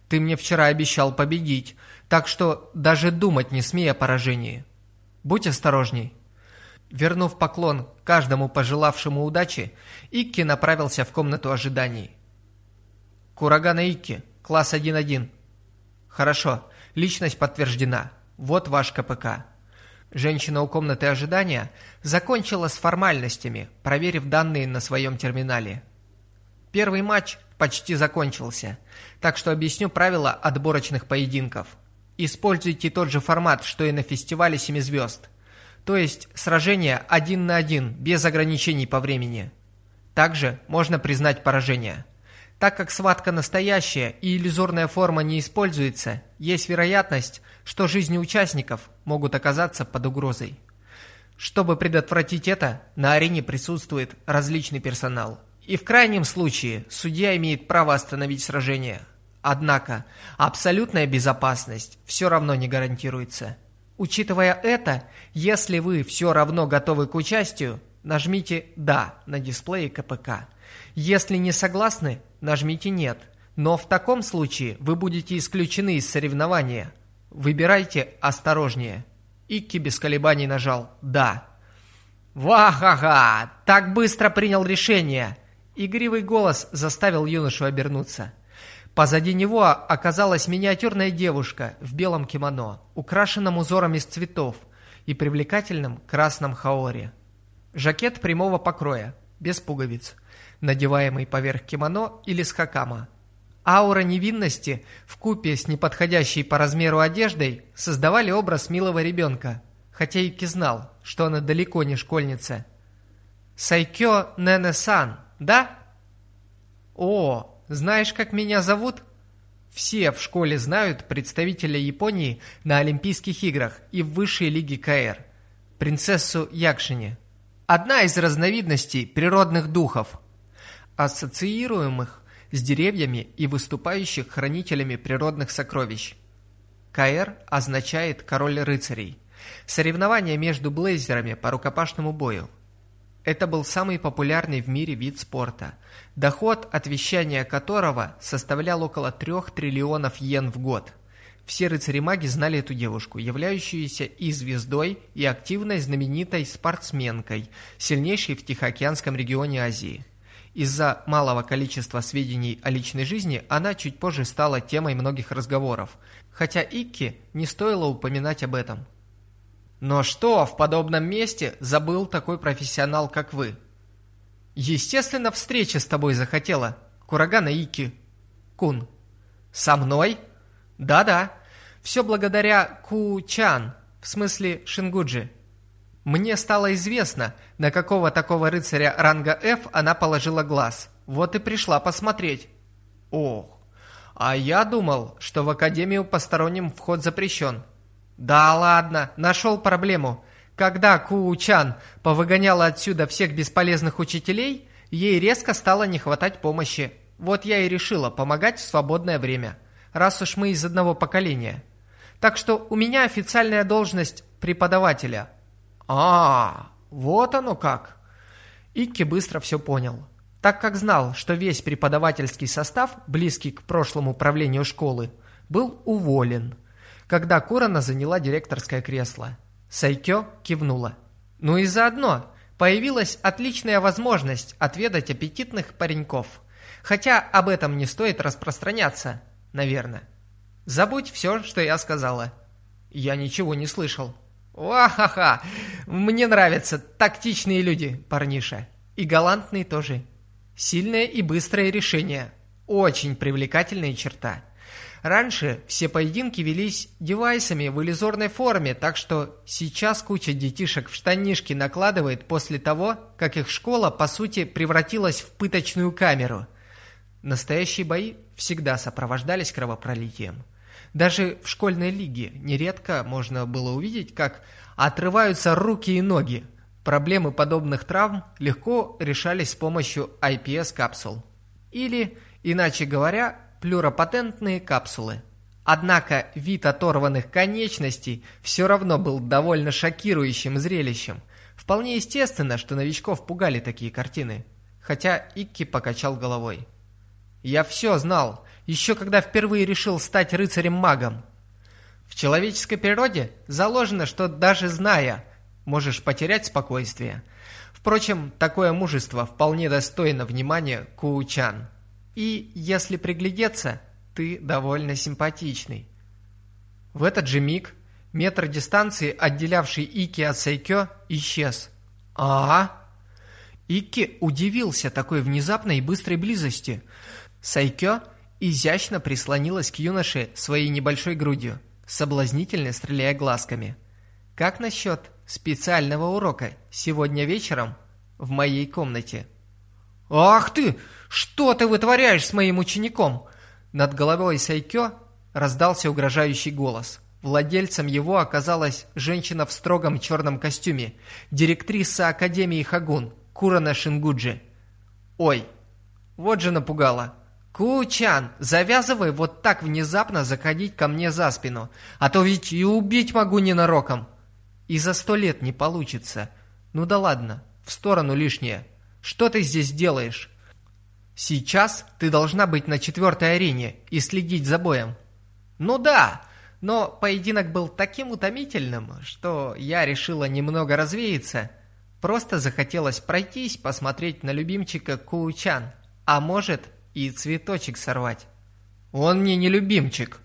Ты мне вчера обещал победить, так что даже думать не смей о поражении. Будь осторожней. Вернув поклон каждому пожелавшему удачи, Икки направился в комнату ожиданий. Курагана Икки, класс 1-1. Хорошо, личность подтверждена. Вот ваш КПК. Женщина у комнаты ожидания закончила с формальностями, проверив данные на своем терминале. Первый матч почти закончился, так что объясню правила отборочных поединков. Используйте тот же формат, что и на фестивале «Семи звезд». То есть сражение один на один, без ограничений по времени. Также можно признать поражение. Так как схватка настоящая и иллюзорная форма не используется, есть вероятность, что жизни участников могут оказаться под угрозой. Чтобы предотвратить это, на арене присутствует различный персонал. И в крайнем случае судья имеет право остановить сражение. Однако абсолютная безопасность все равно не гарантируется. Учитывая это, если вы все равно готовы к участию, нажмите «Да» на дисплее КПК. Если не согласны, нажмите «Нет». Но в таком случае вы будете исключены из соревнования. Выбирайте осторожнее. Икки без колебаний нажал «Да». «Ва-ха-ха! Так быстро принял решение!» Игривый голос заставил юношу обернуться. Позади него оказалась миниатюрная девушка в белом кимоно, украшенном узором из цветов и привлекательном красном хаоре. Жакет прямого покроя, без пуговиц, надеваемый поверх кимоно или с хакама. Аура невинности в купе с неподходящей по размеру одеждой создавали образ милого ребенка, хотя Ики знал, что она далеко не школьница. Сайкё Нене-сан, да? О, знаешь, как меня зовут? Все в школе знают представителя Японии на Олимпийских играх и в высшей лиге КР. Принцессу Якшини. Одна из разновидностей природных духов, ассоциируемых с деревьями и выступающих хранителями природных сокровищ. КР означает «король рыцарей». Соревнования между блейзерами по рукопашному бою – это был самый популярный в мире вид спорта, доход от вещания которого составлял около 3 триллионов йен в год. Все рыцари-маги знали эту девушку, являющуюся и звездой, и активной знаменитой спортсменкой, сильнейшей в Тихоокеанском регионе Азии. Из-за малого количества сведений о личной жизни она чуть позже стала темой многих разговоров, хотя Икки не стоило упоминать об этом – но что в подобном месте забыл такой профессионал, как вы? Естественно, встреча с тобой захотела. Курагана Ики. Кун. Со мной? Да-да. Все благодаря Ку-чан, в смысле Шингуджи. Мне стало известно, на какого такого рыцаря ранга F она положила глаз. Вот и пришла посмотреть. Ох, а я думал, что в Академию посторонним вход запрещен. «Да ладно, нашел проблему. Когда Куу-чан повыгоняла отсюда всех бесполезных учителей, ей резко стало не хватать помощи. Вот я и решила помогать в свободное время, раз уж мы из одного поколения. Так что у меня официальная должность преподавателя». «А, вот оно как!» Икки быстро все понял. Так как знал, что весь преподавательский состав, близкий к прошлому правлению школы, был уволен – когда Курана заняла директорское кресло. Сайкё кивнула. Ну и заодно появилась отличная возможность отведать аппетитных пареньков. Хотя об этом не стоит распространяться, наверное. Забудь все, что я сказала. Я ничего не слышал. Ва-ха-ха! Мне нравятся тактичные люди, парниша. И галантные тоже. Сильное и быстрое решение. Очень привлекательная черта. Раньше все поединки велись девайсами в иллюзорной форме, так что сейчас куча детишек в штанишки накладывает после того, как их школа, по сути, превратилась в пыточную камеру. Настоящие бои всегда сопровождались кровопролитием. Даже в школьной лиге нередко можно было увидеть, как отрываются руки и ноги. Проблемы подобных травм легко решались с помощью IPS-капсул. Или, иначе говоря, плюропатентные капсулы. Однако вид оторванных конечностей все равно был довольно шокирующим зрелищем. Вполне естественно, что новичков пугали такие картины. Хотя Икки покачал головой. «Я все знал, еще когда впервые решил стать рыцарем-магом. В человеческой природе заложено, что даже зная, можешь потерять спокойствие. Впрочем, такое мужество вполне достойно внимания Куучан». И, если приглядеться, ты довольно симпатичный. В этот же миг метр дистанции, отделявший Ики от Сайкё, исчез. а Икки удивился такой внезапной и быстрой близости. Сайкё изящно прислонилась к юноше своей небольшой грудью, соблазнительно стреляя глазками. «Как насчет специального урока сегодня вечером в моей комнате?» «Ах ты! Что ты вытворяешь с моим учеником?» Над головой Сайкё раздался угрожающий голос. Владельцем его оказалась женщина в строгом черном костюме, директриса Академии Хагун, Курана Шингуджи. «Ой, вот же напугала!» «Кучан, завязывай вот так внезапно заходить ко мне за спину, а то ведь и убить могу ненароком!» «И за сто лет не получится. Ну да ладно, в сторону лишнее. Что ты здесь делаешь?» «Сейчас ты должна быть на четвертой арене и следить за боем». «Ну да, но поединок был таким утомительным, что я решила немного развеяться. Просто захотелось пройтись, посмотреть на любимчика Куучан, а может и цветочек сорвать. Он мне не любимчик.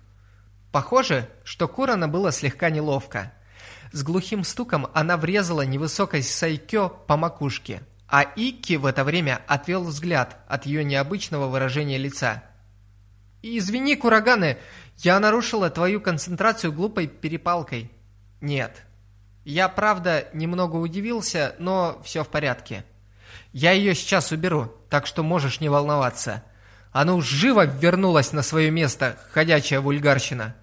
Похоже, что Курана было слегка неловко. С глухим стуком она врезала невысокой Сайкё по макушке, а Икки в это время отвел взгляд от ее необычного выражения лица. «Извини, Кураганы, я нарушила твою концентрацию глупой перепалкой». «Нет». Я, правда, немного удивился, но все в порядке. Я ее сейчас уберу, так что можешь не волноваться. А ну, живо вернулась на свое место, ходячая вульгарщина.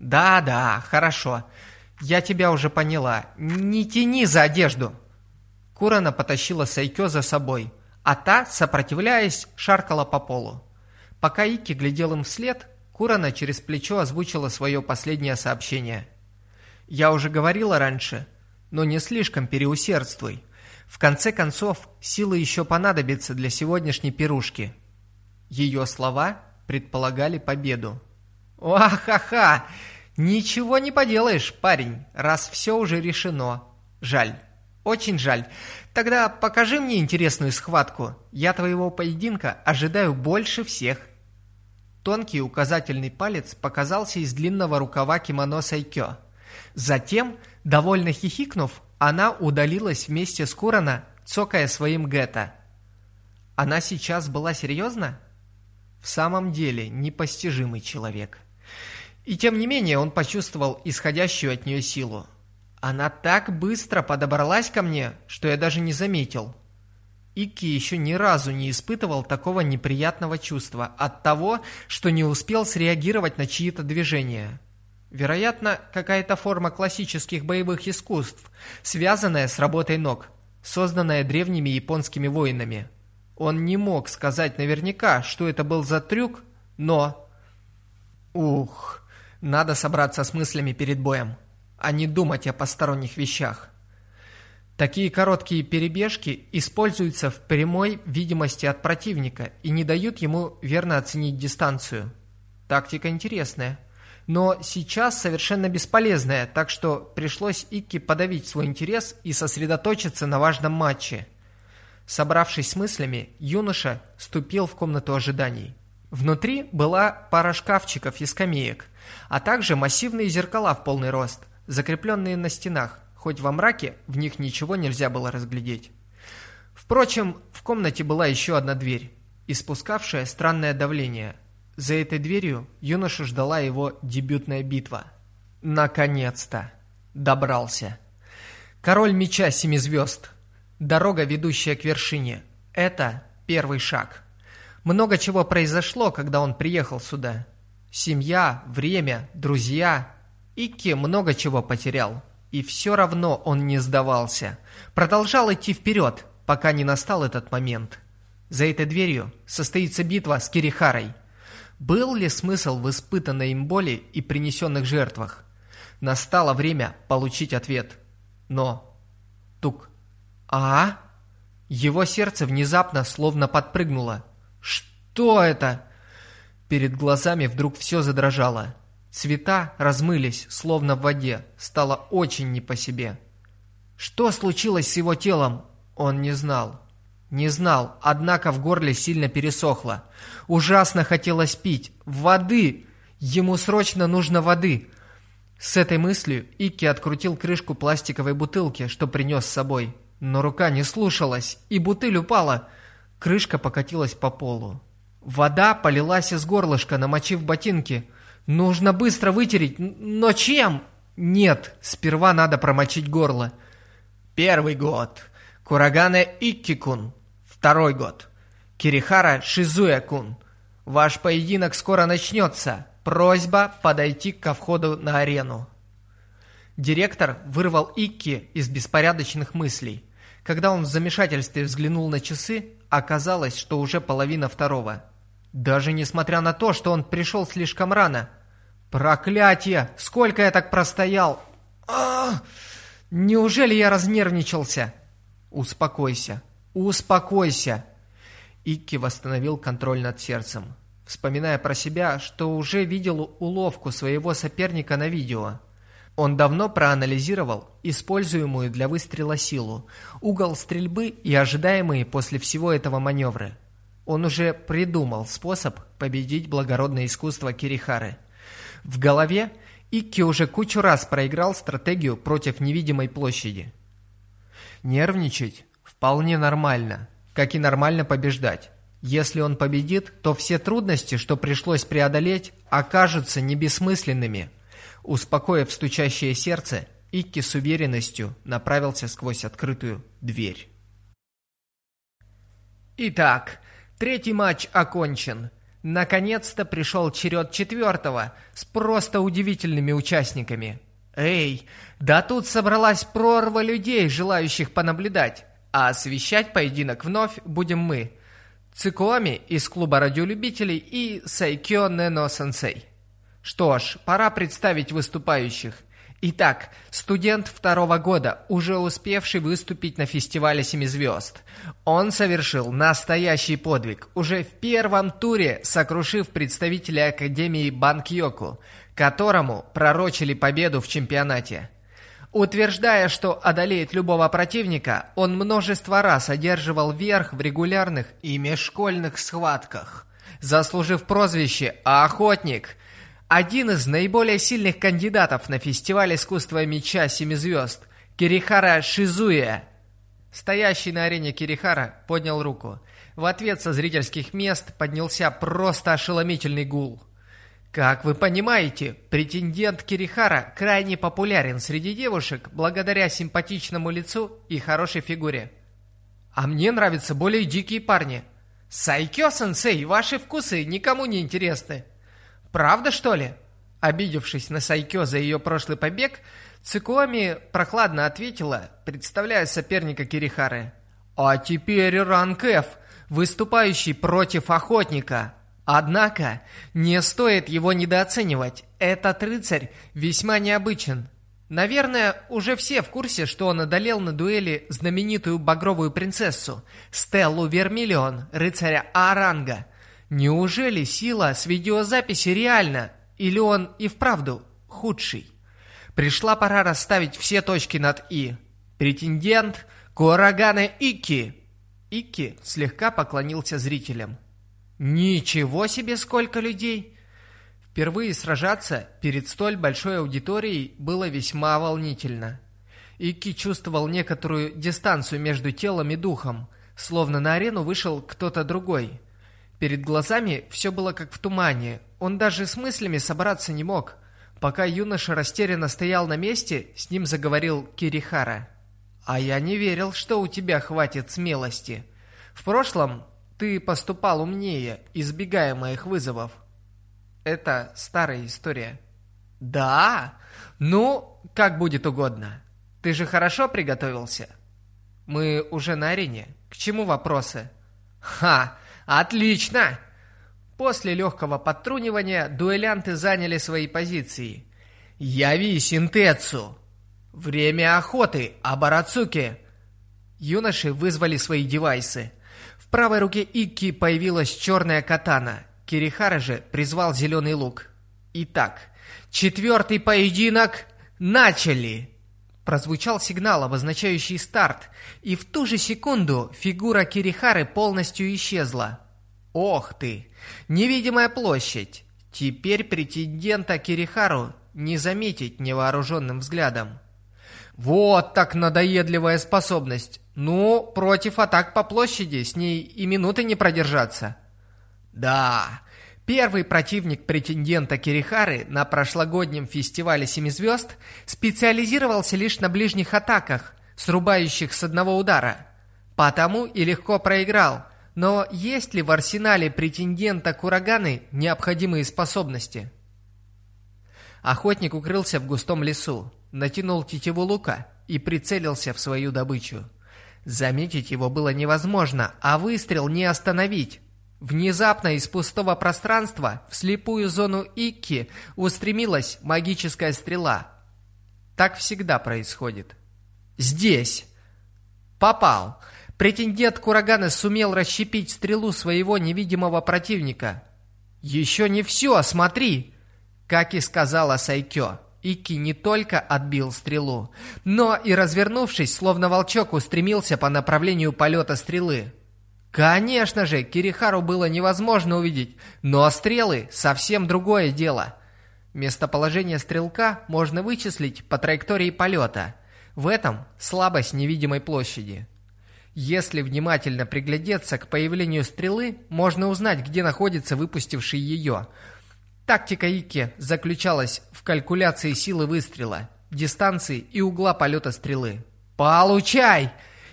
Да-да, хорошо. Я тебя уже поняла. Не тяни за одежду. Курана потащила Сайкё за собой, а та, сопротивляясь, шаркала по полу. Пока Ики глядел им вслед, Курана через плечо озвучила свое последнее сообщение. «Я уже говорила раньше, но не слишком переусердствуй. В конце концов, силы еще понадобятся для сегодняшней пирушки. Ее слова предполагали победу. «Ха-ха! Ничего не поделаешь, парень, раз все уже решено. Жаль. Очень жаль. Тогда покажи мне интересную схватку. Я твоего поединка ожидаю больше всех». Тонкий указательный палец показался из длинного рукава кимоно Сайкё. Затем, довольно хихикнув, она удалилась вместе с Курана, цокая своим гетто. Она сейчас была серьезна? В самом деле непостижимый человек. И тем не менее он почувствовал исходящую от нее силу. Она так быстро подобралась ко мне, что я даже не заметил. Ики еще ни разу не испытывал такого неприятного чувства от того, что не успел среагировать на чьи-то движения. Вероятно, какая-то форма классических боевых искусств, связанная с работой ног, созданная древними японскими воинами – он не мог сказать наверняка, что это был за трюк, но... Ух, надо собраться с мыслями перед боем, а не думать о посторонних вещах. Такие короткие перебежки используются в прямой видимости от противника и не дают ему верно оценить дистанцию. Тактика интересная, но сейчас совершенно бесполезная, так что пришлось Икки подавить свой интерес и сосредоточиться на важном матче – Собравшись с мыслями, юноша ступил в комнату ожиданий. Внутри была пара шкафчиков и скамеек, а также массивные зеркала в полный рост, закрепленные на стенах, хоть во мраке в них ничего нельзя было разглядеть. Впрочем, в комнате была еще одна дверь, испускавшая странное давление. За этой дверью юноша ждала его дебютная битва. Наконец-то! Добрался. Король меча семи звезд – Дорога, ведущая к вершине. Это первый шаг. Много чего произошло, когда он приехал сюда. Семья, время, друзья. Икки много чего потерял. И все равно он не сдавался. Продолжал идти вперед, пока не настал этот момент. За этой дверью состоится битва с Кирихарой. Был ли смысл в испытанной им боли и принесенных жертвах? Настало время получить ответ. Но... Тук. «А?» Его сердце внезапно словно подпрыгнуло. «Что это?» Перед глазами вдруг все задрожало. Цвета размылись, словно в воде. Стало очень не по себе. Что случилось с его телом? Он не знал. Не знал, однако в горле сильно пересохло. Ужасно хотелось пить. Воды! Ему срочно нужно воды. С этой мыслью Икки открутил крышку пластиковой бутылки, что принес с собой. Но рука не слушалась, и бутыль упала. Крышка покатилась по полу. Вода полилась из горлышка, намочив ботинки. Нужно быстро вытереть, но чем? Нет, сперва надо промочить горло. Первый год. Курагане Иккикун. Второй год. Кирихара Шизуя-кун, ваш поединок скоро начнется. Просьба подойти ко входу на арену». Директор вырвал Икки из беспорядочных мыслей. Когда он в замешательстве взглянул на часы, оказалось, что уже половина второго. Даже несмотря на то, что он пришел слишком рано. «Проклятие! Сколько я так простоял!» а Неужели я разнервничался? Успокойся, успокойся. Икки восстановил контроль над сердцем, вспоминая про себя, что уже видел уловку своего соперника на видео. Он давно проанализировал используемую для выстрела силу, угол стрельбы и ожидаемые после всего этого маневры. Он уже придумал способ победить благородное искусство Кирихары. В голове Икки уже кучу раз проиграл стратегию против невидимой площади. Нервничать вполне нормально, как и нормально побеждать. Если он победит, то все трудности, что пришлось преодолеть, окажутся не бессмысленными. Успокоив стучащее сердце, Икки с уверенностью направился сквозь открытую дверь. Итак, третий матч окончен. Наконец-то пришел черед четвертого с просто удивительными участниками. Эй, да тут собралась прорва людей, желающих понаблюдать. А освещать поединок вновь будем мы. Цикуоми из клуба радиолюбителей и Сайкё Нено Сенсей. Что ж, пора представить выступающих. Итак, студент второго года, уже успевший выступить на фестивале «Семи звезд». Он совершил настоящий подвиг, уже в первом туре сокрушив представителя Академии Банкьоку, которому пророчили победу в чемпионате. Утверждая, что одолеет любого противника, он множество раз одерживал верх в регулярных и межшкольных схватках, заслужив прозвище «Охотник», один из наиболее сильных кандидатов на фестиваль искусства меча «Семи звезд» Кирихара Шизуя. Стоящий на арене Кирихара поднял руку. В ответ со зрительских мест поднялся просто ошеломительный гул. Как вы понимаете, претендент Кирихара крайне популярен среди девушек благодаря симпатичному лицу и хорошей фигуре. А мне нравятся более дикие парни. Сайкё-сенсей, ваши вкусы никому не интересны. «Правда, что ли?» Обидевшись на Сайкё за ее прошлый побег, Цикуоми прохладно ответила, представляя соперника Кирихары. «А теперь ранг F, выступающий против охотника. Однако, не стоит его недооценивать. Этот рыцарь весьма необычен. Наверное, уже все в курсе, что он одолел на дуэли знаменитую багровую принцессу Стеллу Вермиллион, рыцаря А-ранга – Неужели сила с видеозаписи реальна? Или он и вправду худший? Пришла пора расставить все точки над «и». Претендент Куарагана Ики. Ики слегка поклонился зрителям. Ничего себе сколько людей! Впервые сражаться перед столь большой аудиторией было весьма волнительно. Ики чувствовал некоторую дистанцию между телом и духом, словно на арену вышел кто-то другой – Перед глазами все было как в тумане. Он даже с мыслями собраться не мог. Пока юноша растерянно стоял на месте, с ним заговорил Кирихара. «А я не верил, что у тебя хватит смелости. В прошлом ты поступал умнее, избегая моих вызовов». Это старая история. «Да? Ну, как будет угодно. Ты же хорошо приготовился?» «Мы уже на арене. К чему вопросы?» «Ха! Отлично! После легкого подтрунивания дуэлянты заняли свои позиции. «Яви синтецу!» «Время охоты, Абарацуки!» Юноши вызвали свои девайсы. В правой руке Икки появилась черная катана. Кирихара же призвал зеленый лук. Итак, четвертый поединок начали! Прозвучал сигнал, обозначающий старт, и в ту же секунду фигура Кирихары полностью исчезла. Ох ты! Невидимая площадь! Теперь претендента Кирихару не заметить невооруженным взглядом. Вот так надоедливая способность. Ну, против атак по площади с ней и минуты не продержаться. Да, Первый противник претендента Кирихары на прошлогоднем фестивале «Семи звезд» специализировался лишь на ближних атаках, срубающих с одного удара. Потому и легко проиграл. Но есть ли в арсенале претендента Кураганы необходимые способности? Охотник укрылся в густом лесу, натянул тетиву лука и прицелился в свою добычу. Заметить его было невозможно, а выстрел не остановить. Внезапно из пустого пространства в слепую зону Икки устремилась магическая стрела. Так всегда происходит. Здесь. Попал. Претендент Кураганы сумел расщепить стрелу своего невидимого противника. Еще не все, смотри. Как и сказала Сайкё, Ики не только отбил стрелу, но и, развернувшись, словно волчок, устремился по направлению полета стрелы. Конечно же, Кирихару было невозможно увидеть, но стрелы — совсем другое дело. Местоположение стрелка можно вычислить по траектории полета. В этом слабость невидимой площади. Если внимательно приглядеться к появлению стрелы, можно узнать, где находится выпустивший ее. Тактика Ики заключалась в калькуляции силы выстрела, дистанции и угла полета стрелы. «Получай!»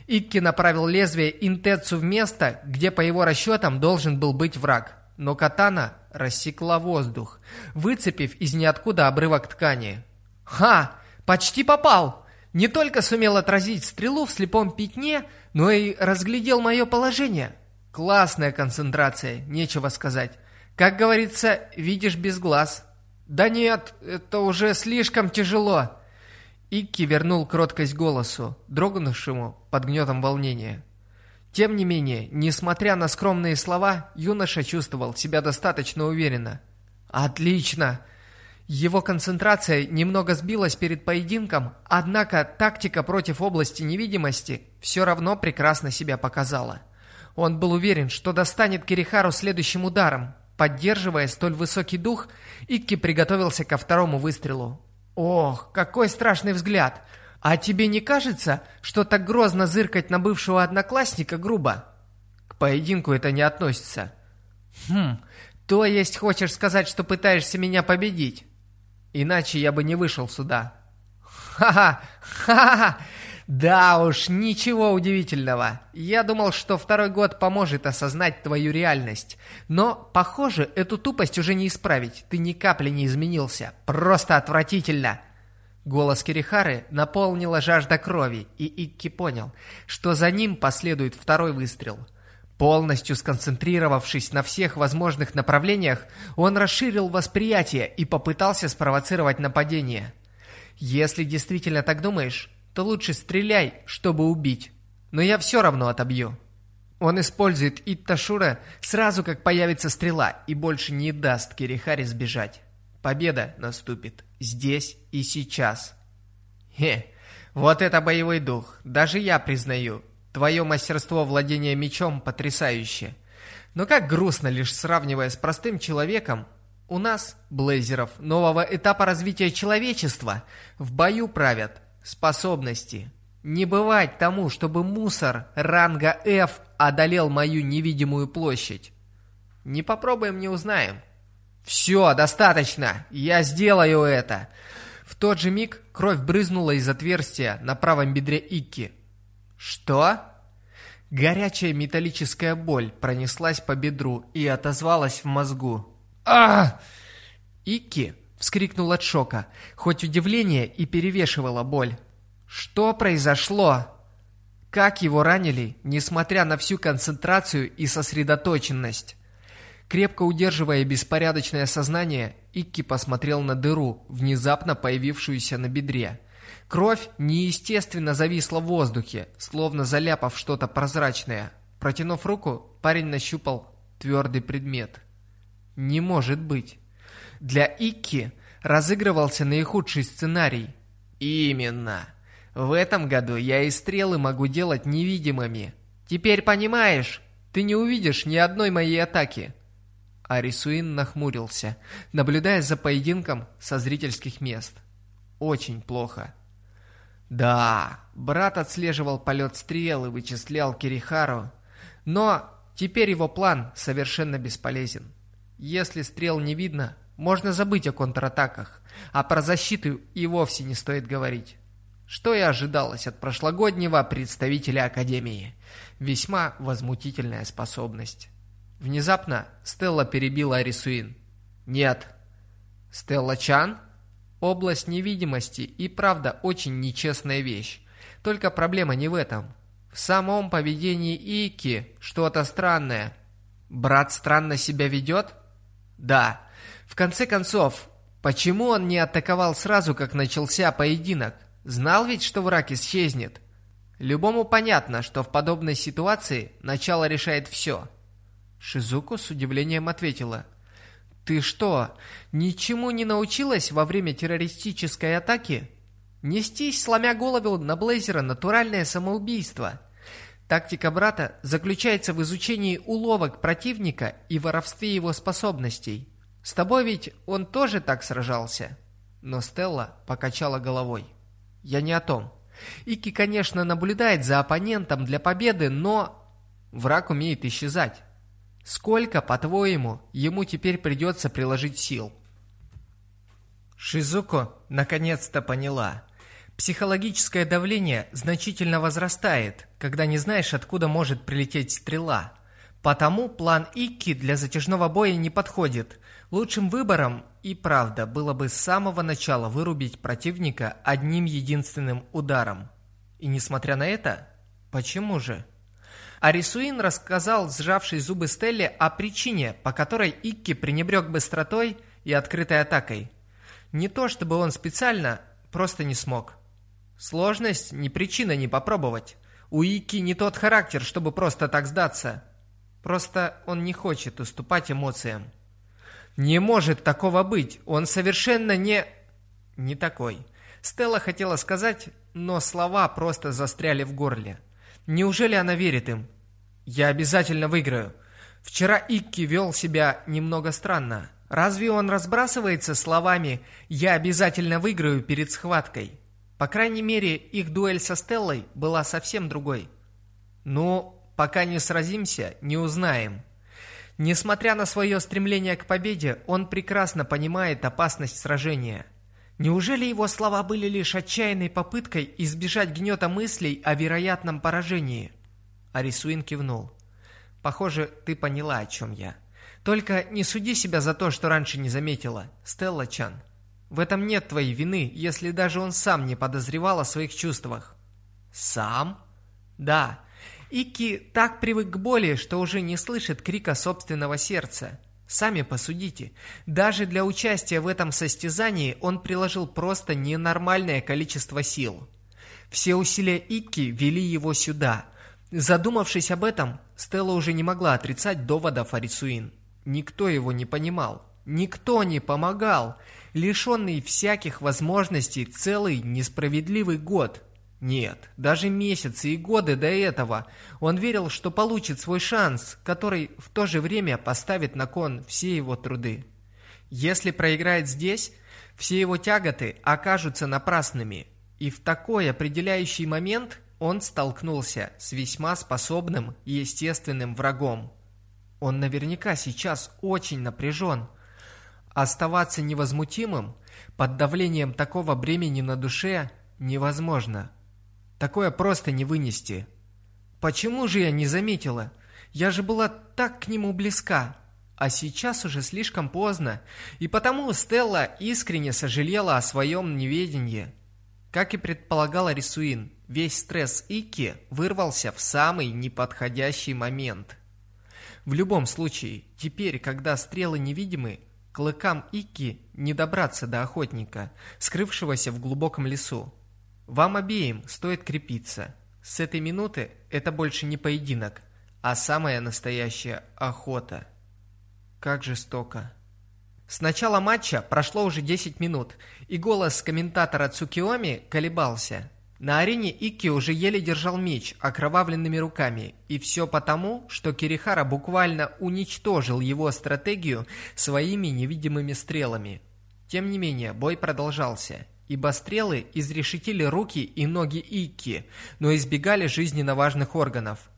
Икки направил лезвие Интецу в место, где по его расчетам должен был быть враг. Но катана рассекла воздух, выцепив из ниоткуда обрывок ткани. «Ха! Почти попал!» Не только сумел отразить стрелу в слепом пятне, но и разглядел мое положение. Классная концентрация, нечего сказать. Как говорится, видишь без глаз. Да нет, это уже слишком тяжело. Икки вернул кроткость голосу, дрогнувшему под гнетом волнения. Тем не менее, несмотря на скромные слова, юноша чувствовал себя достаточно уверенно. «Отлично!» Его концентрация немного сбилась перед поединком, однако тактика против области невидимости все равно прекрасно себя показала. Он был уверен, что достанет Кирихару следующим ударом. Поддерживая столь высокий дух, Икки приготовился ко второму выстрелу. Ох, какой страшный взгляд! А тебе не кажется, что так грозно зыркать на бывшего одноклассника грубо? К поединку это не относится. Хм, то есть хочешь сказать, что пытаешься меня победить? Иначе я бы не вышел сюда. Ха-ха, ха-ха! Да уж, ничего удивительного. Я думал, что второй год поможет осознать твою реальность. Но, похоже, эту тупость уже не исправить. Ты ни капли не изменился. Просто отвратительно. Голос Кирихары наполнила жажда крови, и Икки понял, что за ним последует второй выстрел. Полностью сконцентрировавшись на всех возможных направлениях, он расширил восприятие и попытался спровоцировать нападение. Если действительно так думаешь, то лучше стреляй, чтобы убить. Но я все равно отобью. Он использует Итташура сразу, как появится стрела, и больше не даст Кирихаре сбежать. Победа наступит здесь и сейчас. Хе, вот это боевой дух. Даже я признаю, твое мастерство владения мечом потрясающее. Но как грустно, лишь сравнивая с простым человеком, у нас, блейзеров, нового этапа развития человечества, в бою правят способности. Не бывать тому, чтобы мусор ранга F одолел мою невидимую площадь. Не попробуем, не узнаем. Все, достаточно, я сделаю это. В тот же миг кровь брызнула из отверстия на правом бедре Икки. Что? Горячая металлическая боль пронеслась по бедру и отозвалась в мозгу. а Икки вскрикнул от шока, хоть удивление и перевешивало боль. Что произошло? Как его ранили, несмотря на всю концентрацию и сосредоточенность? Крепко удерживая беспорядочное сознание, Икки посмотрел на дыру, внезапно появившуюся на бедре. Кровь неестественно зависла в воздухе, словно заляпав что-то прозрачное. Протянув руку, парень нащупал твердый предмет. Не может быть. Для Икки разыгрывался наихудший сценарий. Именно. В этом году я и стрелы могу делать невидимыми. Теперь понимаешь? Ты не увидишь ни одной моей атаки. Арисуин нахмурился, наблюдая за поединком со зрительских мест. Очень плохо. Да, брат отслеживал полет стрел и вычислял Кирихару, но теперь его план совершенно бесполезен. Если стрел не видно, можно забыть о контратаках, а про защиту и вовсе не стоит говорить. что и ожидалось от прошлогоднего представителя Академии. Весьма возмутительная способность. Внезапно Стелла перебила Арисуин. «Нет». «Стелла Чан?» Область невидимости и правда очень нечестная вещь. Только проблема не в этом. В самом поведении Ики что-то странное. Брат странно себя ведет? Да. В конце концов, почему он не атаковал сразу, как начался поединок? Знал ведь, что враг исчезнет. Любому понятно, что в подобной ситуации начало решает все. Шизуку с удивлением ответила. «Ты что, ничему не научилась во время террористической атаки?» Нестись, сломя голову на Блейзера, натуральное самоубийство. Тактика брата заключается в изучении уловок противника и воровстве его способностей. С тобой ведь он тоже так сражался. Но Стелла покачала головой. Я не о том. Ики, конечно, наблюдает за оппонентом для победы, но... Враг умеет исчезать. Сколько, по-твоему, ему теперь придется приложить сил? Шизуко наконец-то поняла. Психологическое давление значительно возрастает, когда не знаешь, откуда может прилететь стрела. Потому план Икки для затяжного боя не подходит. Лучшим выбором и правда было бы с самого начала вырубить противника одним единственным ударом. И несмотря на это, почему же? Арисуин рассказал сжавшей зубы Стелле о причине, по которой Икки пренебрег быстротой и открытой атакой. Не то чтобы он специально, просто не смог. Сложность не причина не попробовать. У Икки не тот характер, чтобы просто так сдаться. Просто он не хочет уступать эмоциям. Не может такого быть. Он совершенно не... Не такой. Стелла хотела сказать, но слова просто застряли в горле. Неужели она верит им? Я обязательно выиграю. Вчера Икки вел себя немного странно. Разве он разбрасывается словами «я обязательно выиграю» перед схваткой? По крайней мере, их дуэль со Стеллой была совсем другой. Ну, пока не сразимся, не узнаем. Несмотря на свое стремление к победе, он прекрасно понимает опасность сражения – Неужели его слова были лишь отчаянной попыткой избежать гнета мыслей о вероятном поражении? Арисуин кивнул. Похоже, ты поняла, о чем я. Только не суди себя за то, что раньше не заметила, Стелла Чан. В этом нет твоей вины, если даже он сам не подозревал о своих чувствах. Сам? Да. Ики так привык к боли, что уже не слышит крика собственного сердца. Сами посудите. Даже для участия в этом состязании он приложил просто ненормальное количество сил. Все усилия Икки вели его сюда. Задумавшись об этом, Стелла уже не могла отрицать доводов Арисуин. Никто его не понимал. Никто не помогал. Лишенный всяких возможностей целый несправедливый год – нет, даже месяцы и годы до этого он верил, что получит свой шанс, который в то же время поставит на кон все его труды. Если проиграет здесь, все его тяготы окажутся напрасными, и в такой определяющий момент он столкнулся с весьма способным и естественным врагом. Он наверняка сейчас очень напряжен. Оставаться невозмутимым под давлением такого бремени на душе невозможно. Такое просто не вынести. Почему же я не заметила? Я же была так к нему близка. А сейчас уже слишком поздно, и потому Стелла искренне сожалела о своем неведении. Как и предполагала Рисуин, весь стресс Ики вырвался в самый неподходящий момент. В любом случае, теперь, когда стрелы невидимы, клыкам Ики не добраться до охотника, скрывшегося в глубоком лесу. Вам обеим стоит крепиться. С этой минуты это больше не поединок, а самая настоящая охота. Как жестоко. С начала матча прошло уже 10 минут, и голос комментатора Цукиоми колебался. На арене Икки уже еле держал меч окровавленными руками, и все потому, что Кирихара буквально уничтожил его стратегию своими невидимыми стрелами. Тем не менее, бой продолжался, ибо стрелы изрешетили руки и ноги Икки, но избегали жизненно важных органов.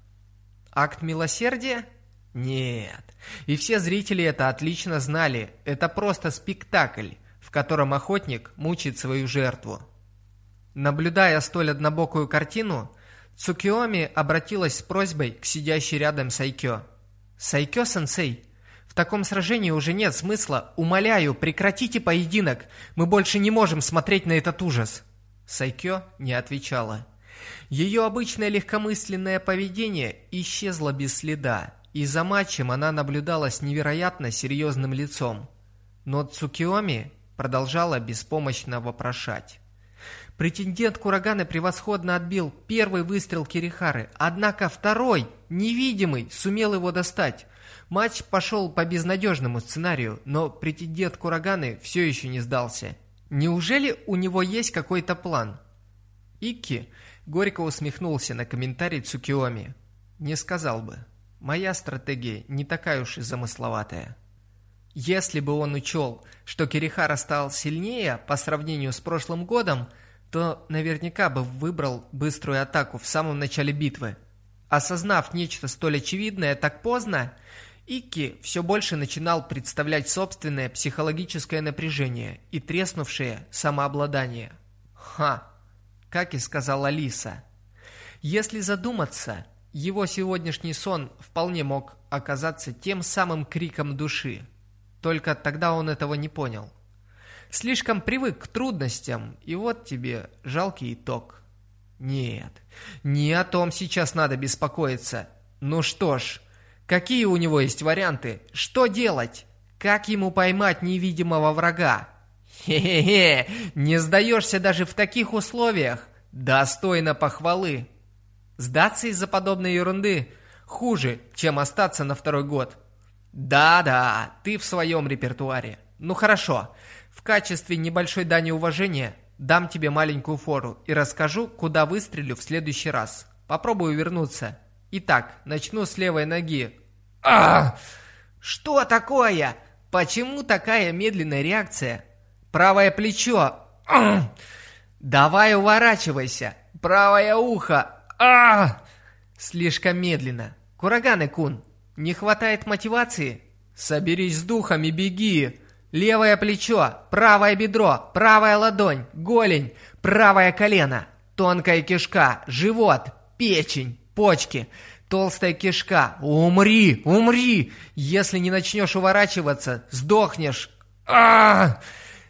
Акт милосердия? Нет. И все зрители это отлично знали. Это просто спектакль, в котором охотник мучает свою жертву. Наблюдая столь однобокую картину, Цукиоми обратилась с просьбой к сидящей рядом Сайкё. «Сайкё-сенсей, в таком сражении уже нет смысла. Умоляю, прекратите поединок. Мы больше не можем смотреть на этот ужас». Сайкё не отвечала. Ее обычное легкомысленное поведение исчезло без следа, и за матчем она наблюдала с невероятно серьезным лицом. Но Цукиоми продолжала беспомощно вопрошать. Претендент Кураганы превосходно отбил первый выстрел Кирихары, однако второй, невидимый, сумел его достать. Матч пошел по безнадежному сценарию, но претендент Кураганы все еще не сдался. Неужели у него есть какой-то план? Икки горько усмехнулся на комментарий Цукиоми. Не сказал бы. Моя стратегия не такая уж и замысловатая. Если бы он учел, что Кирихара стал сильнее по сравнению с прошлым годом, то наверняка бы выбрал быструю атаку в самом начале битвы. Осознав нечто столь очевидное так поздно, Икки все больше начинал представлять собственное психологическое напряжение и треснувшее самообладание. Ха, как и сказала Лиса. Если задуматься, его сегодняшний сон вполне мог оказаться тем самым криком души. Только тогда он этого не понял. Слишком привык к трудностям, и вот тебе жалкий итог. Нет, не о том сейчас надо беспокоиться. Ну что ж, какие у него есть варианты? Что делать? Как ему поймать невидимого врага? Хе-хе-хе, не сдаешься даже в таких условиях. Достойно похвалы. Сдаться из-за подобной ерунды хуже, чем остаться на второй год. Да-да, ты в своем репертуаре. Ну хорошо, в качестве небольшой дани уважения дам тебе маленькую фору и расскажу, куда выстрелю в следующий раз. Попробую вернуться. Итак, начну с левой ноги. А! Что такое? Почему такая медленная реакция? Правое плечо. Давай уворачивайся. Правое ухо. А! Слишком медленно. Кураганы-кун, не хватает мотивации? Соберись с духом и беги. Левое плечо, правое бедро, правая ладонь, голень, правое колено, тонкая кишка, живот, печень, почки, толстая кишка. Умри, умри! Если не начнешь уворачиваться, сдохнешь. А, -а, -а!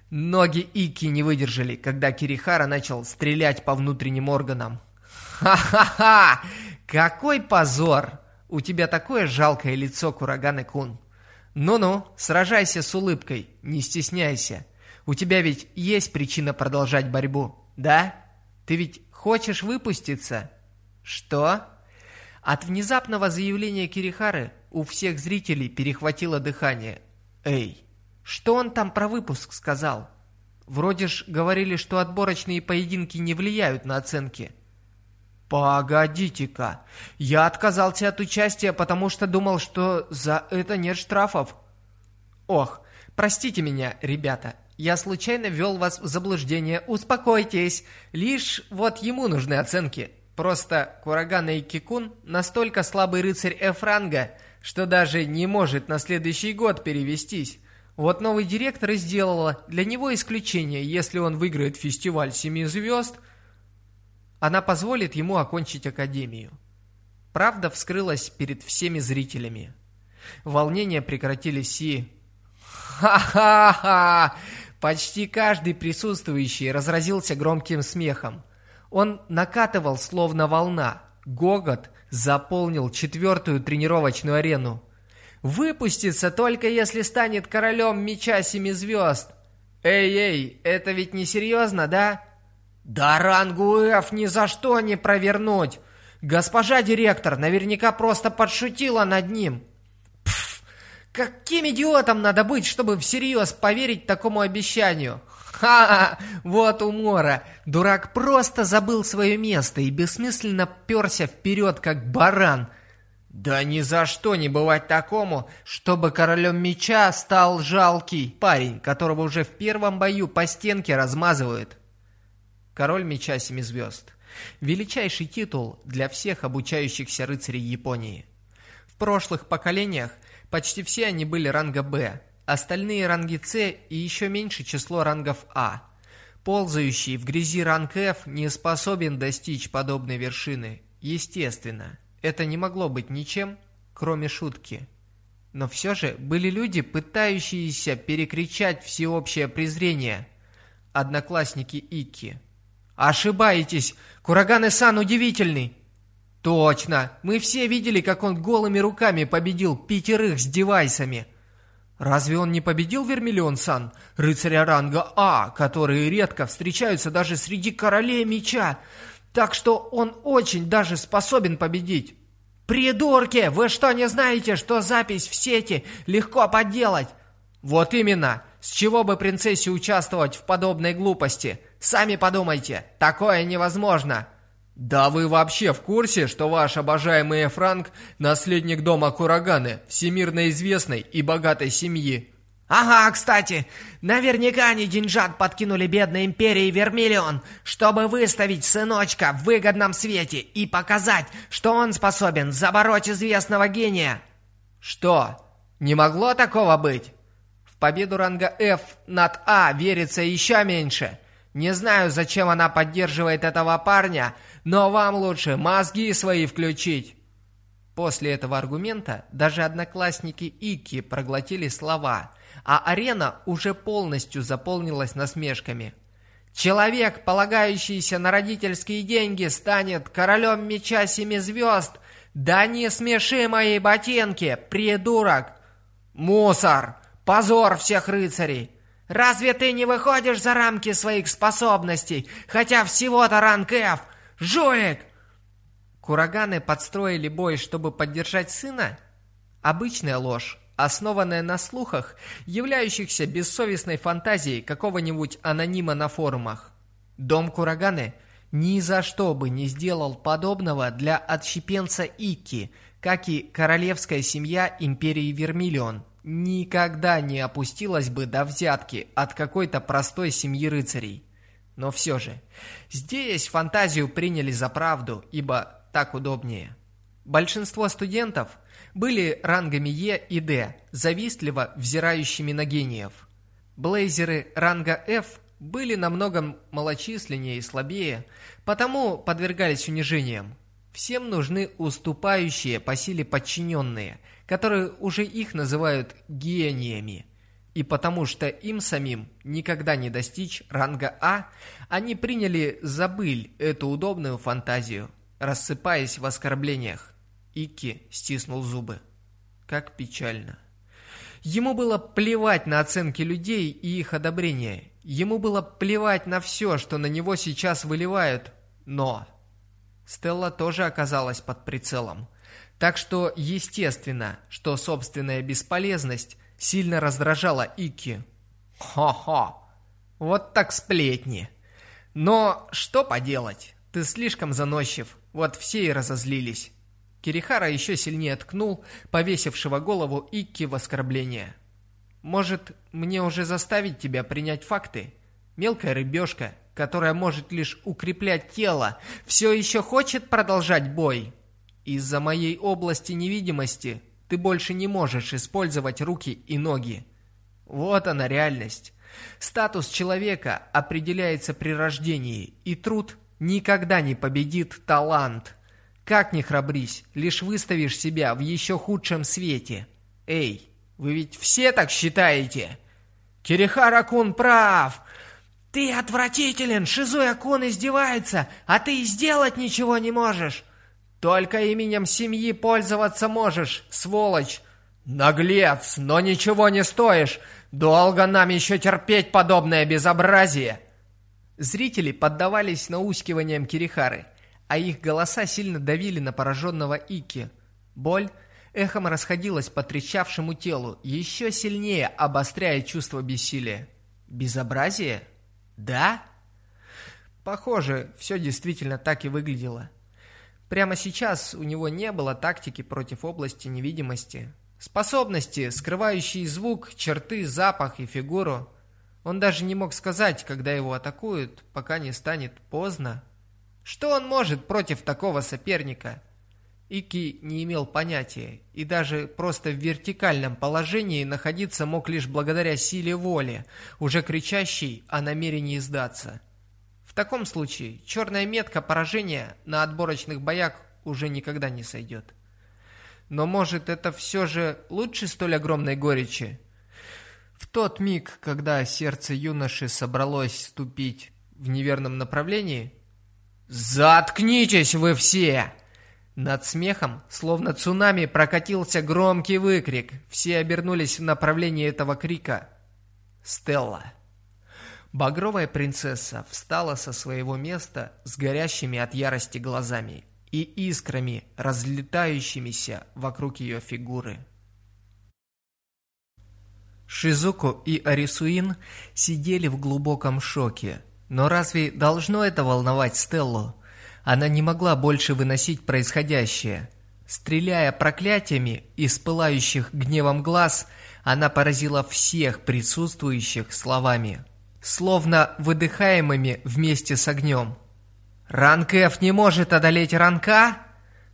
Ноги Ики не выдержали, когда Кирихара начал стрелять по внутренним органам. Ха-ха-ха! Какой позор! У тебя такое жалкое лицо, Кураганы-кун. Ну-ну, сражайся с улыбкой, не стесняйся. У тебя ведь есть причина продолжать борьбу, да? Ты ведь хочешь выпуститься? Что? От внезапного заявления Кирихары у всех зрителей перехватило дыхание. Эй, что он там про выпуск сказал? Вроде ж говорили, что отборочные поединки не влияют на оценки. «Погодите-ка, я отказался от участия, потому что думал, что за это нет штрафов». «Ох, простите меня, ребята, я случайно ввел вас в заблуждение, успокойтесь, лишь вот ему нужны оценки. Просто Курагана и Кикун настолько слабый рыцарь Эфранга, что даже не может на следующий год перевестись. Вот новый директор и сделала для него исключение, если он выиграет фестиваль семи звезд – она позволит ему окончить академию. Правда вскрылась перед всеми зрителями. Волнения прекратились и... Ха-ха-ха! Почти каждый присутствующий разразился громким смехом. Он накатывал словно волна. Гогот заполнил четвертую тренировочную арену. Выпустится только если станет королем меча семи звезд. Эй-эй, это ведь не серьезно, да? Да рангу F ни за что не провернуть. Госпожа директор наверняка просто подшутила над ним. Пф, каким идиотом надо быть, чтобы всерьез поверить такому обещанию? Ха, вот умора. Дурак просто забыл свое место и бессмысленно перся вперед, как баран. Да ни за что не бывать такому, чтобы королем меча стал жалкий парень, которого уже в первом бою по стенке размазывают. Король меча семи звезд. Величайший титул для всех обучающихся рыцарей Японии. В прошлых поколениях почти все они были ранга «Б», остальные ранги «С» и еще меньше число рангов «А». Ползающий в грязи ранг F не способен достичь подобной вершины. Естественно, это не могло быть ничем, кроме шутки. Но все же были люди, пытающиеся перекричать всеобщее презрение. Одноклассники Икки. «Ошибаетесь! Кураган-сан удивительный!» «Точно! Мы все видели, как он голыми руками победил пятерых с девайсами!» Разве он не победил Вермиллион-сан, рыцаря ранга А, которые редко встречаются даже среди королей меча? Так что он очень даже способен победить. «Придурки! Вы что, не знаете, что запись в сети легко подделать?» «Вот именно! С чего бы принцессе участвовать в подобной глупости? Сами подумайте, такое невозможно!» «Да вы вообще в курсе, что ваш обожаемый Франк – наследник дома Кураганы, всемирно известной и богатой семьи?»
«Ага, кстати, наверняка они деньжат подкинули бедной империи Вермиллион, чтобы выставить сыночка в выгодном свете и показать, что он способен забороть известного гения».
«Что? Не могло такого быть?» В победу ранга F над А верится еще меньше. Не знаю, зачем она поддерживает этого парня – но вам лучше мозги свои включить. После этого аргумента даже одноклассники Ики проглотили слова, а арена уже полностью заполнилась насмешками. Человек, полагающийся на родительские деньги, станет королем меча семи звезд. Да не смеши мои ботинки, придурок! Мусор! Позор всех рыцарей! Разве ты не выходишь за рамки своих способностей, хотя всего-то ранг F, Жоек!» Кураганы подстроили бой, чтобы поддержать сына? Обычная ложь, основанная на слухах, являющихся бессовестной фантазией какого-нибудь анонима на форумах. Дом Кураганы ни за что бы не сделал подобного для отщепенца Ики, как и королевская семья империи Вермиллион никогда не опустилась бы до взятки от какой-то простой семьи рыцарей. Но все же, здесь фантазию приняли за правду, ибо так удобнее. Большинство студентов были рангами Е и Д, завистливо взирающими на гениев. Блейзеры ранга F были намного малочисленнее и слабее, потому подвергались унижениям. Всем нужны уступающие по силе подчиненные, которые уже их называют гениями. И потому что им самим никогда не достичь ранга А, они приняли забыль эту удобную фантазию, рассыпаясь в оскорблениях. Ики стиснул зубы. Как печально. Ему было плевать на оценки людей и их одобрение. Ему было плевать на все, что на него сейчас выливают. Но Стелла тоже оказалась под прицелом. Так что естественно, что собственная бесполезность сильно раздражала Ики. «Хо-хо! Вот так сплетни! Но что поделать, ты слишком заносчив, вот все и разозлились». Кирихара еще сильнее ткнул повесившего голову Икки в оскорбление. «Может, мне уже заставить тебя принять факты? Мелкая рыбешка, которая может лишь укреплять тело, все еще хочет продолжать бой? Из-за моей области невидимости ты больше не можешь использовать руки и ноги. Вот она реальность. Статус человека определяется при рождении, и труд никогда не победит талант. Как ни храбрись, лишь выставишь себя в еще худшем свете. Эй, вы ведь все так считаете? Кирихара-кун прав! Ты отвратителен, Шизуя-кун издевается, а ты сделать ничего не можешь. Только именем семьи пользоваться можешь, сволочь. Наглец, но ничего не стоишь. Долго нам еще терпеть подобное безобразие. Зрители поддавались наускиваниям Кирихары, а их голоса сильно давили на пораженного Ики. Боль эхом расходилась по трещавшему телу, еще сильнее обостряя чувство бессилия. Безобразие? Да? Похоже, все действительно так и выглядело. Прямо сейчас у него не было тактики против области невидимости. Способности, скрывающие звук, черты, запах и фигуру. Он даже не мог сказать, когда его атакуют, пока не станет поздно. Что он может против такого соперника? Ики не имел понятия, и даже просто в вертикальном положении находиться мог лишь благодаря силе воли, уже кричащей о намерении сдаться. В таком случае черная метка поражения на отборочных боях уже никогда не сойдет. Но может это все же лучше столь огромной горечи? В тот миг, когда сердце юноши собралось ступить в неверном направлении... «Заткнитесь вы все!» Над смехом, словно цунами, прокатился громкий выкрик. Все обернулись в направлении этого крика. Стелла. Багровая принцесса встала со своего места с горящими от ярости глазами и искрами, разлетающимися вокруг ее фигуры. Шизуку и Арисуин сидели в глубоком шоке. Но разве должно это волновать Стеллу? Она не могла больше выносить происходящее. Стреляя проклятиями из пылающих гневом глаз, она поразила всех присутствующих словами, словно выдыхаемыми вместе с огнем. «Ранг F не может одолеть ранка?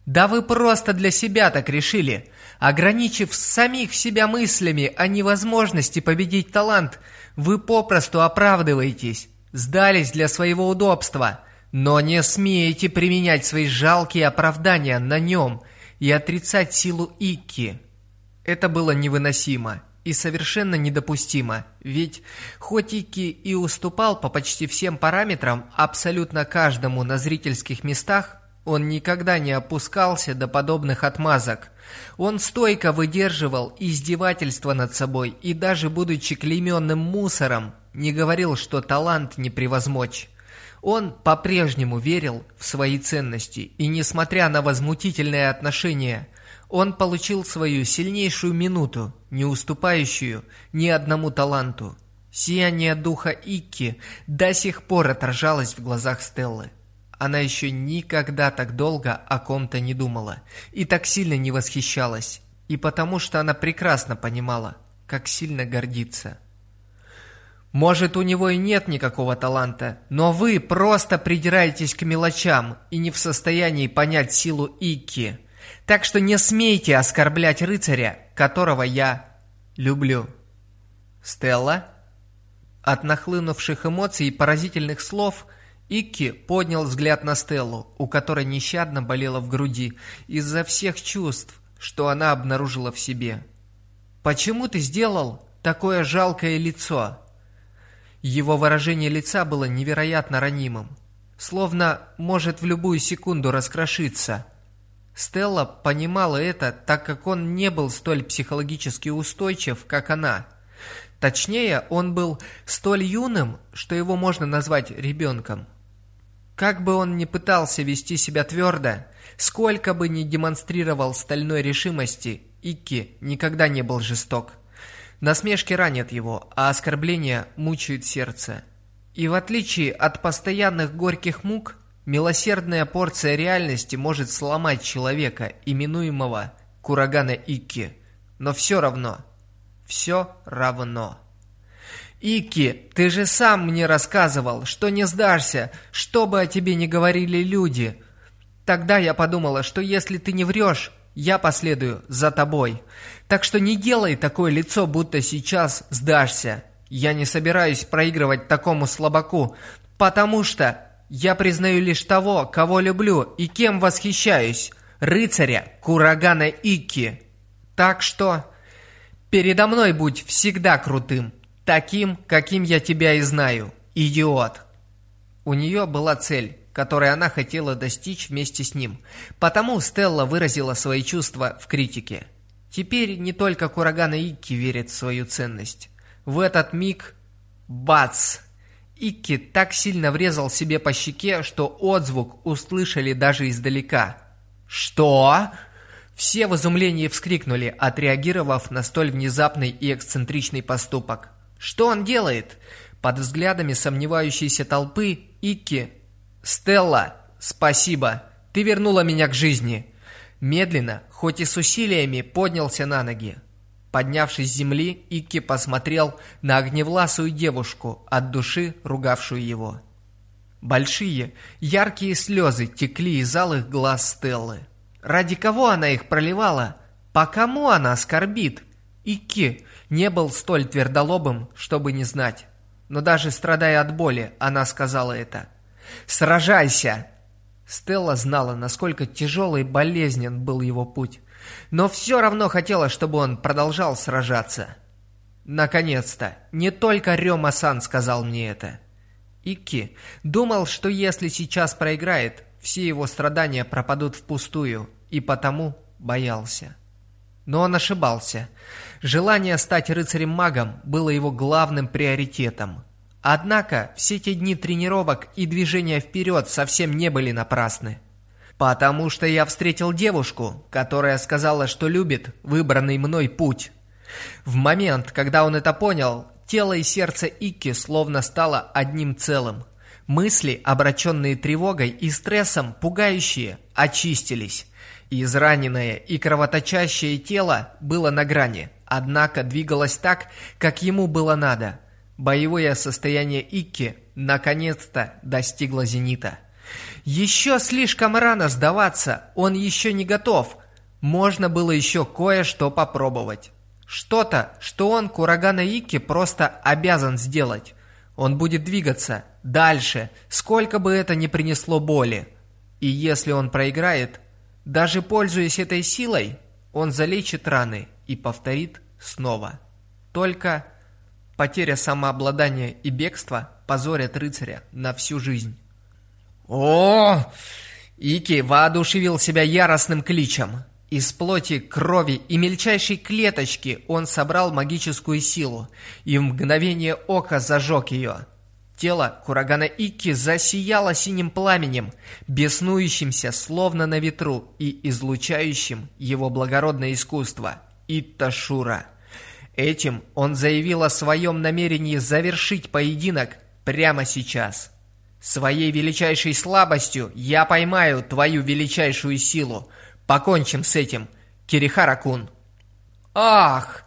Да вы просто для себя так решили. Ограничив самих себя мыслями о невозможности победить талант, вы попросту оправдываетесь, сдались для своего удобства». Но не смеете применять свои жалкие оправдания на нем и отрицать силу Икки. Это было невыносимо и совершенно недопустимо, ведь хоть Икки и уступал по почти всем параметрам абсолютно каждому на зрительских местах, он никогда не опускался до подобных отмазок. Он стойко выдерживал издевательство над собой и даже будучи клейменным мусором, не говорил, что талант не превозмочь. Он по-прежнему верил в свои ценности, и несмотря на возмутительное отношение, он получил свою сильнейшую минуту, не уступающую ни одному таланту. Сияние духа Икки до сих пор отражалось в глазах Стеллы. Она еще никогда так долго о ком-то не думала и так сильно не восхищалась, и потому что она прекрасно понимала, как сильно гордится. Может, у него и нет никакого таланта, но вы просто придираетесь к мелочам и не в состоянии понять силу Икки. Так что не смейте оскорблять рыцаря, которого я люблю. Стелла? От нахлынувших эмоций и поразительных слов Икки поднял взгляд на Стеллу, у которой нещадно болело в груди из-за всех чувств, что она обнаружила в себе. «Почему ты сделал такое жалкое лицо?» Его выражение лица было невероятно ранимым, словно может в любую секунду раскрошиться. Стелла понимала это, так как он не был столь психологически устойчив, как она. Точнее, он был столь юным, что его можно назвать ребенком. Как бы он ни пытался вести себя твердо, сколько бы ни демонстрировал стальной решимости, Икки никогда не был жесток. Насмешки ранят его, а оскорбления мучают сердце. И в отличие от постоянных горьких мук, милосердная порция реальности может сломать человека, именуемого Курагана Икки. Но все равно, все равно. «Ики, ты же сам мне рассказывал, что не сдашься, что бы о тебе не говорили люди. Тогда я подумала, что если ты не врешь, я последую за тобой. Так что не делай такое лицо, будто сейчас сдашься. Я не собираюсь проигрывать такому слабаку, потому что я признаю лишь того, кого люблю и кем восхищаюсь. Рыцаря Курагана Икки. Так что передо мной будь всегда крутым, таким, каким я тебя и знаю. Идиот. У нее была цель которой она хотела достичь вместе с ним. Потому Стелла выразила свои чувства в критике. Теперь не только Курагана Икки верит в свою ценность. В этот миг... Бац! Икки так сильно врезал себе по щеке, что отзвук услышали даже издалека. «Что?» Все в изумлении вскрикнули, отреагировав на столь внезапный и эксцентричный поступок. «Что он делает?» Под взглядами сомневающейся толпы Икки «Стелла, спасибо! Ты вернула меня к жизни!» Медленно, хоть и с усилиями, поднялся на ноги. Поднявшись с земли, Икки посмотрел на огневласую девушку, от души ругавшую его. Большие, яркие слезы текли из алых глаз Стеллы. Ради кого она их проливала? По кому она скорбит? Ики не был столь твердолобым, чтобы не знать. Но даже страдая от боли, она сказала это. «Сражайся!» Стелла знала, насколько тяжелый и болезнен был его путь, но все равно хотела, чтобы он продолжал сражаться. Наконец-то, не только Рёма-сан сказал мне это. Икки думал, что если сейчас проиграет, все его страдания пропадут впустую, и потому боялся. Но он ошибался. Желание стать рыцарем-магом было его главным приоритетом. Однако все те дни тренировок и движения вперед совсем не были напрасны. Потому что я встретил девушку, которая сказала, что любит выбранный мной путь. В момент, когда он это понял, тело и сердце Икки словно стало одним целым. Мысли, обращенные тревогой и стрессом, пугающие, очистились. Израненное и кровоточащее тело было на грани, однако двигалось так, как ему было надо. Боевое состояние Икки наконец-то достигло зенита. Еще слишком рано сдаваться, он еще не готов. Можно было еще кое-что попробовать. Что-то, что он, Курагана Икки, просто обязан сделать. Он будет двигаться дальше, сколько бы это ни принесло боли. И если он проиграет, даже пользуясь этой силой, он залечит раны и повторит снова. Только потеря самообладания и бегство позорят рыцаря на всю жизнь. О! Ики воодушевил себя яростным кличем. Из плоти, крови и мельчайшей клеточки он собрал магическую силу и в мгновение ока зажег ее. Тело Курагана Икки засияло синим пламенем, беснующимся словно на ветру и излучающим его благородное искусство – Итташура. Этим он заявил о своем намерении завершить поединок прямо сейчас. Своей величайшей слабостью я поймаю твою величайшую силу. Покончим с этим, Кирихара-кун. Ах!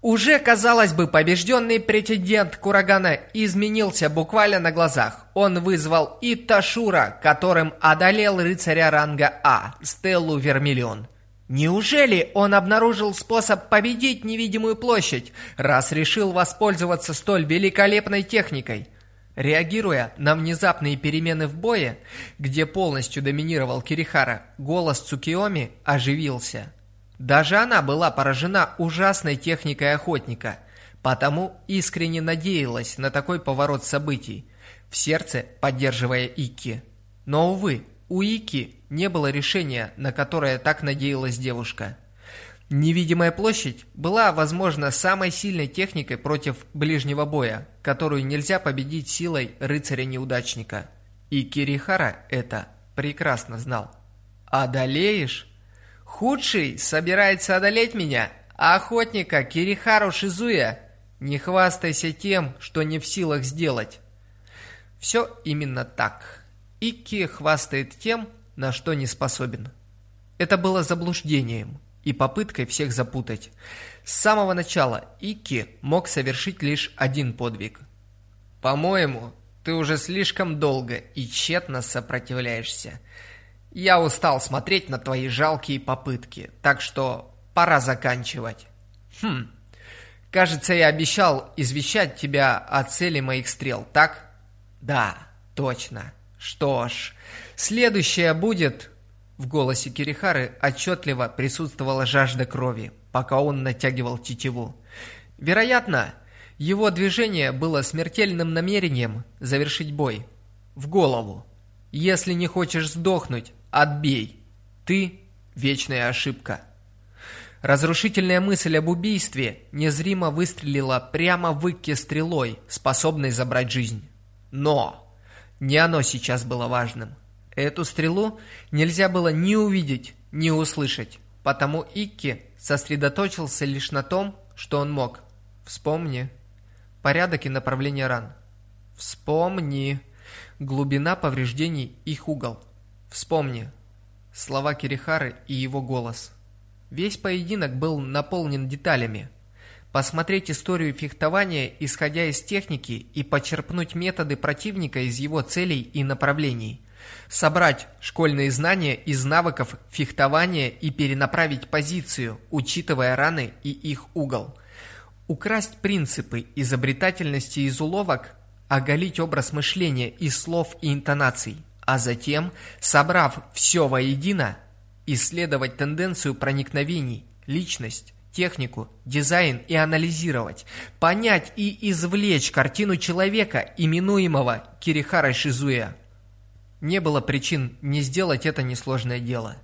Уже, казалось бы, побежденный претендент Курагана изменился буквально на глазах. Он вызвал Иташура, которым одолел рыцаря ранга А, Стеллу Вермиллион. Неужели он обнаружил способ победить невидимую площадь, раз решил воспользоваться столь великолепной техникой? Реагируя на внезапные перемены в бое, где полностью доминировал Кирихара, голос Цукиоми оживился – даже она была поражена ужасной техникой охотника, потому искренне надеялась на такой поворот событий, в сердце поддерживая Ики. Но, увы, у Ики не было решения, на которое так надеялась девушка. Невидимая площадь была, возможно, самой сильной техникой против ближнего боя, которую нельзя победить силой рыцаря-неудачника. И Кирихара это прекрасно знал. «Одолеешь?» Худший собирается одолеть меня, а охотника Кирихару Шизуя не хвастайся тем, что не в силах сделать. Все именно так. Икки хвастает тем, на что не способен. Это было заблуждением и попыткой всех запутать. С самого начала Икки мог совершить лишь один подвиг. «По-моему, ты уже слишком долго и тщетно сопротивляешься», я устал смотреть на твои жалкие попытки, так что пора заканчивать. Хм, кажется, я обещал извещать тебя о цели моих стрел, так? Да, точно. Что ж, следующее будет... В голосе Кирихары отчетливо присутствовала жажда крови, пока он натягивал тетиву. Вероятно, его движение было смертельным намерением завершить бой. В голову. Если не хочешь сдохнуть, Отбей. Ты – вечная ошибка. Разрушительная мысль об убийстве незримо выстрелила прямо в Икке стрелой, способной забрать жизнь. Но не оно сейчас было важным. Эту стрелу нельзя было ни увидеть, ни услышать, потому Икки сосредоточился лишь на том, что он мог. Вспомни. Порядок и направление ран. Вспомни. Глубина повреждений их угол. Вспомни. Слова Кирихары и его голос. Весь поединок был наполнен деталями. Посмотреть историю фехтования, исходя из техники, и почерпнуть методы противника из его целей и направлений. Собрать школьные знания из навыков фехтования и перенаправить позицию, учитывая раны и их угол. Украсть принципы изобретательности из уловок, оголить образ мышления из слов и интонаций, а затем, собрав все воедино, исследовать тенденцию проникновений, личность, технику, дизайн и анализировать, понять и извлечь картину человека, именуемого Кирихарой Шизуя. Не было причин не сделать это несложное дело.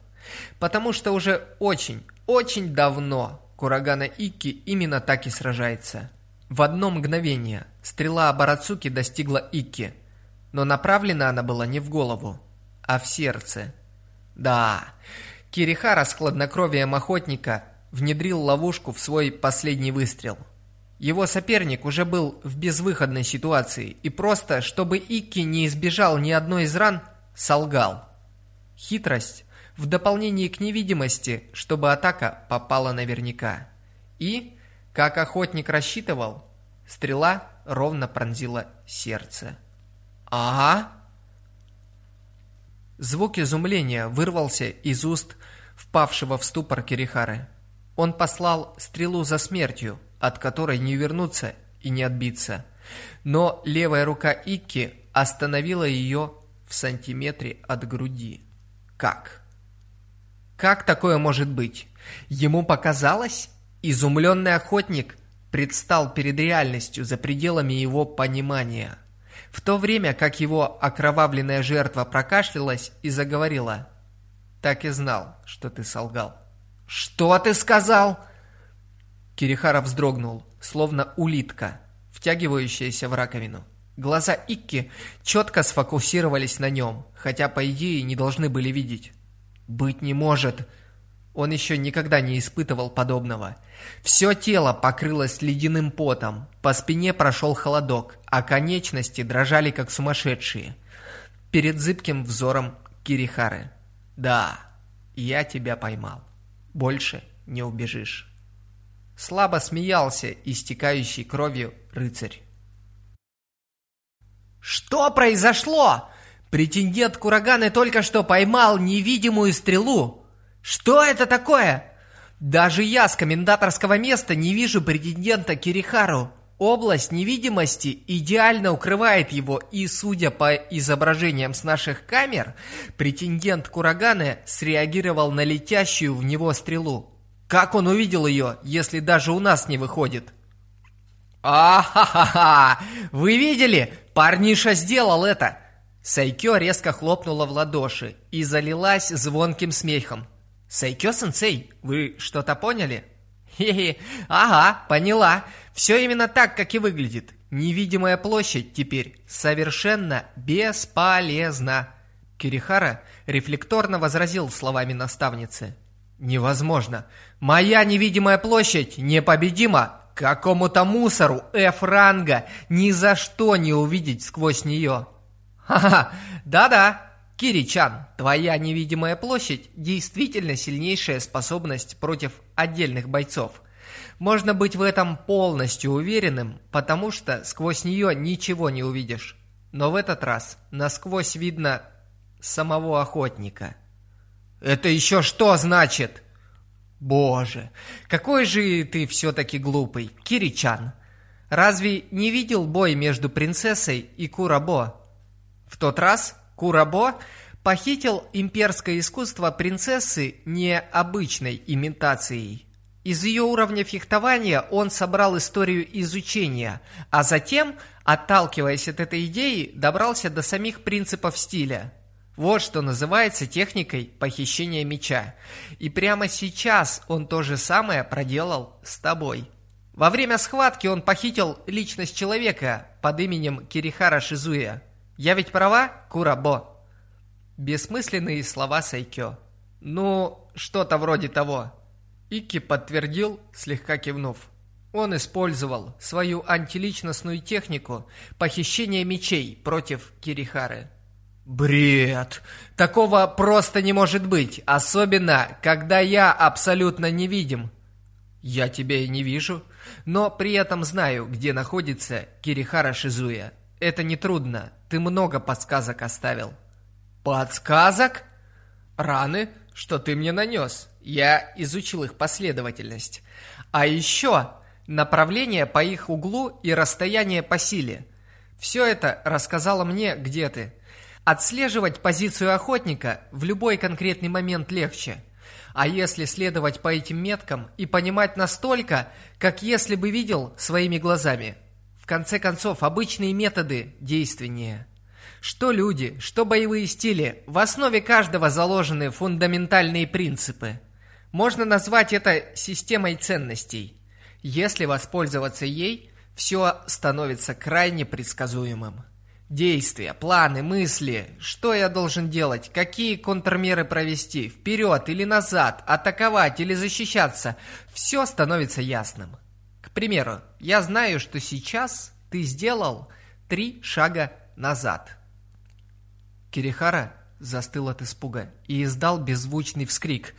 Потому что уже очень, очень давно Курагана Икки именно так и сражается. В одно мгновение стрела Абарацуки достигла Икки, но направлена она была не в голову, а в сердце. Да, Кирихара с хладнокровием охотника внедрил ловушку в свой последний выстрел. Его соперник уже был в безвыходной ситуации и просто, чтобы Икки не избежал ни одной из ран, солгал. Хитрость в дополнение к невидимости, чтобы атака попала наверняка. И, как охотник рассчитывал, стрела ровно пронзила сердце. «Ага!» Звук изумления вырвался из уст впавшего в ступор Кирихары. Он послал стрелу за смертью, от которой не вернуться и не отбиться. Но левая рука Икки остановила ее в сантиметре от груди. Как? Как такое может быть? Ему показалось? Изумленный охотник предстал перед реальностью за пределами его понимания. В то время как его окровавленная жертва прокашлялась и заговорила. «Так и знал, что ты солгал». «Что ты сказал?» Кирихара вздрогнул, словно улитка, втягивающаяся в раковину. Глаза Икки четко сфокусировались на нем, хотя, по идее, не должны были видеть. «Быть не может!» Он еще никогда не испытывал подобного. Все тело покрылось ледяным потом, по спине прошел холодок, а конечности дрожали как сумасшедшие. Перед зыбким взором Кирихары. «Да, я тебя поймал» больше не убежишь. Слабо смеялся истекающий кровью рыцарь.
Что произошло? Претендент Кураганы только что поймал невидимую стрелу. Что это такое? Даже я с комендаторского места не вижу претендента Кирихару. Область невидимости идеально укрывает его, и, судя по изображениям с наших камер, претендент Кураганы среагировал на летящую в него стрелу. Как он увидел ее, если даже у нас не выходит? «А-ха-ха-ха! Вы видели? Парниша сделал это!» Сайкё резко хлопнула в ладоши и залилась звонким смехом. «Сайкё-сенсей, вы что-то поняли?» Хе-хе, ага, поняла. Все именно так, как и выглядит. Невидимая площадь теперь совершенно бесполезна. Кирихара рефлекторно возразил словами наставницы. Невозможно. Моя невидимая площадь непобедима. Какому-то мусору F-ранга ни за что не увидеть сквозь нее. Ха-ха, да-да, Киричан, твоя невидимая площадь действительно сильнейшая способность против отдельных бойцов. Можно быть в этом полностью уверенным, потому что сквозь нее ничего не увидишь. Но в этот раз насквозь видно самого охотника. Это еще что значит? Боже, какой же ты все-таки глупый, Киричан. Разве не видел бой между принцессой и Курабо? В тот раз Курабо похитил имперское искусство принцессы необычной имитацией. Из ее уровня фехтования он собрал историю изучения, а затем, отталкиваясь от этой идеи, добрался до самих принципов стиля. Вот что называется техникой похищения меча. И прямо сейчас он то же самое проделал с тобой. Во время схватки он похитил личность человека под именем Кирихара Шизуя. Я ведь права, Курабо?» Бессмысленные слова Сайкё. «Ну, что-то вроде того». Ики подтвердил, слегка кивнув. Он использовал свою антиличностную технику похищения мечей против Кирихары. Бред! Такого просто не может быть, особенно, когда я абсолютно невидим. Я тебя и не вижу, но при этом знаю, где находится Кирихара Шизуя. Это нетрудно, ты много подсказок оставил.
Подсказок? Раны, что ты мне нанес. Я изучил их последовательность. А еще направление по их углу и расстояние по силе. Все это рассказало мне, где ты. Отслеживать позицию охотника в любой конкретный момент легче. А если следовать по этим меткам и понимать настолько, как если бы видел своими глазами? В конце концов, обычные методы действеннее. Что люди, что боевые стили, в основе каждого заложены фундаментальные принципы. Можно назвать это системой ценностей. Если воспользоваться ей, все становится крайне предсказуемым. Действия, планы, мысли, что я должен делать, какие контрмеры провести, вперед или назад, атаковать или защищаться, все становится ясным. К примеру, я знаю, что сейчас ты сделал три шага назад. Кирихара застыл от испуга и издал беззвучный вскрик,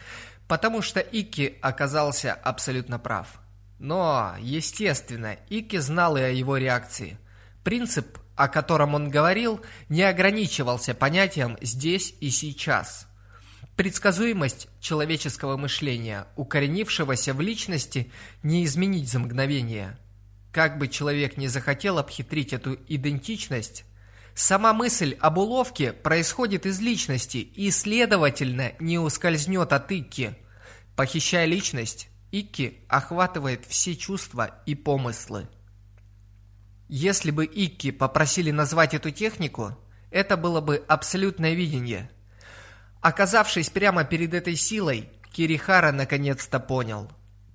потому что Ики оказался абсолютно прав. Но, естественно, Ики знал и о его реакции. Принцип, о котором он говорил, не ограничивался понятием «здесь и сейчас». Предсказуемость человеческого мышления, укоренившегося в личности, не изменить за мгновение. Как бы человек не захотел обхитрить эту идентичность, Сама мысль об уловке происходит из личности и, следовательно, не ускользнет от Икки. Похищая личность, Икки охватывает все чувства и помыслы. Если бы Икки попросили назвать эту технику, это было бы абсолютное видение. Оказавшись прямо перед этой силой, Кирихара наконец-то понял.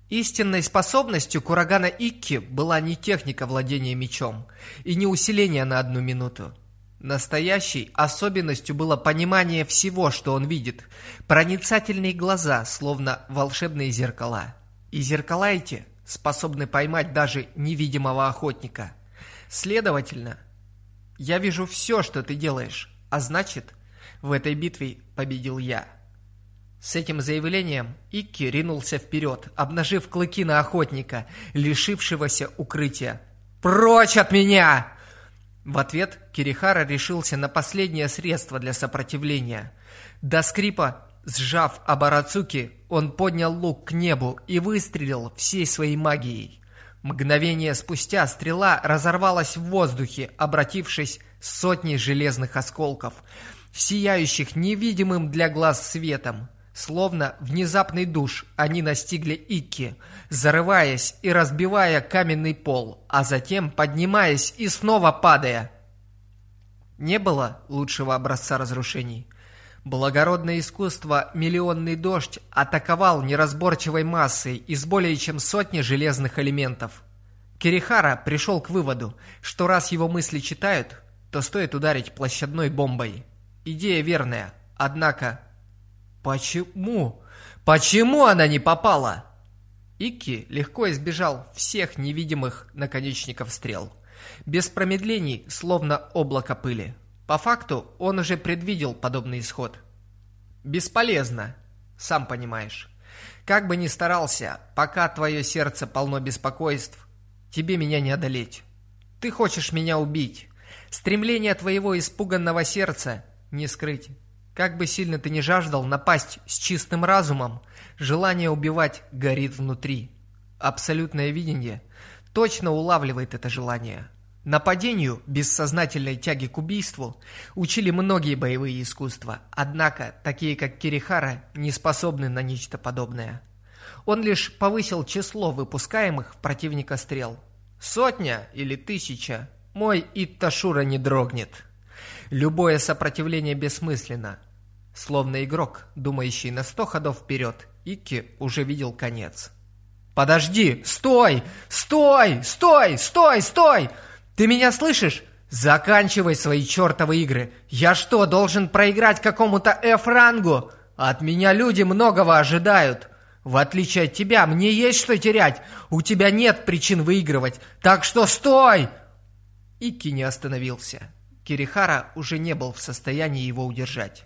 Истинной способностью Курагана Икки была не техника владения мечом и не усиление на одну минуту. Настоящей особенностью было понимание всего, что он видит. Проницательные глаза, словно волшебные зеркала. И зеркала эти способны поймать даже невидимого охотника. Следовательно, я вижу все, что ты делаешь, а значит, в этой битве победил я. С этим заявлением Икки ринулся вперед, обнажив клыки на охотника, лишившегося укрытия. «Прочь от меня!» В ответ Кирихара решился на последнее средство для сопротивления. До скрипа, сжав Абарацуки, он поднял лук к небу и выстрелил всей своей магией. Мгновение спустя стрела разорвалась в воздухе, обратившись сотней железных осколков, сияющих невидимым для глаз светом. Словно внезапный душ они настигли Икки, зарываясь и разбивая каменный пол, а затем поднимаясь и снова падая. Не было лучшего образца разрушений. Благородное искусство «Миллионный дождь» атаковал неразборчивой массой из более чем сотни железных элементов. Кирихара пришел к выводу, что раз его мысли читают, то стоит ударить площадной бомбой. Идея верная, однако Почему? Почему она не попала? Икки легко избежал всех невидимых наконечников стрел. Без промедлений, словно облако пыли. По факту, он уже предвидел подобный исход. Бесполезно, сам понимаешь. Как бы ни старался, пока твое сердце полно беспокойств, тебе меня не одолеть. Ты хочешь меня убить. Стремление твоего испуганного сердца не скрыть. Как бы сильно ты ни жаждал напасть с чистым разумом, желание убивать горит внутри. Абсолютное видение точно улавливает это желание. Нападению, бессознательной тяги к убийству, учили многие боевые искусства, однако такие как Кирихара не способны на нечто подобное. Он лишь повысил число выпускаемых в противника стрел. Сотня или тысяча, мой Итташура не дрогнет. Любое сопротивление бессмысленно. Словно игрок, думающий на сто ходов вперед, Икки уже видел конец. «Подожди! Стой! Стой! Стой! Стой! Стой! Ты меня слышишь? Заканчивай свои чертовы игры! Я что, должен проиграть какому-то F-рангу? От меня люди многого ожидают!» В отличие от тебя, мне есть что терять. У тебя нет причин выигрывать. Так что стой!» Икки не остановился. Кирихара уже не был в состоянии его удержать.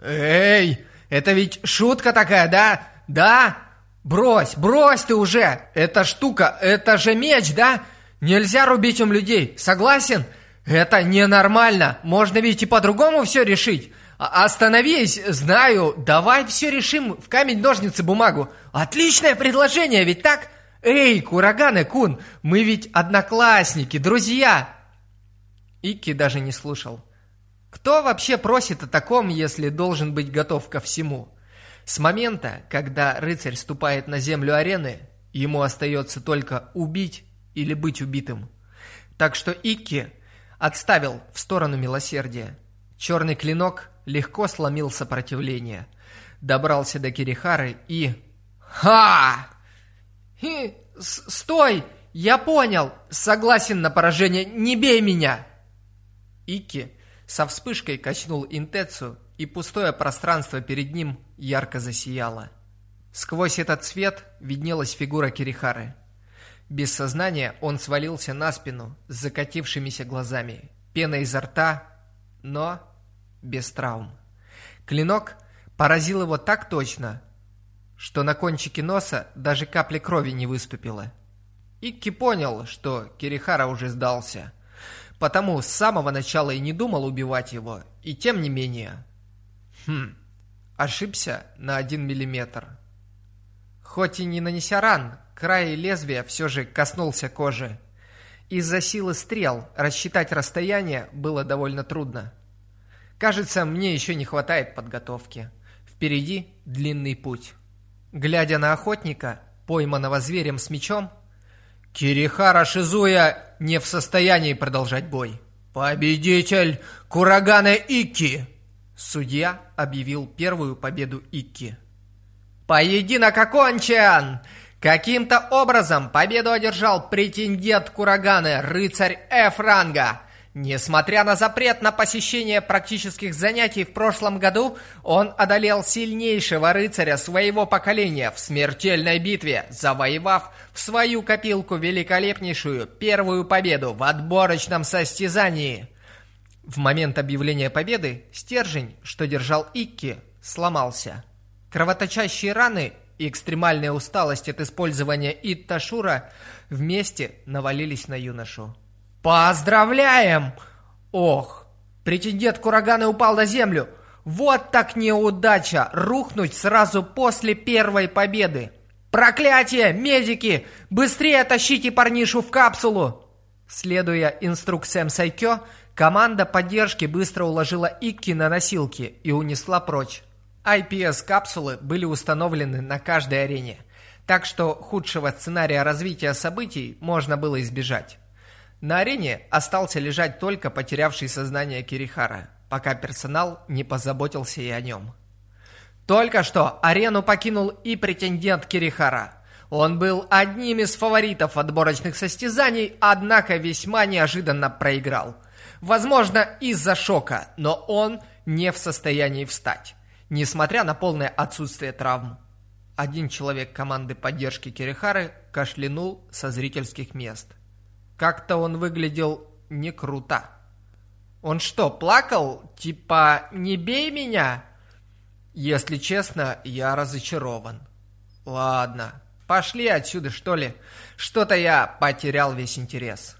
«Эй, это ведь шутка такая, да? Да? Брось, брось ты уже! Эта штука, это же меч, да? Нельзя рубить им людей, согласен? Это ненормально, можно ведь и по-другому все решить. А, остановись, знаю, давай все решим в камень, ножницы, бумагу. Отличное предложение, ведь так? Эй, Кураганы-кун, мы ведь одноклассники, друзья. Ики даже не слушал. Кто вообще просит о таком, если должен быть готов ко всему? С момента, когда рыцарь ступает на землю арены, ему остается только убить или быть убитым. Так что Икки отставил в сторону милосердия. Черный клинок легко сломил сопротивление, добрался до Кирихары и... Ха! И... Стой! Я понял! Согласен на поражение, не бей меня! Икки со вспышкой качнул Интецу, и пустое пространство перед ним ярко засияло. Сквозь этот свет виднелась фигура Кирихары. Без сознания он свалился на спину с закатившимися глазами, пеной изо рта, но без травм. Клинок поразил его так точно, что на кончике носа даже капли крови не выступило. Икки понял, что Кирихара уже сдался – потому с самого начала и не думал убивать его, и тем не менее. Хм, ошибся на один миллиметр. Хоть и не нанеся ран, край лезвия все же коснулся кожи. Из-за силы стрел рассчитать расстояние было довольно трудно. Кажется, мне еще не хватает подготовки. Впереди длинный путь. Глядя на охотника, пойманного зверем с мечом, Кирихара Шизуя не в состоянии продолжать бой. «Победитель Курагана Икки!» Судья объявил первую победу Икки. «Поединок окончен! Каким-то образом победу одержал претендент Кураганы, рыцарь F-ранга!» Несмотря на запрет на посещение практических занятий в прошлом году, он одолел сильнейшего рыцаря своего поколения в смертельной битве, завоевав в свою копилку великолепнейшую первую победу в отборочном состязании. В момент объявления победы стержень, что держал Икки, сломался. Кровоточащие раны и экстремальная усталость от использования Итташура вместе навалились на юношу. «Поздравляем!» «Ох, претендент Курагана упал на землю! Вот так неудача! Рухнуть сразу после первой победы! Проклятие! Медики! Быстрее тащите парнишу в капсулу!» Следуя инструкциям Сайкё, команда поддержки быстро уложила Икки на носилки и унесла прочь. IPS-капсулы были установлены на каждой арене, так что худшего сценария развития событий можно было избежать. На арене остался лежать только потерявший сознание Кирихара, пока персонал не позаботился и о нем. Только что арену покинул и претендент Кирихара. Он был одним из фаворитов отборочных состязаний, однако весьма неожиданно проиграл. Возможно, из-за шока, но он не в состоянии встать, несмотря на полное отсутствие травм. Один человек команды поддержки Кирихары кашлянул со зрительских мест. Как-то он выглядел не круто. Он что, плакал? Типа, не бей меня? Если честно, я разочарован. Ладно, пошли отсюда, что ли. Что-то я потерял весь интерес.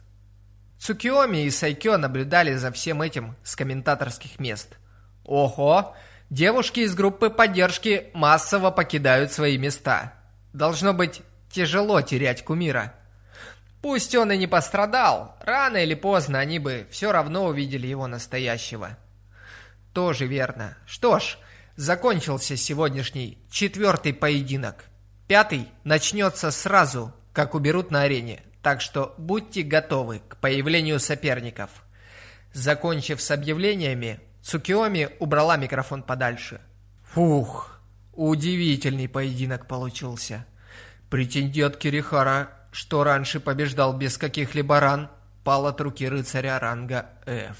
Цукиоми и Сайкё наблюдали за всем этим с комментаторских мест. Ого, девушки из группы поддержки массово покидают свои места. Должно быть тяжело терять кумира. Пусть он и не пострадал, рано или поздно они бы все равно увидели его настоящего. Тоже верно. Что ж, закончился сегодняшний четвертый поединок. Пятый начнется сразу, как уберут на арене, так что будьте готовы к появлению соперников. Закончив с объявлениями, Цукиоми убрала микрофон подальше. Фух, удивительный поединок получился. Претендент Кирихара что раньше побеждал без каких-либо ран, пал от руки рыцаря ранга F.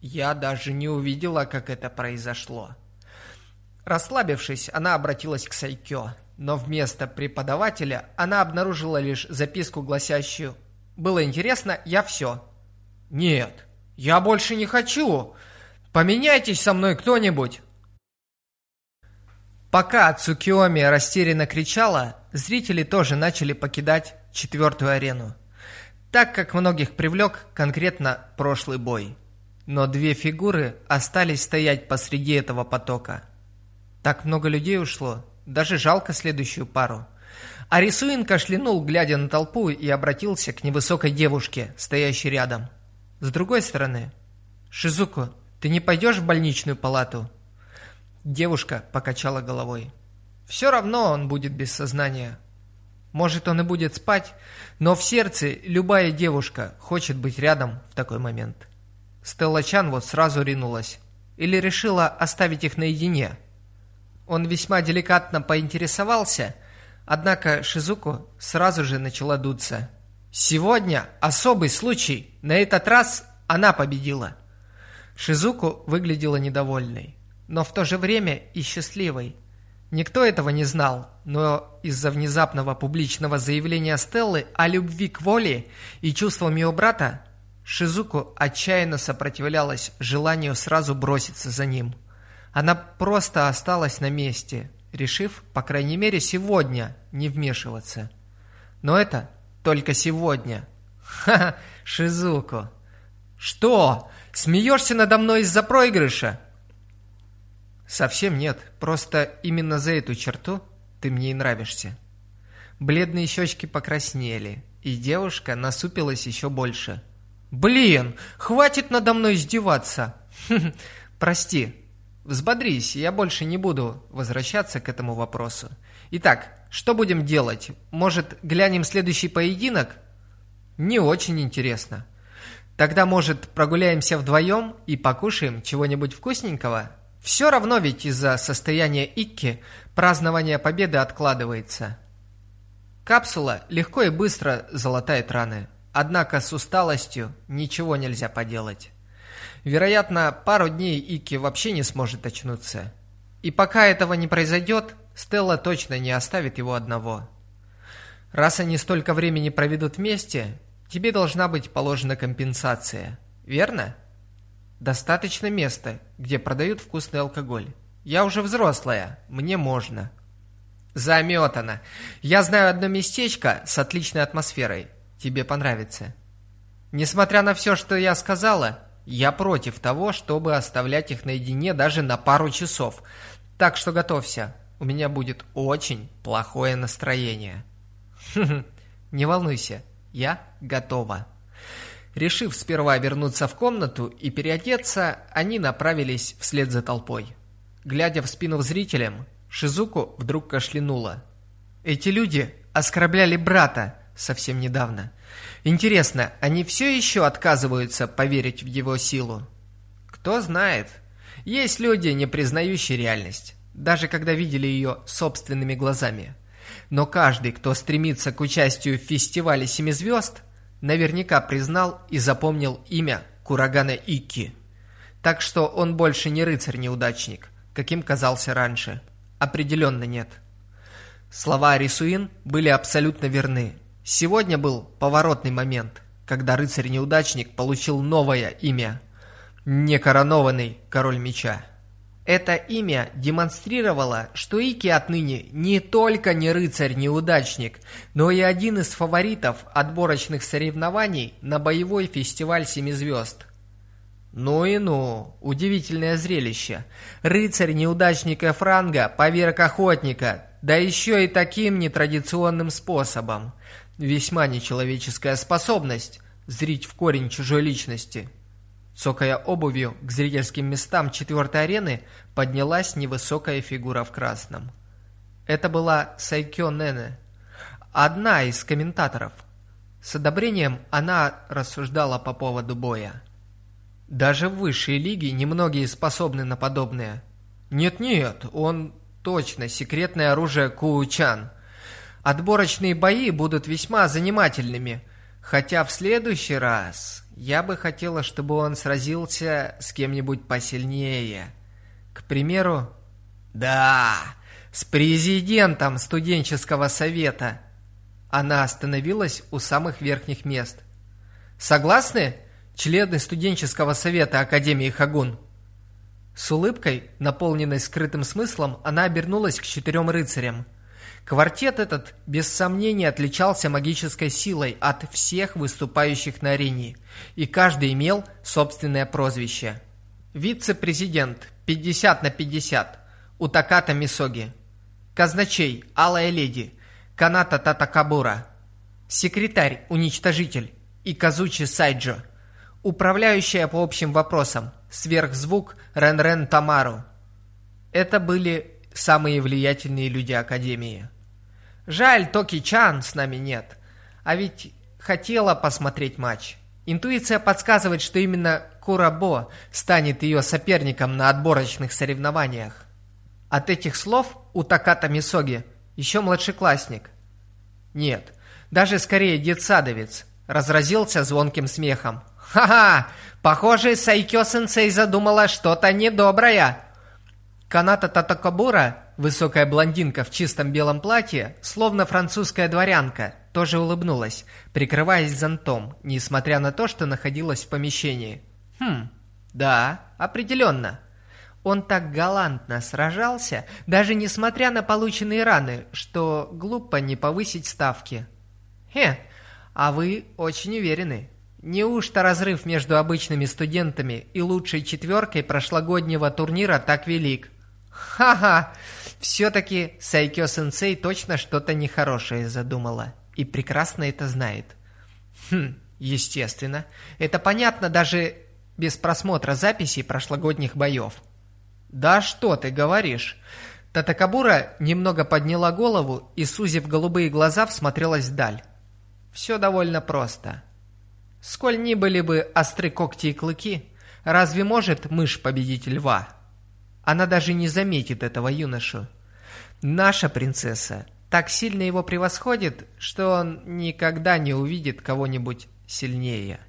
Я даже не увидела, как это произошло. Расслабившись, она обратилась к Сайкё, но вместо преподавателя она обнаружила лишь записку, гласящую «Было интересно, я все». «Нет, я больше не хочу! Поменяйтесь со мной кто-нибудь!» Пока Цукиоми растерянно кричала, зрители тоже начали покидать четвертую арену, так как многих привлек конкретно прошлый бой. но две фигуры остались стоять посреди этого потока. Так много людей ушло, даже жалко следующую пару. Арисуин кашлянул, глядя на толпу, и обратился к невысокой девушке, стоящей рядом. С другой стороны, «Шизуко, ты не пойдешь в больничную палату?» Девушка покачала головой. «Все равно он будет без сознания. Может, он и будет спать, но в сердце любая девушка хочет быть рядом в такой момент». Стелла Чан вот сразу ринулась. Или решила оставить их наедине. Он весьма деликатно поинтересовался, однако Шизуку сразу же начала дуться. «Сегодня особый случай. На этот раз она победила». Шизуку выглядела недовольной, но в то же время и счастливой. Никто этого не знал, но из-за внезапного публичного заявления Стеллы о любви к воле и чувствам ее брата Шизуку отчаянно сопротивлялась желанию сразу броситься за ним. Она просто осталась на месте, решив, по крайней мере, сегодня не вмешиваться. Но это только сегодня. Ха-ха, Шизуку. Что? Смеешься надо мной из-за проигрыша? Совсем нет, просто именно за эту черту ты мне и нравишься. Бледные щечки покраснели, и девушка насупилась еще больше. Блин, хватит надо мной издеваться. Прости. Взбодрись, я больше не буду возвращаться к этому вопросу. Итак, что будем делать? Может, глянем следующий поединок? Не очень интересно. Тогда, может, прогуляемся вдвоем и покушаем чего-нибудь вкусненького? Все равно ведь из-за состояния Икки празднование победы откладывается. Капсула легко и быстро залатает раны. Однако с усталостью ничего нельзя поделать. Вероятно, пару дней Ики вообще не сможет очнуться. И пока этого не произойдет, Стелла точно не оставит его одного. Раз они столько времени проведут вместе, тебе должна быть положена компенсация, верно? Достаточно места, где продают вкусный алкоголь. Я уже взрослая, мне можно. Заметано. Я знаю одно местечко с отличной атмосферой. Тебе понравится. Несмотря на все, что я сказала, я против того, чтобы оставлять их наедине даже на пару часов. Так что готовься, у меня будет очень плохое настроение. Не волнуйся, я готова. Решив сперва вернуться в комнату и переодеться, они направились вслед за толпой. Глядя в спину зрителям, Шизуку вдруг кашлянула. Эти люди оскорбляли брата, совсем недавно. Интересно, они все еще отказываются поверить в его силу? Кто знает. Есть люди, не признающие реальность, даже когда видели ее собственными глазами. Но каждый, кто стремится к участию в фестивале «Семи звезд», наверняка признал и запомнил имя Курагана Икки. Так что он больше не рыцарь-неудачник, каким казался раньше. Определенно нет. Слова Рисуин были абсолютно верны. Сегодня был поворотный момент, когда рыцарь-неудачник получил новое имя – некоронованный король меча. Это имя демонстрировало, что Ики отныне не только не рыцарь-неудачник, но и один из фаворитов отборочных соревнований на боевой фестиваль Семи Звезд. Ну и ну, удивительное зрелище. Рыцарь-неудачник Эфранга поверг охотника, да еще и таким нетрадиционным способом – Весьма нечеловеческая способность зрить в корень чужой личности. Цокая обувью к зрительским местам четвертой арены, поднялась невысокая фигура в красном. Это была Сайкё Нене, одна из комментаторов. С одобрением она рассуждала по поводу боя. Даже в высшей лиге немногие способны на подобное. Нет-нет, он точно секретное оружие Куучан – Отборочные бои будут весьма занимательными, хотя в следующий раз я бы хотела, чтобы он сразился с кем-нибудь посильнее. К примеру, да, с президентом студенческого совета. Она остановилась у самых верхних мест. Согласны, члены студенческого совета Академии Хагун? С улыбкой, наполненной скрытым смыслом, она обернулась к четырем рыцарям – Квартет этот, без сомнения, отличался магической силой от всех выступающих на арене, и каждый имел собственное прозвище. Вице-президент 50 на 50 Утаката Мисоги. Казначей Алая Леди Каната Татакабура. Секретарь Уничтожитель и Казучи Сайджо. Управляющая по общим вопросам Сверхзвук Рен-Рен Тамару. Это были самые влиятельные люди Академии. Жаль, Токи-чан с нами нет. А ведь хотела посмотреть матч. Интуиция подсказывает, что именно Курабо станет ее соперником на отборочных соревнованиях. От этих слов у Таката Мисоги еще младшеклассник. Нет, даже скорее детсадовец. Разразился звонким смехом. «Ха-ха! Похоже, Сайкё-сенсей задумала что-то недоброе!» Каната Татакабура, высокая блондинка в чистом белом платье, словно французская дворянка, тоже улыбнулась, прикрываясь зонтом, несмотря на то, что находилась в помещении. Хм, да, определенно. Он так галантно сражался, даже несмотря на полученные раны, что глупо не повысить ставки. Хе, а вы очень уверены. Неужто разрыв между обычными студентами и лучшей четверкой прошлогоднего турнира так велик? Ха-ха! Все-таки Сайкё-сенсей точно что-то нехорошее задумала. И прекрасно это знает. Хм, естественно. Это понятно даже без просмотра записей прошлогодних боев. Да что ты говоришь? Татакабура немного подняла голову и, сузив голубые глаза, всмотрелась вдаль. Все довольно просто. Сколь ни были бы остры когти и клыки, разве может мышь победить льва? Она даже не заметит этого юношу. Наша принцесса так сильно его превосходит, что он никогда не увидит кого-нибудь сильнее.